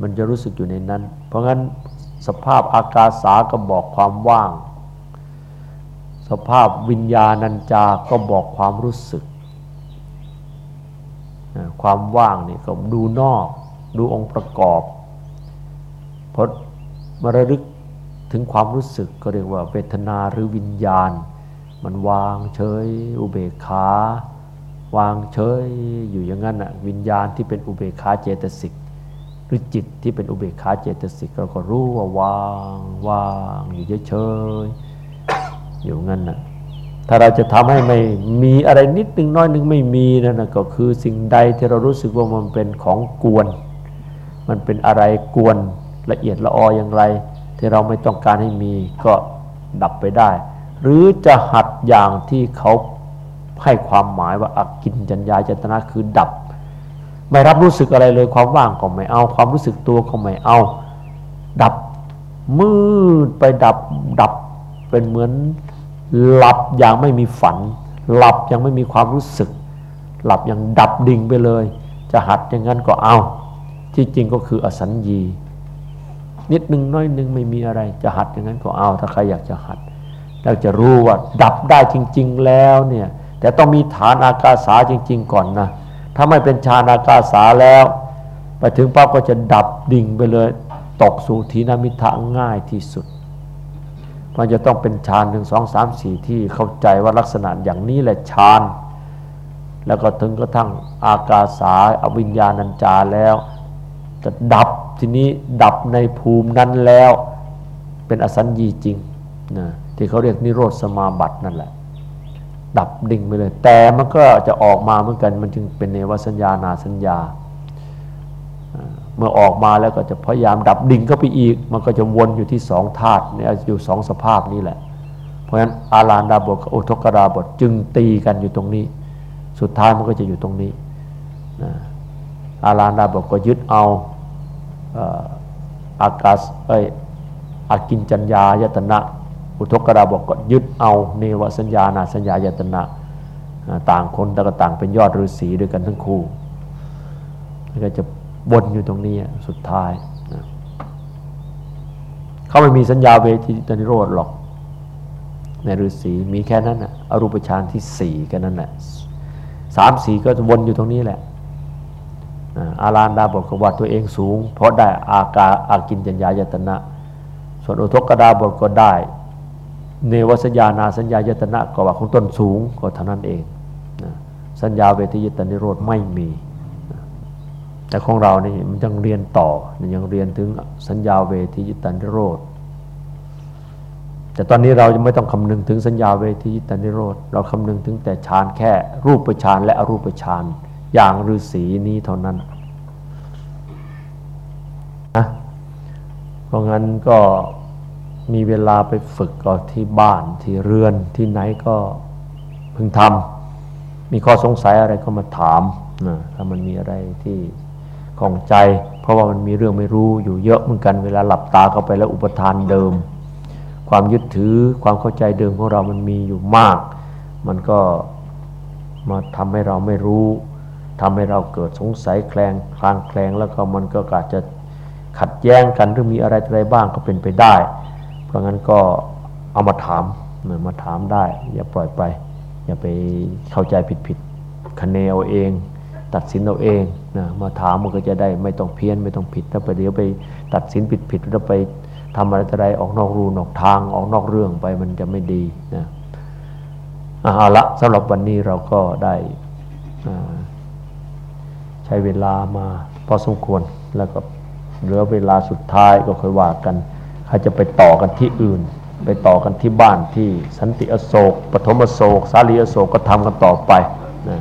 มันจะรู้สึกอยู่ในนั้น เพราะงั้นสภาพอากาสาก็บอกความว่าง สภาพวิญญาณัญจาก็บอกความรู้สึก ความว่างนี่ก็ดูนอก ดูองค์ประกอบพอมาระลึกถึงความรู้สึกก็เรียกว่าเวทนาหรือวิญญาณ มันวางเฉยอุเบกขาวางเฉยอยู่อย่างนั้นอะวิญญาณที่เป็นอุเบกขาเจตสิกหรือจิตที่เป็นอุเบกขาเจตสิกเราก็รู้ว่าวางวางอยู่เฉยๆอยู่งั้นนะ ถ้าเราจะทำให้ไม่มีอะไรนิดนึงน้อยนึงไม่มีนั่นนะก็คือสิ่งใดที่เรารู้สึกว่ามันเป็นของกวน มันเป็นอะไรกวนละเอียดละอออย่างไร ที่เราไม่ต้องการให้มีก็ดับไปได้ หรือจะหัดอย่างที่เขาให้ความหมายว่าอักกินจัญญาจตนาคือดับ ไม่รับรู้สึกอะไรเลยความว่างก็ไม่เอา ความรู้สึกตัวก็ไม่เอา ดับมืดไปดับดับเป็นเหมือน หลับอย่างไม่มีฝัน หลับยังไม่มีความรู้สึก หลับอย่างดับดิ่งไปเลย จะหัดอย่างนั้นก็เอา ที่จริงก็คืออสัญญี นิดหนึ่งน้อยหนึ่งไม่มีอะไร จะหัดอย่างนั้นก็เอา ถ้าใครอยากจะหัดแล้วจะรู้ว่าดับได้จริง ๆ แล้วเนี่ยแต่ต้องมีฐานอากาสาจริง ๆ ก่อนนะถ้าไม่เป็นฌานอากาสาแล้ว ไปถึงปั๊บก็จะดับดิ่งไปเลย ตกสู่ทีนามิทะง่ายที่สุด มันจะต้องเป็นฌานหนึ่งสองสามสี่ที่เข้าใจว่าลักษณะอย่างนี้แหละฌานแล้วก็ถึงกระทั่งอากาสาอวิญญาณัญจาแล้ว จะดับทีนี้ดับในภูมินั้นแล้ว เป็นอสัญญีจริงนะที่เขาเรียกนิโรธสมาบัตินั่นแหละ ดับดิ่งไปเลย แต่มันก็จะออกมาเหมือนกันมันจึงเป็นเนวสัญญานาสัญญา เมื่อออกมาแล้วก็จะพยายามดับดิ่งเข้าไปอีก มันก็จะวนอยู่ที่สองธาตุเนี่ยอยู่สองสภาพนี้แหละ เพราะฉะนั้นอาลานดาบทกับอุทกราบทจึงตีกันอยู่ตรงนี้ สุดท้ายมันก็จะอยู่ตรงนี้อาลานดาบทก็ยึดเอาอากาศเอ้ยอากินจัญญายตนะ อุทกราบอกก็ยึดเอาเนวสัญญานาสัญญายตนะต่างคนแต่ก็ต่างเป็นยอดฤาษีด้วยกันทั้งคู่ก็จะ บนอยู่ตรงนี้สุดท้ายนะเขาไม่มีสัญญาเวทีตนิโรธหรอก ในฤาษีมีแค่นั้นนะอรูปฌานที่สี่แค่นั้นแหละสามสี่ก็จะวนอยู่ตรงนี้แหละอาลานดาบอกว่าตัวเองสูง เพราะได้อากาอากินจัญญายตนะ ส่วนอุทกดาบทก็ได้ เนวสัญญานาสัญญายตนะก็ว่าของต้นสูงก็เท่านั้นเอง สัญญาเวทียตนิโรธไม่มี แต่ของเรานี่มันยังเรียนต่อยังเรียนถึงสัญญาเวทียตนิโรธแต่ตอนนี้เราจะไม่ต้องคำนึงถึงสัญญาเวทียตนิโรธเราคำนึงถึงแต่ฌานแค่รูปฌานและอรูปฌานอย่างฤาษีนี้เท่านั้นนะเพราะงั้นก็มีเวลาไปฝึกก็ที่บ้านที่เรือนที่ไหนก็พึงทำมีข้อสงสัยอะไรก็มาถามนะถ้ามันมีอะไรที่ ของใจ เพราะว่ามันมีเรื่องไม่รู้อยู่เยอะเหมือนกันเวลาหลับตาเข้าไปแล้วอุปทานเดิม ความยึดถือความเข้าใจเดิมของเรามันมีอยู่มาก มันก็มาทำให้เราไม่รู้ทำให้เราเกิดสงสัยแคลงคลางแคลงแล้วก็มันก็อาจจะขัดแย้งกันหรือมีอะไรอะไรบ้างก็เป็นไปได้ เพราะงั้นก็เอามาถามมาถามได้ อย่าปล่อยไป อย่าไปเข้าใจผิดผิดคะเนเอาเองตตัดสินเอาเอง นะมาถามมันก็จะได้ไม่ต้องเพี้ยนไม่ต้องผิดถ้าไปเดี๋ยวไปตัดสินผิดผิดแล้วไปทำอะไรอะไรออกนอกรูนอกทางออกนอกเรื่องไปมันจะไม่ดีนะเอาละสำหรับวันนี้เราก็ได้ใช้เวลามาพอสมควรแล้วก็เหลือเวลาสุดท้ายก็ค่อยว่ากันใครจะไปต่อกันที่อื่น ไปต่อกันที่บ้านที่สันติอโศกปฐมอโศกสาลีอโศกก็ทำกันต่อไปนะ